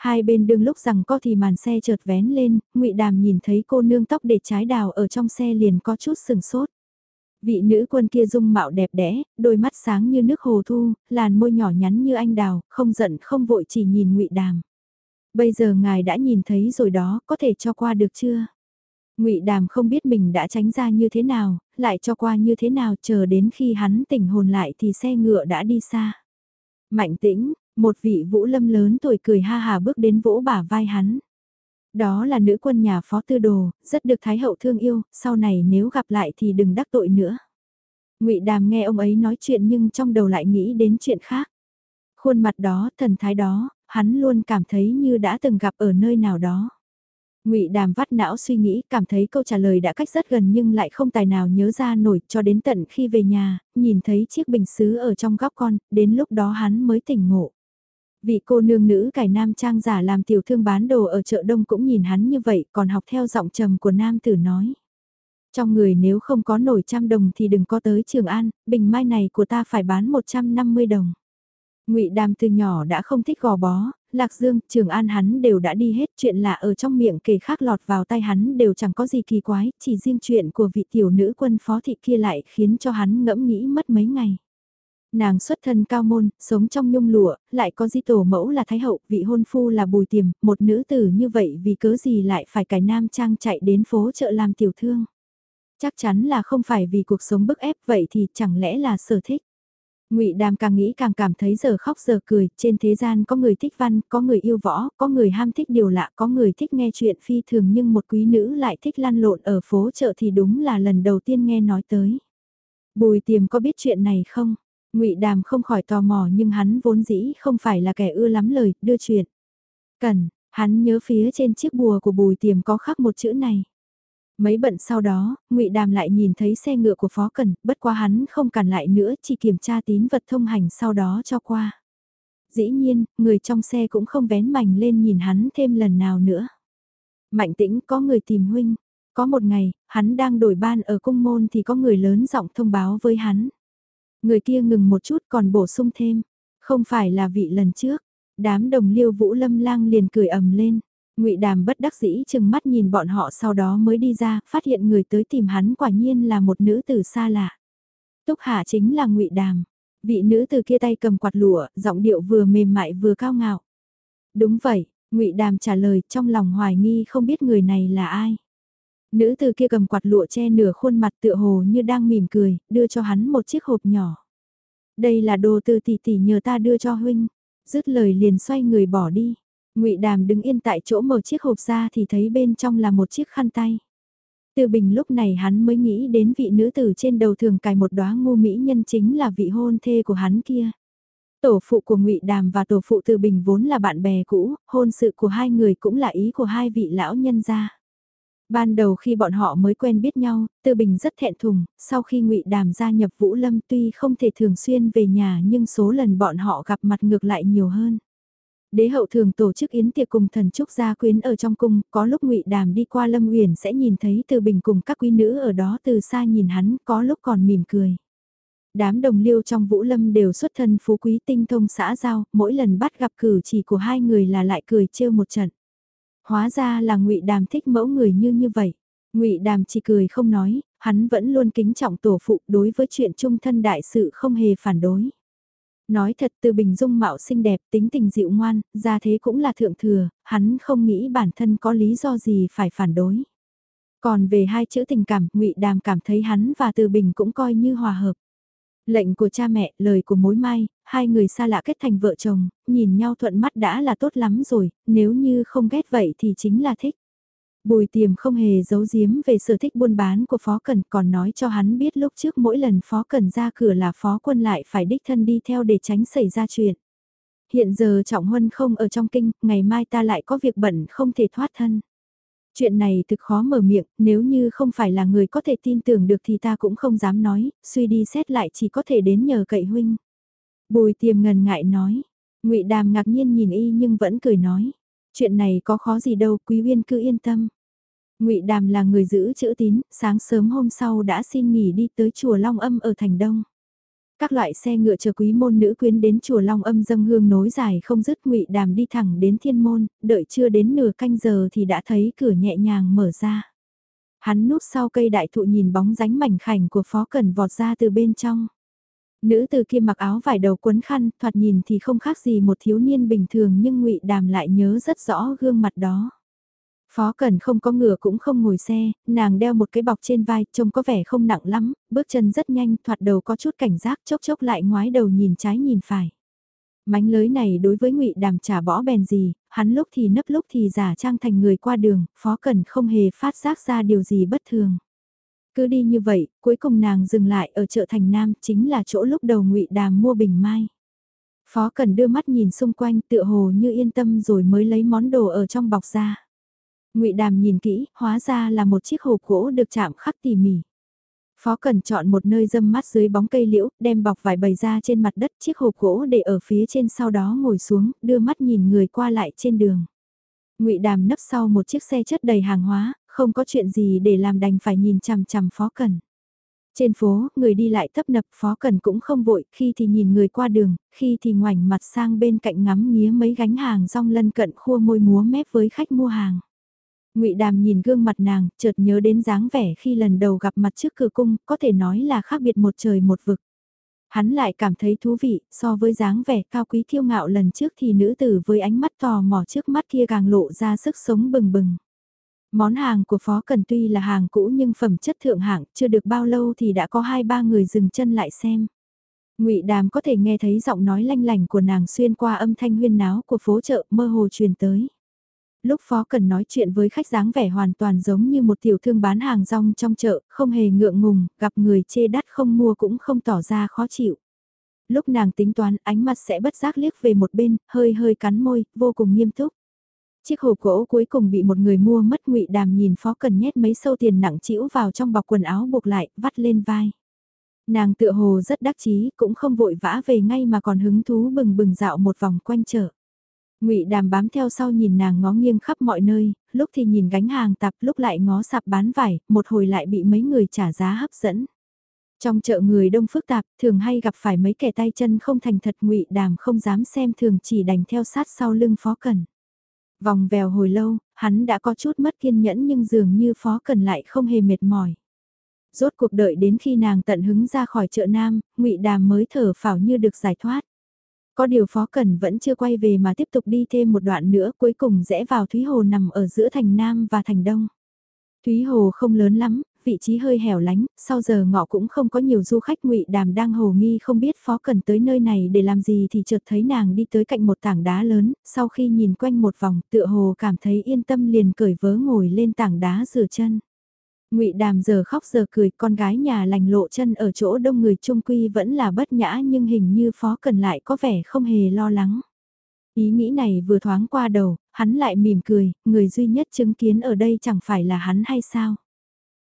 Speaker 1: Hai bên đương lúc rằng có thì màn xe chợt vén lên, ngụy Đàm nhìn thấy cô nương tóc để trái đào ở trong xe liền có chút sừng sốt. Vị nữ quân kia dung mạo đẹp đẽ, đôi mắt sáng như nước hồ thu, làn môi nhỏ nhắn như anh đào, không giận không vội chỉ nhìn ngụy Đàm. Bây giờ ngài đã nhìn thấy rồi đó, có thể cho qua được chưa? ngụy Đàm không biết mình đã tránh ra như thế nào, lại cho qua như thế nào chờ đến khi hắn tỉnh hồn lại thì xe ngựa đã đi xa. Mạnh tĩnh, một vị vũ lâm lớn tuổi cười ha hà bước đến vỗ bả vai hắn. Đó là nữ quân nhà phó tư đồ, rất được Thái hậu thương yêu, sau này nếu gặp lại thì đừng đắc tội nữa. ngụy Đàm nghe ông ấy nói chuyện nhưng trong đầu lại nghĩ đến chuyện khác. Khuôn mặt đó, thần thái đó, hắn luôn cảm thấy như đã từng gặp ở nơi nào đó. Ngụy Đàm vắt não suy nghĩ, cảm thấy câu trả lời đã cách rất gần nhưng lại không tài nào nhớ ra nổi cho đến tận khi về nhà, nhìn thấy chiếc bình sứ ở trong góc con, đến lúc đó hắn mới tỉnh ngộ. Vị cô nương nữ cải nam trang giả làm tiểu thương bán đồ ở chợ đông cũng nhìn hắn như vậy, còn học theo giọng trầm của nam tử nói. Trong người nếu không có nổi trăm đồng thì đừng có tới Trường An, bình mai này của ta phải bán 150 đồng. Ngụy Đàm từ nhỏ đã không thích gò bó, Lạc Dương, Trường An hắn đều đã đi hết chuyện lạ ở trong miệng kể khác lọt vào tay hắn đều chẳng có gì kỳ quái, chỉ riêng chuyện của vị tiểu nữ quân phó thị kia lại khiến cho hắn ngẫm nghĩ mất mấy ngày. Nàng xuất thân cao môn, sống trong nhung lụa, lại có di tổ mẫu là Thái Hậu, vị hôn phu là Bùi Tiềm, một nữ tử như vậy vì cớ gì lại phải cải nam trang chạy đến phố chợ làm tiểu thương. Chắc chắn là không phải vì cuộc sống bức ép vậy thì chẳng lẽ là sở thích. Ngụy Đàm càng nghĩ càng cảm thấy giờ khóc giờ cười, trên thế gian có người thích văn, có người yêu võ, có người ham thích điều lạ, có người thích nghe chuyện phi thường nhưng một quý nữ lại thích lăn lộn ở phố chợ thì đúng là lần đầu tiên nghe nói tới. Bùi Tiềm có biết chuyện này không? Ngụy Đàm không khỏi tò mò nhưng hắn vốn dĩ không phải là kẻ ưa lắm lời, đưa chuyện. Cần, hắn nhớ phía trên chiếc bùa của Bùi Tiềm có khắc một chữ này. Mấy bận sau đó, ngụy Đàm lại nhìn thấy xe ngựa của Phó Cần, bất quá hắn không cản lại nữa, chỉ kiểm tra tín vật thông hành sau đó cho qua. Dĩ nhiên, người trong xe cũng không vén mảnh lên nhìn hắn thêm lần nào nữa. Mạnh tĩnh có người tìm huynh. Có một ngày, hắn đang đổi ban ở cung môn thì có người lớn giọng thông báo với hắn. Người kia ngừng một chút còn bổ sung thêm. Không phải là vị lần trước. Đám đồng liêu vũ lâm lang liền cười ầm lên ngụy Đàm bất đắc dĩ chừng mắt nhìn bọn họ sau đó mới đi ra, phát hiện người tới tìm hắn quả nhiên là một nữ tử xa lạ. Túc Hạ chính là ngụy Đàm. Vị nữ tử kia tay cầm quạt lụa, giọng điệu vừa mềm mại vừa cao ngạo. Đúng vậy, ngụy Đàm trả lời trong lòng hoài nghi không biết người này là ai. Nữ tử kia cầm quạt lụa che nửa khuôn mặt tựa hồ như đang mỉm cười, đưa cho hắn một chiếc hộp nhỏ. Đây là đồ từ tỷ tỷ nhờ ta đưa cho huynh. Dứt lời liền xoay người bỏ đi. Ngụy Đàm đứng yên tại chỗ mở chiếc hộp ra thì thấy bên trong là một chiếc khăn tay. Từ bình lúc này hắn mới nghĩ đến vị nữ tử trên đầu thường cài một đóa ngu mỹ nhân chính là vị hôn thê của hắn kia. Tổ phụ của Ngụy Đàm và tổ phụ Từ Bình vốn là bạn bè cũ, hôn sự của hai người cũng là ý của hai vị lão nhân gia. Ban đầu khi bọn họ mới quen biết nhau, Tư Bình rất thẹn thùng, sau khi Ngụy Đàm gia nhập Vũ Lâm tuy không thể thường xuyên về nhà nhưng số lần bọn họ gặp mặt ngược lại nhiều hơn. Đế hậu thường tổ chức yến tiệc cùng thần trúc gia quyến ở trong cung, có lúc ngụy Đàm đi qua Lâm Uyển sẽ nhìn thấy Tư Bình cùng các quý nữ ở đó từ xa nhìn hắn, có lúc còn mỉm cười. Đám đồng liêu trong Vũ Lâm đều xuất thân phú quý tinh thông xã giao, mỗi lần bắt gặp cử chỉ của hai người là lại cười trêu một trận. Hóa ra là ngụy Đàm thích mẫu người như như vậy. Ngụy Đàm chỉ cười không nói, hắn vẫn luôn kính trọng tổ phụ đối với chuyện trung thân đại sự không hề phản đối. Nói thật từ bình dung mạo xinh đẹp tính tình dịu ngoan, ra thế cũng là thượng thừa, hắn không nghĩ bản thân có lý do gì phải phản đối. Còn về hai chữ tình cảm, ngụy Đàm cảm thấy hắn và Từ Bình cũng coi như hòa hợp. Lệnh của cha mẹ, lời của mối mai, hai người xa lạ kết thành vợ chồng, nhìn nhau thuận mắt đã là tốt lắm rồi, nếu như không ghét vậy thì chính là thích. Bùi tiềm không hề giấu giếm về sở thích buôn bán của Phó Cần còn nói cho hắn biết lúc trước mỗi lần Phó Cần ra cửa là Phó Quân lại phải đích thân đi theo để tránh xảy ra chuyện. Hiện giờ Trọng Huân không ở trong kinh, ngày mai ta lại có việc bận không thể thoát thân. Chuyện này thực khó mở miệng, nếu như không phải là người có thể tin tưởng được thì ta cũng không dám nói, suy đi xét lại chỉ có thể đến nhờ cậy huynh. Bùi tiềm ngần ngại nói, ngụy Đàm ngạc nhiên nhìn y nhưng vẫn cười nói. Chuyện này có khó gì đâu, Quý viên cứ yên tâm. Ngụy Đàm là người giữ chữ tín, sáng sớm hôm sau đã xin nghỉ đi tới chùa Long Âm ở thành Đông. Các loại xe ngựa chờ quý môn nữ quyến đến chùa Long Âm dâng hương nối dài không dứt ngụy đàm đi thẳng đến thiên môn, đợi chưa đến nửa canh giờ thì đã thấy cửa nhẹ nhàng mở ra. Hắn núp sau cây đại thụ nhìn bóng dáng mảnh khảnh của phó cần vọt ra từ bên trong. Nữ từ kia mặc áo vải đầu quấn khăn, thoạt nhìn thì không khác gì một thiếu niên bình thường nhưng ngụy Đàm lại nhớ rất rõ gương mặt đó. Phó Cần không có ngựa cũng không ngồi xe, nàng đeo một cái bọc trên vai, trông có vẻ không nặng lắm, bước chân rất nhanh, thoạt đầu có chút cảnh giác, chốc chốc lại ngoái đầu nhìn trái nhìn phải. Mánh lưới này đối với ngụy Đàm trả bỏ bèn gì, hắn lúc thì nấp lúc thì giả trang thành người qua đường, Phó Cần không hề phát giác ra điều gì bất thường. Cứ đi như vậy, cuối cùng nàng dừng lại ở chợ Thành Nam, chính là chỗ lúc đầu ngụy Đàm mua bình mai. Phó Cần đưa mắt nhìn xung quanh tựa hồ như yên tâm rồi mới lấy món đồ ở trong bọc ra. Ngụy Đàm nhìn kỹ, hóa ra là một chiếc hộp gỗ được chạm khắc tỉ mỉ. Phó Cần chọn một nơi dâm mát dưới bóng cây liễu, đem bọc vải bày ra trên mặt đất chiếc hộp gỗ để ở phía trên sau đó ngồi xuống, đưa mắt nhìn người qua lại trên đường. Ngụy Đàm nấp sau một chiếc xe chất đầy hàng hóa, không có chuyện gì để làm đành phải nhìn chằm chằm Phó Cần. Trên phố, người đi lại tấp nập Phó Cần cũng không vội, khi thì nhìn người qua đường, khi thì ngoảnh mặt sang bên cạnh ngắm nghía mấy gánh hàng rong lân cận khua môi múa mép với khách mua hàng. Ngụy Đàm nhìn gương mặt nàng, chợt nhớ đến dáng vẻ khi lần đầu gặp mặt trước cửa cung, có thể nói là khác biệt một trời một vực. Hắn lại cảm thấy thú vị, so với dáng vẻ cao quý kiêu ngạo lần trước thì nữ tử với ánh mắt tò mò trước mắt kia càng lộ ra sức sống bừng bừng. Món hàng của Phó Cần tuy là hàng cũ nhưng phẩm chất thượng hạng, chưa được bao lâu thì đã có hai ba người dừng chân lại xem. Ngụy Đàm có thể nghe thấy giọng nói lanh lành của nàng xuyên qua âm thanh huyên náo của phố chợ mơ hồ truyền tới lúc Phó Cần nói chuyện với khách dáng vẻ hoàn toàn giống như một tiểu thương bán hàng rong trong chợ, không hề ngượng ngùng, gặp người chê đắt không mua cũng không tỏ ra khó chịu. Lúc nàng tính toán ánh mắt sẽ bất giác liếc về một bên, hơi hơi cắn môi, vô cùng nghiêm túc. Chiếc hộp gỗ cuối cùng bị một người mua mất ngụy đàm nhìn Phó Cần nhét mấy sâu tiền nặng trĩu vào trong bọc quần áo buộc lại, vắt lên vai. Nàng tựa hồ rất đắc chí, cũng không vội vã về ngay mà còn hứng thú bừng bừng dạo một vòng quanh chợ. Ngụy Đàm bám theo sau nhìn nàng ngó nghiêng khắp mọi nơi, lúc thì nhìn gánh hàng tạp, lúc lại ngó sạp bán vải, một hồi lại bị mấy người trả giá hấp dẫn. Trong chợ người đông phức tạp, thường hay gặp phải mấy kẻ tay chân không thành thật Ngụy Đàm không dám xem thường chỉ đành theo sát sau lưng Phó Cần. Vòng vèo hồi lâu, hắn đã có chút mất kiên nhẫn nhưng dường như Phó Cần lại không hề mệt mỏi. Rốt cuộc đợi đến khi nàng tận hứng ra khỏi chợ Nam, Ngụy Đàm mới thở phào như được giải thoát. Có điều Phó Cần vẫn chưa quay về mà tiếp tục đi thêm một đoạn nữa cuối cùng rẽ vào Thúy Hồ nằm ở giữa thành Nam và thành Đông. Thúy Hồ không lớn lắm, vị trí hơi hẻo lánh, sau giờ ngọ cũng không có nhiều du khách ngụy đàm đang hồ nghi không biết Phó Cần tới nơi này để làm gì thì chợt thấy nàng đi tới cạnh một tảng đá lớn, sau khi nhìn quanh một vòng tựa hồ cảm thấy yên tâm liền cởi vớ ngồi lên tảng đá rửa chân ngụy Đàm giờ khóc giờ cười, con gái nhà lành lộ chân ở chỗ đông người trung quy vẫn là bất nhã nhưng hình như Phó Cần lại có vẻ không hề lo lắng. Ý nghĩ này vừa thoáng qua đầu, hắn lại mỉm cười, người duy nhất chứng kiến ở đây chẳng phải là hắn hay sao.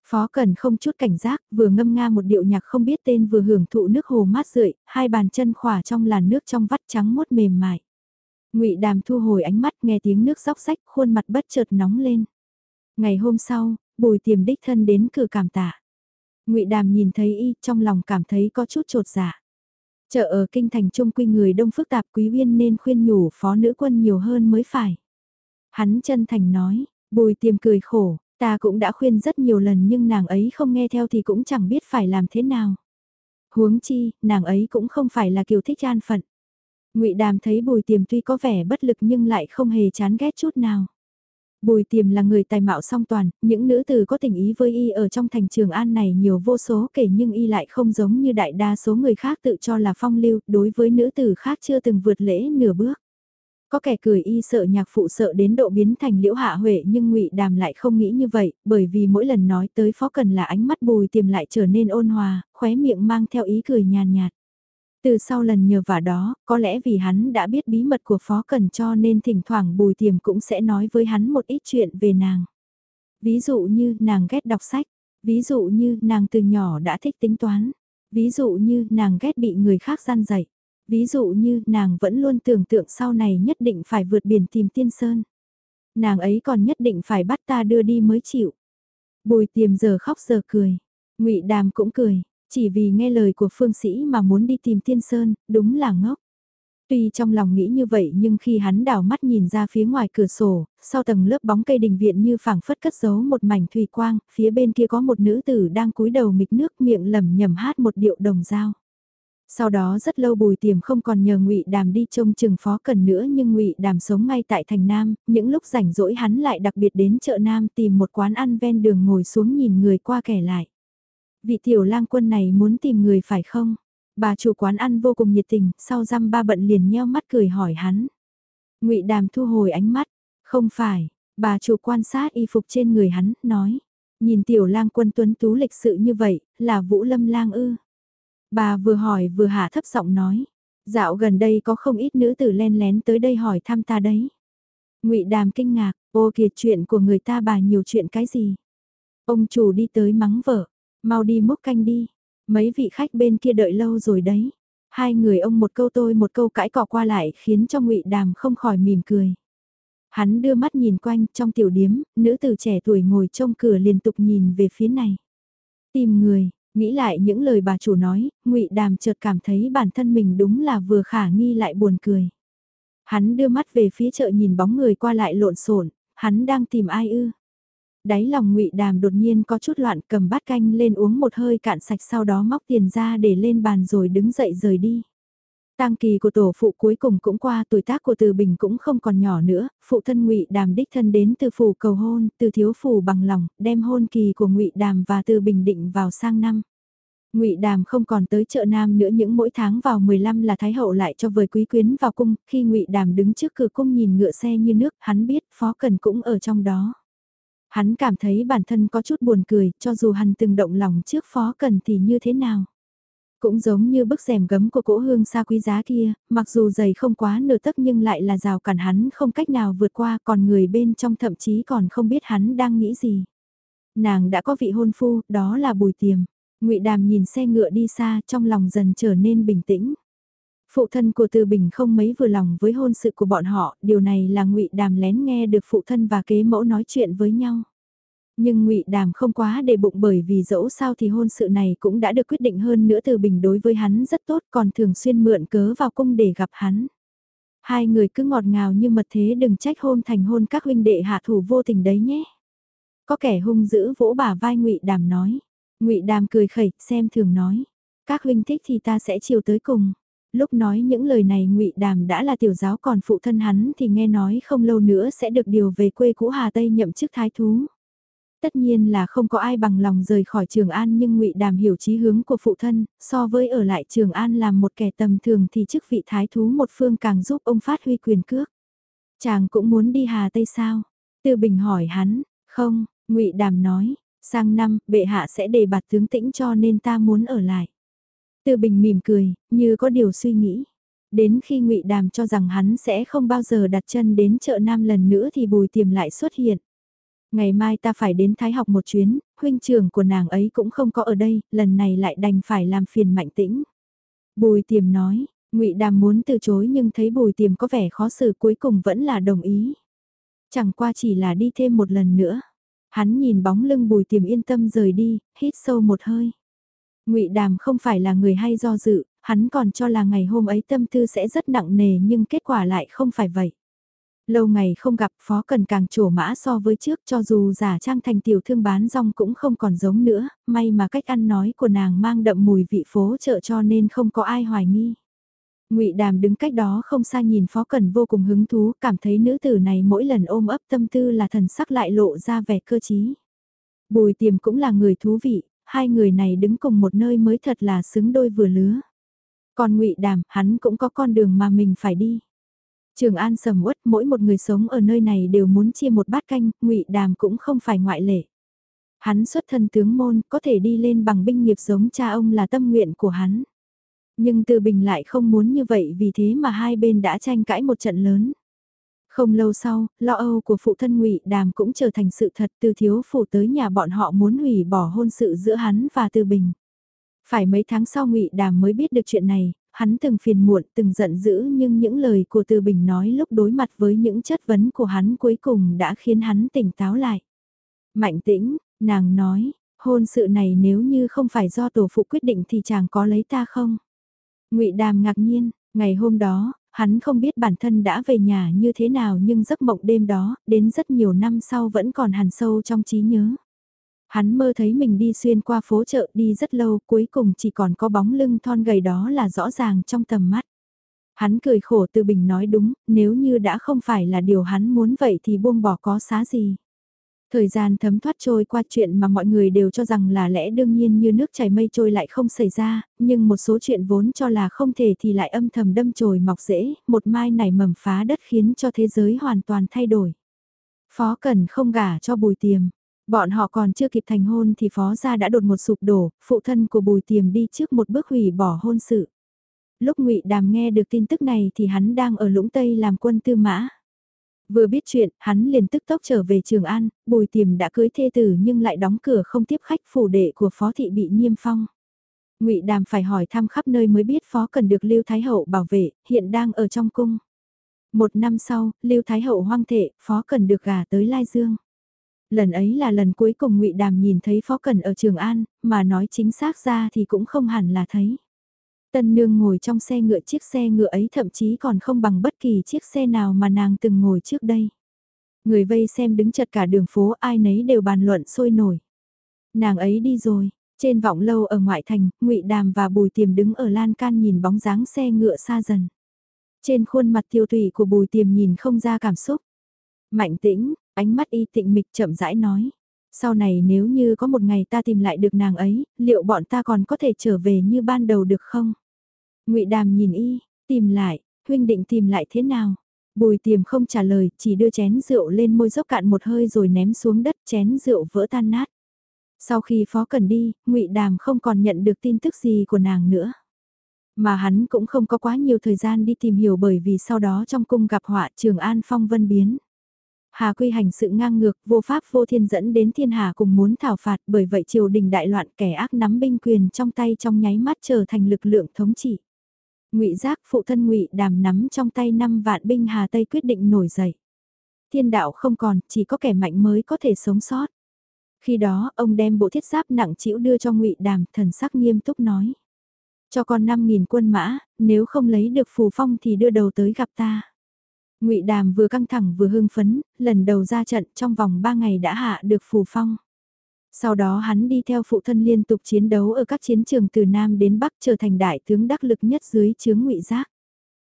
Speaker 1: Phó Cần không chút cảnh giác, vừa ngâm nga một điệu nhạc không biết tên vừa hưởng thụ nước hồ mát rượi, hai bàn chân khỏa trong làn nước trong vắt trắng mốt mềm mại. Ngụy Đàm thu hồi ánh mắt nghe tiếng nước róc rách, khuôn mặt bất chợt nóng lên. Ngày hôm sau, bùi tiềm đích thân đến cửa cảm tạ. ngụy Đàm nhìn thấy y trong lòng cảm thấy có chút trột dạ. Chợ ở kinh thành trung quy người đông phức tạp quý uyên nên khuyên nhủ phó nữ quân nhiều hơn mới phải. Hắn chân thành nói, bùi tiềm cười khổ, ta cũng đã khuyên rất nhiều lần nhưng nàng ấy không nghe theo thì cũng chẳng biết phải làm thế nào. Huống chi, nàng ấy cũng không phải là kiều thích an phận. ngụy Đàm thấy bùi tiềm tuy có vẻ bất lực nhưng lại không hề chán ghét chút nào. Bùi tiềm là người tài mạo song toàn, những nữ tử có tình ý với y ở trong thành trường an này nhiều vô số kể nhưng y lại không giống như đại đa số người khác tự cho là phong lưu, đối với nữ tử khác chưa từng vượt lễ nửa bước. Có kẻ cười y sợ nhạc phụ sợ đến độ biến thành liễu hạ huệ nhưng ngụy Đàm lại không nghĩ như vậy, bởi vì mỗi lần nói tới phó cần là ánh mắt bùi tiềm lại trở nên ôn hòa, khóe miệng mang theo ý cười nhàn nhạt. Từ sau lần nhờ vả đó, có lẽ vì hắn đã biết bí mật của Phó Cần cho nên thỉnh thoảng Bùi Tiềm cũng sẽ nói với hắn một ít chuyện về nàng. Ví dụ như nàng ghét đọc sách, ví dụ như nàng từ nhỏ đã thích tính toán, ví dụ như nàng ghét bị người khác gian dạy, ví dụ như nàng vẫn luôn tưởng tượng sau này nhất định phải vượt biển tìm tiên sơn. Nàng ấy còn nhất định phải bắt ta đưa đi mới chịu. Bùi tiềm giờ khóc giờ cười, ngụy Đàm cũng cười, chỉ vì nghe lời của phương sĩ mà muốn đi tìm tiên sơn, đúng là ngốc. Tuy trong lòng nghĩ như vậy nhưng khi hắn đảo mắt nhìn ra phía ngoài cửa sổ, sau tầng lớp bóng cây đình viện như phảng phất cất giấu một mảnh thủy quang, phía bên kia có một nữ tử đang cúi đầu nghịch nước miệng lẩm nhẩm hát một điệu đồng dao. Sau đó rất lâu Bùi Tiềm không còn nhờ Ngụy Đàm đi trông chừng phó cần nữa nhưng Ngụy Đàm sống ngay tại thành Nam, những lúc rảnh rỗi hắn lại đặc biệt đến chợ Nam tìm một quán ăn ven đường ngồi xuống nhìn người qua kẻ lại. Vị tiểu lang quân này muốn tìm người phải không? Bà chủ quán ăn vô cùng nhiệt tình, sau răm ba bận liền nheo mắt cười hỏi hắn. Ngụy Đàm thu hồi ánh mắt, không phải, bà chủ quan sát y phục trên người hắn, nói. Nhìn tiểu lang quân tuấn tú lịch sự như vậy, là Vũ Lâm lang ư. Bà vừa hỏi vừa hạ thấp giọng nói. Dạo gần đây có không ít nữ tử len lén tới đây hỏi thăm ta đấy. ngụy Đàm kinh ngạc, ô kìa chuyện của người ta bà nhiều chuyện cái gì. Ông chủ đi tới mắng vợ, mau đi múc canh đi, mấy vị khách bên kia đợi lâu rồi đấy. Hai người ông một câu tôi một câu cãi cọ qua lại khiến cho ngụy Đàm không khỏi mỉm cười. Hắn đưa mắt nhìn quanh trong tiểu điếm, nữ tử trẻ tuổi ngồi trong cửa liên tục nhìn về phía này. Tìm người, Nghĩ lại những lời bà chủ nói, ngụy Đàm chợt cảm thấy bản thân mình đúng là vừa khả nghi lại buồn cười. Hắn đưa mắt về phía chợ nhìn bóng người qua lại lộn xộn, hắn đang tìm ai ư? Đáy lòng ngụy Đàm đột nhiên có chút loạn cầm bát canh lên uống một hơi cạn sạch sau đó móc tiền ra để lên bàn rồi đứng dậy rời đi. Tang kỳ của tổ phụ cuối cùng cũng qua tuổi tác của Từ Bình cũng không còn nhỏ nữa, phụ thân Ngụy Đàm đích thân đến từ phủ cầu hôn, từ thiếu phủ bằng lòng, đem hôn kỳ của Ngụy Đàm và Từ Bình định vào sang năm. Ngụy Đàm không còn tới chợ Nam nữa những mỗi tháng vào 15 là Thái hậu lại cho vời quý quyến vào cung, khi Ngụy Đàm đứng trước cửa cung nhìn ngựa xe như nước, hắn biết Phó Cần cũng ở trong đó. Hắn cảm thấy bản thân có chút buồn cười, cho dù hắn từng động lòng trước Phó Cần thì như thế nào. Cũng giống như bức rèm gấm của cỗ hương xa quý giá kia, mặc dù dày không quá nửa tấc nhưng lại là rào cản hắn không cách nào vượt qua còn người bên trong thậm chí còn không biết hắn đang nghĩ gì. Nàng đã có vị hôn phu, đó là bùi tiềm. ngụy Đàm nhìn xe ngựa đi xa trong lòng dần trở nên bình tĩnh. Phụ thân của Từ Bình không mấy vừa lòng với hôn sự của bọn họ, điều này là ngụy Đàm lén nghe được phụ thân và kế mẫu nói chuyện với nhau. Nhưng ngụy Đàm không quá để bụng bởi vì dẫu sao thì hôn sự này cũng đã được quyết định hơn nữa từ bình đối với hắn rất tốt còn thường xuyên mượn cớ vào cung để gặp hắn. Hai người cứ ngọt ngào như mật thế đừng trách hôn thành hôn các huynh đệ hạ thủ vô tình đấy nhé. Có kẻ hung dữ vỗ bả vai ngụy Đàm nói. ngụy Đàm cười khẩy xem thường nói. Các huynh thích thì ta sẽ chiều tới cùng lúc nói những lời này ngụy Đàm đã là tiểu giáo còn phụ thân hắn thì nghe nói không lâu nữa sẽ được điều về quê cũ Hà Tây nhậm chức thái thú. Tất nhiên là không có ai bằng lòng rời khỏi Trường An nhưng ngụy Đàm hiểu chí hướng của phụ thân, so với ở lại Trường An làm một kẻ tầm thường thì chức vị thái thú một phương càng giúp ông phát huy quyền cước. Chàng cũng muốn đi Hà Tây sao? Tư Bình hỏi hắn, không, ngụy Đàm nói, sang năm bệ hạ sẽ đề bạt tướng tĩnh cho nên ta muốn ở lại. Tư Bình mỉm cười, như có điều suy nghĩ. Đến khi ngụy Đàm cho rằng hắn sẽ không bao giờ đặt chân đến chợ Nam lần nữa thì Bùi Tiềm lại xuất hiện. Ngày mai ta phải đến Thái học một chuyến, huynh trưởng của nàng ấy cũng không có ở đây, lần này lại đành phải làm phiền mạnh tĩnh. Bùi tiềm nói, ngụy Đàm muốn từ chối nhưng thấy bùi tiềm có vẻ khó xử cuối cùng vẫn là đồng ý. Chẳng qua chỉ là đi thêm một lần nữa. Hắn nhìn bóng lưng bùi tiềm yên tâm rời đi, hít sâu một hơi ngụy Đàm không phải là người hay do dự, hắn còn cho là ngày hôm ấy tâm tư sẽ rất nặng nề nhưng kết quả lại không phải vậy. Lâu ngày không gặp phó cần càng trổ mã so với trước cho dù giả trang thành tiểu thương bán rong cũng không còn giống nữa, may mà cách ăn nói của nàng mang đậm mùi vị phố chợ cho nên không có ai hoài nghi. ngụy Đàm đứng cách đó không xa nhìn Phó Cần vô cùng hứng thú, cảm thấy nữ tử này mỗi lần ôm ấp tâm tư là thần sắc lại lộ ra vẻ cơ trí. Bùi tiềm cũng là người thú vị, hai người này đứng cùng một nơi mới thật là xứng đôi vừa lứa. Còn ngụy Đàm, hắn cũng có con đường mà mình phải đi. Trường An sầm uất mỗi một người sống ở nơi này đều muốn chia một bát canh, ngụy Đàm cũng không phải ngoại lệ. Hắn xuất thân tướng môn, có thể đi lên bằng binh nghiệp giống cha ông là tâm nguyện của hắn. Nhưng Từ Bình lại không muốn như vậy vì thế mà hai bên đã tranh cãi một trận lớn. Không lâu sau, lo âu của phụ thân ngụy Đàm cũng trở thành sự thật từ thiếu phủ tới nhà bọn họ muốn hủy bỏ hôn sự giữa hắn và Từ Bình. Phải mấy tháng sau ngụy Đàm mới biết được chuyện này, hắn từng phiền muộn, từng giận dữ nhưng những lời của Từ Bình nói lúc đối mặt với những chất vấn của hắn cuối cùng đã khiến hắn tỉnh táo lại. Mạnh tĩnh, nàng nói, Hôn sự này nếu như không phải do tổ phụ quyết định thì chàng có lấy ta không? ngụy Đàm ngạc nhiên, ngày hôm đó, hắn không biết bản thân đã về nhà như thế nào nhưng giấc mộng đêm đó, đến rất nhiều năm sau vẫn còn hằn sâu trong trí nhớ. Hắn mơ thấy mình đi xuyên qua phố chợ đi rất lâu cuối cùng chỉ còn có bóng lưng thon gầy đó là rõ ràng trong tầm mắt. Hắn cười khổ từ bình nói đúng, nếu như đã không phải là điều hắn muốn vậy thì buông bỏ có xá gì. Thời gian thấm thoát trôi qua chuyện mà mọi người đều cho rằng là lẽ đương nhiên như nước chảy mây trôi lại không xảy ra, nhưng một số chuyện vốn cho là không thể thì lại âm thầm đâm chồi mọc rễ, một mai nảy mầm phá đất khiến cho thế giới hoàn toàn thay đổi. Phó Cần không gả cho Bùi Tiềm. Bọn họ còn chưa kịp thành hôn thì Phó gia đã đột một sụp đổ, phụ thân của Bùi Tiềm đi trước một bước hủy bỏ hôn sự. Lúc ngụy Đàm nghe được tin tức này thì hắn đang ở Lũng Tây làm quân tư mã. Vừa biết chuyện, hắn liền tức tốc trở về Trường An, Bùi Tiềm đã cưới thê tử nhưng lại đóng cửa không tiếp khách phủ đệ của Phó Thị bị niêm phong. ngụy Đàm phải hỏi thăm khắp nơi mới biết Phó cần được Lưu Thái Hậu bảo vệ, hiện đang ở trong cung. Một năm sau, Lưu Thái Hậu hoang thệ, Phó cần được gả tới Lai Dương. Lần ấy là lần cuối cùng ngụy Đàm nhìn thấy Phó Cần ở Trường An, mà nói chính xác ra thì cũng không hẳn là thấy. Tân nương ngồi trong xe ngựa chiếc xe ngựa ấy thậm chí còn không bằng bất kỳ chiếc xe nào mà nàng từng ngồi trước đây. Người vây xem đứng chật cả đường phố ai nấy đều bàn luận sôi nổi. Nàng ấy đi rồi, trên vọng lâu ở ngoại thành, ngụy Đàm và Bùi Tiềm đứng ở lan can nhìn bóng dáng xe ngựa xa dần. Trên khuôn mặt tiêu Tụy của Bùi Tiềm nhìn không ra cảm xúc. Mạnh tĩnh, ánh mắt y tịnh mịch chậm rãi nói. Sau này nếu như có một ngày ta tìm lại được nàng ấy, liệu bọn ta còn có thể trở về như ban đầu được không? Ngụy Đàm nhìn y, tìm lại, huynh định tìm lại thế nào? Bùi tiềm không trả lời, chỉ đưa chén rượu lên môi dốc cạn một hơi rồi ném xuống đất chén rượu vỡ tan nát. Sau khi phó cần đi, ngụy Đàm không còn nhận được tin tức gì của nàng nữa. Mà hắn cũng không có quá nhiều thời gian đi tìm hiểu bởi vì sau đó trong cung gặp họa trường an phong vân biến. Hà quy hành sự ngang ngược, vô pháp vô thiên dẫn đến thiên hà cùng muốn thảo phạt bởi vậy triều đình đại loạn kẻ ác nắm binh quyền trong tay trong nháy mắt trở thành lực lượng thống trị. Ngụy Giác phụ thân Ngụy Đàm nắm trong tay năm vạn binh Hà Tây quyết định nổi dậy. Thiên đạo không còn, chỉ có kẻ mạnh mới có thể sống sót. Khi đó, ông đem bộ thiết giáp nặng chịu đưa cho Ngụy Đàm, thần sắc nghiêm túc nói: "Cho con 5000 quân mã, nếu không lấy được phù phong thì đưa đầu tới gặp ta." Ngụy Đàm vừa căng thẳng vừa hưng phấn, lần đầu ra trận trong vòng 3 ngày đã hạ được phù phong. Sau đó hắn đi theo phụ thân liên tục chiến đấu ở các chiến trường từ Nam đến Bắc trở thành đại tướng đắc lực nhất dưới chướng ngụy giác.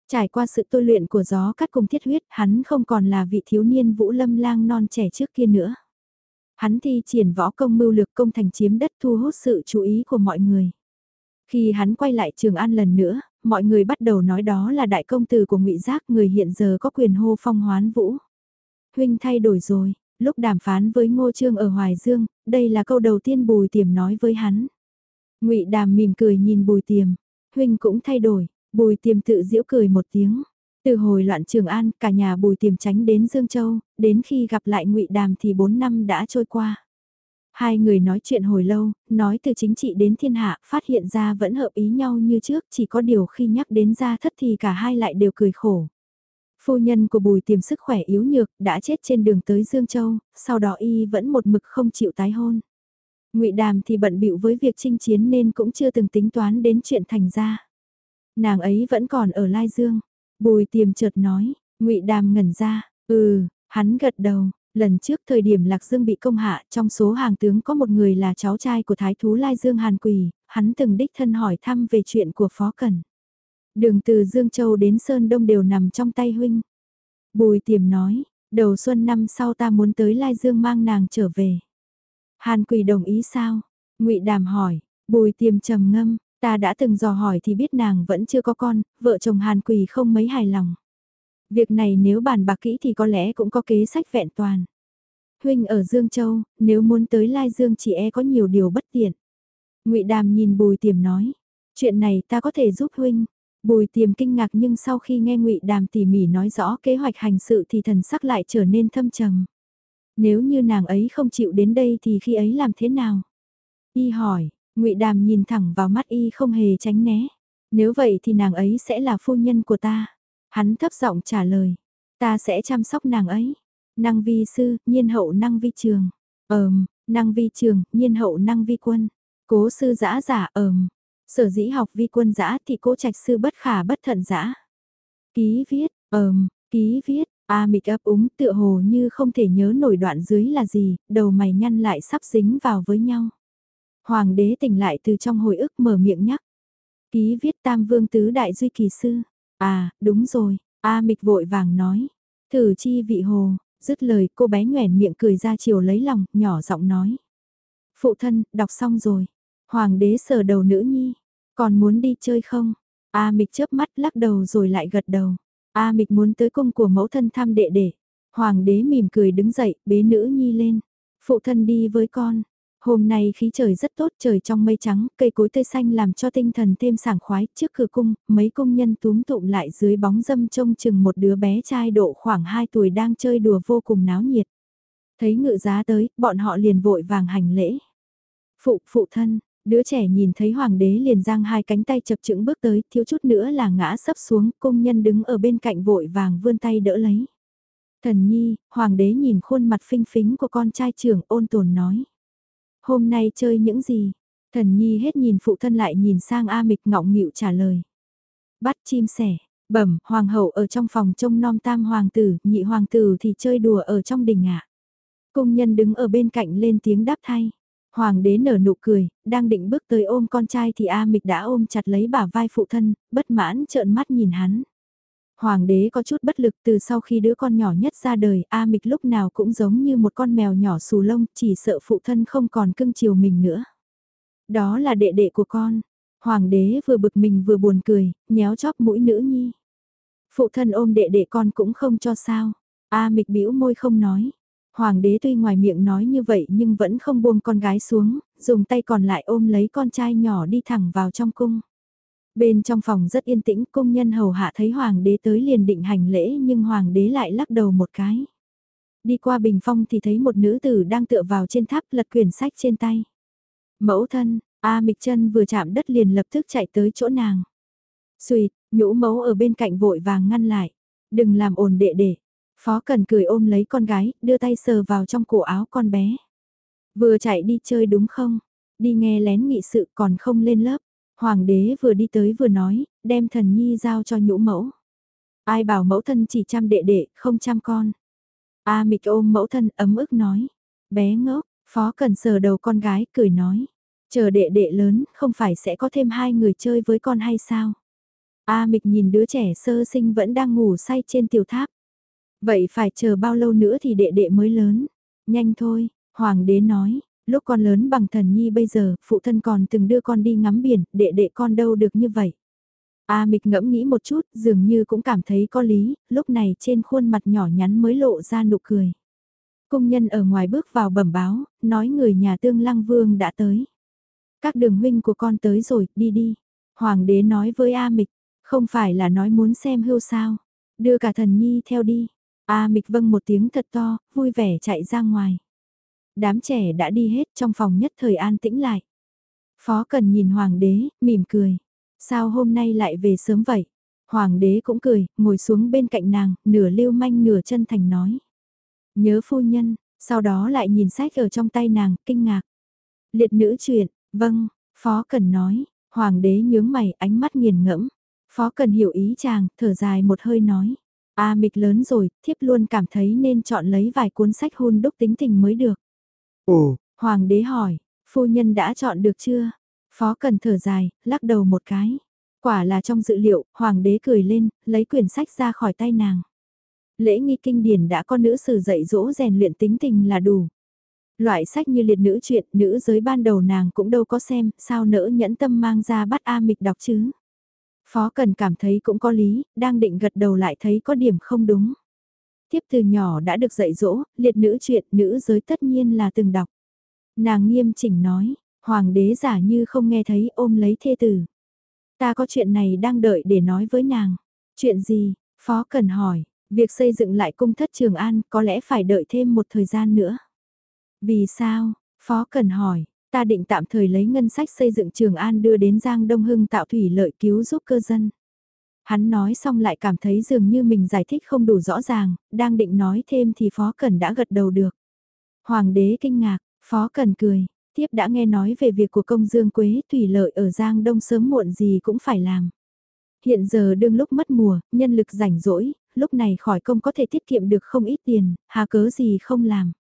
Speaker 1: Trải qua sự tôi luyện của gió cắt cùng thiết huyết, hắn không còn là vị thiếu niên vũ lâm lang non trẻ trước kia nữa. Hắn thi triển võ công mưu lược công thành chiếm đất thu hút sự chú ý của mọi người. Khi hắn quay lại Trường An lần nữa, mọi người bắt đầu nói đó là đại công tử của ngụy Giác người hiện giờ có quyền hô phong hoán vũ. Huynh thay đổi rồi, lúc đàm phán với Ngô Trương ở Hoài Dương, đây là câu đầu tiên Bùi Tiềm nói với hắn. Ngụy Đàm mỉm cười nhìn Bùi Tiềm, huynh cũng thay đổi, Bùi Tiềm tự giễu cười một tiếng. Từ hồi loạn Trường An, cả nhà Bùi Tiềm tránh đến Dương Châu, đến khi gặp lại Ngụy Đàm thì 4 năm đã trôi qua. Hai người nói chuyện hồi lâu, nói từ chính trị đến thiên hạ, phát hiện ra vẫn hợp ý nhau như trước, chỉ có điều khi nhắc đến gia thất thì cả hai lại đều cười khổ. Phu nhân của Bùi tiềm sức khỏe yếu nhược, đã chết trên đường tới Dương Châu, sau đó y vẫn một mực không chịu tái hôn. Ngụy Đàm thì bận bịu với việc chinh chiến nên cũng chưa từng tính toán đến chuyện thành ra. Nàng ấy vẫn còn ở Lai Dương. Bùi tiềm chợt nói, Ngụy Đàm ngẩn ra, ừ, hắn gật đầu, lần trước thời điểm Lạc Dương bị công hạ, trong số hàng tướng có một người là cháu trai của Thái thú Lai Dương Hàn Quỳ, hắn từng đích thân hỏi thăm về chuyện của Phó Cần. Đường từ Dương Châu đến Sơn Đông đều nằm trong tay huynh. Bùi tiềm nói, đầu xuân năm sau ta muốn tới Lai Dương mang nàng trở về. Hàn Quỳ đồng ý sao? Ngụy Đàm hỏi, Bùi Tiềm trầm ngâm, ta đã từng dò hỏi thì biết nàng vẫn chưa có con, vợ chồng Hàn Quỳ không mấy hài lòng. Việc này nếu bàn bạc kỹ thì có lẽ cũng có kế sách vẹn toàn. Huynh ở Dương Châu, nếu muốn tới Lai Dương chỉ e có nhiều điều bất tiện. Ngụy Đàm nhìn Bùi Tiềm nói, chuyện này ta có thể giúp huynh. Bùi tiềm kinh ngạc nhưng sau khi nghe ngụy Đàm tỉ mỉ nói rõ kế hoạch hành sự thì thần sắc lại trở nên thâm trầm. Nếu như nàng ấy không chịu đến đây thì khi ấy làm thế nào? Y hỏi, ngụy Đàm nhìn thẳng vào mắt Y không hề tránh né. Nếu vậy thì nàng ấy sẽ là phu nhân của ta. Hắn thấp giọng trả lời, ta sẽ chăm sóc nàng ấy. Năng vi sư, nhiên hậu năng vi trường. Ờm, Năng vi trường, nhiên hậu năng vi quân. Cố sư giã giả ờm. Sở dĩ học vi quân giã thì cố trạch sư bất khả bất thận giã. Ký viết, ờm, ký viết, A mịch ấp úng tựa hồ như không thể nhớ nổi đoạn dưới là gì, đầu mày nhăn lại sắp dính vào với nhau. Hoàng đế tỉnh lại từ trong hồi ức mở miệng nhắc. Ký viết tam vương tứ đại duy kỳ sư. À, đúng rồi, A mịch vội vàng nói. Thử chi vị hồ, dứt lời cô bé nhoẻn miệng cười ra chiều lấy lòng, nhỏ giọng nói. Phụ thân, đọc xong rồi. Hoàng đế sờ đầu nữ nhi. Còn muốn đi chơi không? A mịch chớp mắt lắc đầu rồi lại gật đầu. A mịch muốn tới cung của mẫu thân thăm đệ đệ. Hoàng đế mỉm cười đứng dậy, bế nữ nhi lên. Phụ thân đi với con. Hôm nay khí trời rất tốt, trời trong mây trắng, cây cối tươi xanh làm cho tinh thần thêm sảng khoái. Trước cửa cung, mấy công nhân túm tụm lại dưới bóng dâm trông chừng một đứa bé trai độ khoảng 2 tuổi đang chơi đùa vô cùng náo nhiệt. Thấy ngự giá tới, bọn họ liền vội vàng hành lễ. Phụ, phụ thân, đứa trẻ nhìn thấy hoàng đế liền giang hai cánh tay chập chững bước tới, thiếu chút nữa là ngã sấp xuống, công nhân đứng ở bên cạnh vội vàng vươn tay đỡ lấy. Thần nhi, hoàng đế nhìn khuôn mặt phinh phính của con trai trưởng ôn tồn nói. Hôm nay chơi những gì? Thần nhi hết nhìn phụ thân lại nhìn sang A mịch ngọng nghịu trả lời. Bắt chim sẻ, bẩm, hoàng hậu ở trong phòng trông nom tam hoàng tử, nhị hoàng tử thì chơi đùa ở trong đình ạ. Công nhân đứng ở bên cạnh lên tiếng đáp thay. Hoàng đế nở nụ cười, đang định bước tới ôm con trai thì A Mịch đã ôm chặt lấy bả vai phụ thân, bất mãn trợn mắt nhìn hắn. Hoàng đế có chút bất lực từ sau khi đứa con nhỏ nhất ra đời, A Mịch lúc nào cũng giống như một con mèo nhỏ xù lông, chỉ sợ phụ thân không còn cưng chiều mình nữa. Đó là đệ đệ của con. Hoàng đế vừa bực mình vừa buồn cười, nhéo chóp mũi nữ nhi. Phụ thân ôm đệ đệ con cũng không cho sao. A Mịch bĩu môi không nói. Hoàng đế tuy ngoài miệng nói như vậy nhưng vẫn không buông con gái xuống, dùng tay còn lại ôm lấy con trai nhỏ đi thẳng vào trong cung. Bên trong phòng rất yên tĩnh, công nhân hầu hạ thấy hoàng đế tới liền định hành lễ nhưng hoàng đế lại lắc đầu một cái. Đi qua bình phong thì thấy một nữ tử đang tựa vào trên tháp lật quyển sách trên tay. Mẫu thân, A Mịch chân vừa chạm đất liền lập tức chạy tới chỗ nàng. Xùi, nhũ mẫu ở bên cạnh vội vàng ngăn lại. Đừng làm ồn đệ đệ. Phó Cần cười ôm lấy con gái, đưa tay sờ vào trong cổ áo con bé. Vừa chạy đi chơi đúng không? Đi nghe lén nghị sự còn không lên lớp. Hoàng đế vừa đi tới vừa nói, đem thần nhi giao cho nhũ mẫu. Ai bảo mẫu thân chỉ chăm đệ đệ, không chăm con. A mịch ôm mẫu thân ấm ức nói. Bé ngốc, phó cần sờ đầu con gái, cười nói. Chờ đệ đệ lớn, không phải sẽ có thêm hai người chơi với con hay sao? A mịch nhìn đứa trẻ sơ sinh vẫn đang ngủ say trên tiểu tháp. Vậy phải chờ bao lâu nữa thì đệ đệ mới lớn? Nhanh thôi, hoàng đế nói, lúc con lớn bằng thần nhi bây giờ, phụ thân còn từng đưa con đi ngắm biển, đệ đệ con đâu được như vậy. A mịch ngẫm nghĩ một chút, dường như cũng cảm thấy có lý, lúc này trên khuôn mặt nhỏ nhắn mới lộ ra nụ cười. Công nhân ở ngoài bước vào bẩm báo, nói người nhà tương lăng vương đã tới. Các đường huynh của con tới rồi, đi đi. Hoàng đế nói với A mịch, không phải là nói muốn xem hưu sao, đưa cả thần nhi theo đi. A mịch vâng một tiếng thật to, vui vẻ chạy ra ngoài. Đám trẻ đã đi hết trong phòng nhất thời an tĩnh lại. Phó cần nhìn hoàng đế, mỉm cười. Sao hôm nay lại về sớm vậy? Hoàng đế cũng cười, ngồi xuống bên cạnh nàng, nửa lưu manh nửa chân thành nói. Nhớ phu nhân, sau đó lại nhìn sách ở trong tay nàng, kinh ngạc. Liệt nữ chuyện, vâng, phó cần nói, hoàng đế nhướng mày ánh mắt nghiền ngẫm. Phó cần hiểu ý chàng, thở dài một hơi nói. A mịch lớn rồi, thiếp luôn cảm thấy nên chọn lấy vài cuốn sách hôn đúc tính tình mới được. Ồ, hoàng đế hỏi, phu nhân đã chọn được chưa? Phó cần thở dài, lắc đầu một cái. Quả là trong dự liệu, hoàng đế cười lên, lấy quyển sách ra khỏi tay nàng. Lễ nghi kinh điển đã có nữ sử dạy dỗ rèn luyện tính tình là đủ. Loại sách như liệt nữ chuyện, nữ giới ban đầu nàng cũng đâu có xem, sao nỡ nhẫn tâm mang ra bắt A mịch đọc chứ. Phó Cần cảm thấy cũng có lý, đang định gật đầu lại thấy có điểm không đúng. Tiếp từ nhỏ đã được dạy dỗ, liệt nữ chuyện nữ giới tất nhiên là từng đọc. Nàng nghiêm chỉnh nói, hoàng đế giả như không nghe thấy ôm lấy thê tử. Ta có chuyện này đang đợi để nói với nàng. Chuyện gì? Phó Cần hỏi, việc xây dựng lại cung thất Trường An có lẽ phải đợi thêm một thời gian nữa. Vì sao? Phó Cần hỏi, Ta định tạm thời lấy ngân sách xây dựng Trường An đưa đến Giang Đông Hưng tạo thủy lợi cứu giúp cơ dân. Hắn nói xong lại cảm thấy dường như mình giải thích không đủ rõ ràng, đang định nói thêm thì Phó Cần đã gật đầu được. Hoàng đế kinh ngạc, Phó Cần cười, tiếp đã nghe nói về việc của công Dương Quế thủy lợi ở Giang Đông sớm muộn gì cũng phải làm. Hiện giờ đương lúc mất mùa, nhân lực rảnh rỗi, lúc này khỏi công có thể tiết kiệm được không ít tiền, hà cớ gì không làm.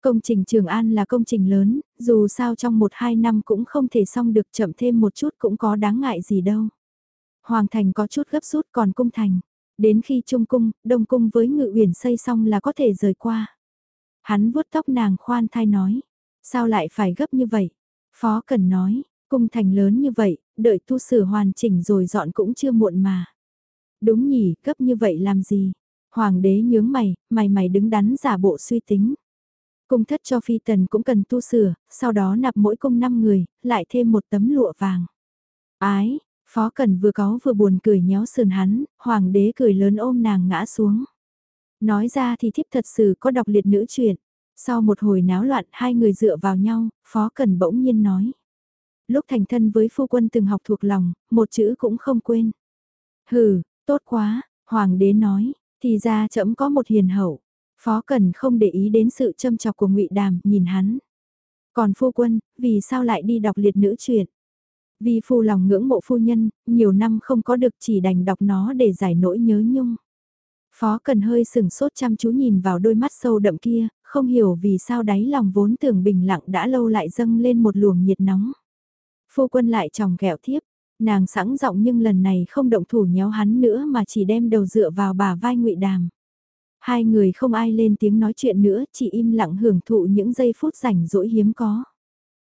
Speaker 1: Công trình Trường An là công trình lớn, dù sao trong 1-2 năm cũng không thể xong được chậm thêm một chút cũng có đáng ngại gì đâu. Hoàng thành có chút gấp rút còn cung thành. Đến khi Trung cung, Đông cung với ngự uyển xây xong là có thể rời qua. Hắn vuốt tóc nàng khoan thai nói. Sao lại phải gấp như vậy? Phó Cần nói, cung thành lớn như vậy, đợi tu sửa hoàn chỉnh rồi dọn cũng chưa muộn mà. Đúng nhỉ, gấp như vậy làm gì? Hoàng đế nhướng mày, mày mày đứng đắn giả bộ suy tính. Cung thất cho phi tần cũng cần tu sửa, sau đó nạp mỗi cung 5 người, lại thêm một tấm lụa vàng. Ái, Phó Cần vừa có vừa buồn cười nhéo sườn hắn, hoàng đế cười lớn ôm nàng ngã xuống. Nói ra thì thiếp thật sự có đọc liệt nữ chuyện. Sau một hồi náo loạn hai người dựa vào nhau, Phó Cần bỗng nhiên nói. Lúc thành thân với phu quân từng học thuộc lòng, một chữ cũng không quên. Hừ, tốt quá, hoàng đế nói, thì ra trẫm có một hiền hậu. Phó Cần không để ý đến sự châm chọc của ngụy Đàm, nhìn hắn. Còn phu quân, vì sao lại đi đọc liệt nữ truyện? Vì phu lòng ngưỡng mộ phu nhân, nhiều năm không có được chỉ đành đọc nó để giải nỗi nhớ nhung. Phó Cần hơi sừng sốt chăm chú nhìn vào đôi mắt sâu đậm kia, không hiểu vì sao đáy lòng vốn tưởng bình lặng đã lâu lại dâng lên một luồng nhiệt nóng. Phu quân lại tròng ghẹo thiếp, nàng sẵn giọng nhưng lần này không động thủ nhéo hắn nữa mà chỉ đem đầu dựa vào bà vai ngụy đàm. Hai người không ai lên tiếng nói chuyện nữa, chỉ im lặng hưởng thụ những giây phút rảnh rỗi hiếm có.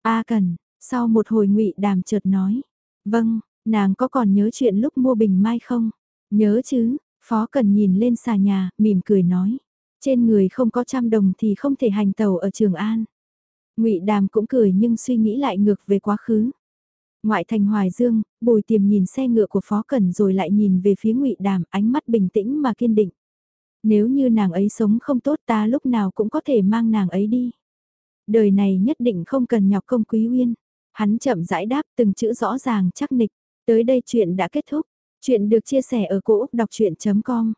Speaker 1: A cần, sau một hồi ngụy đàm chợt nói. Vâng, nàng có còn nhớ chuyện lúc mua bình mai không? Nhớ chứ, Phó Cần nhìn lên xà nhà, mỉm cười nói. Trên người không có trăm đồng thì không thể hành tàu ở Trường An. ngụy Đàm cũng cười nhưng suy nghĩ lại ngược về quá khứ. Ngoại thành Hoài Dương, Bồi Tiềm nhìn xe ngựa của Phó Cần rồi lại nhìn về phía ngụy Đàm, ánh mắt bình tĩnh mà kiên định. Nếu như nàng ấy sống không tốt ta lúc nào cũng có thể mang nàng ấy đi. Đời này nhất định không cần nhọc công quý uyên. Hắn chậm rãi đáp từng chữ rõ ràng chắc nịch. Tới đây chuyện đã kết thúc. Chuyện được chia sẻ ở cỗ đọc chuyện.com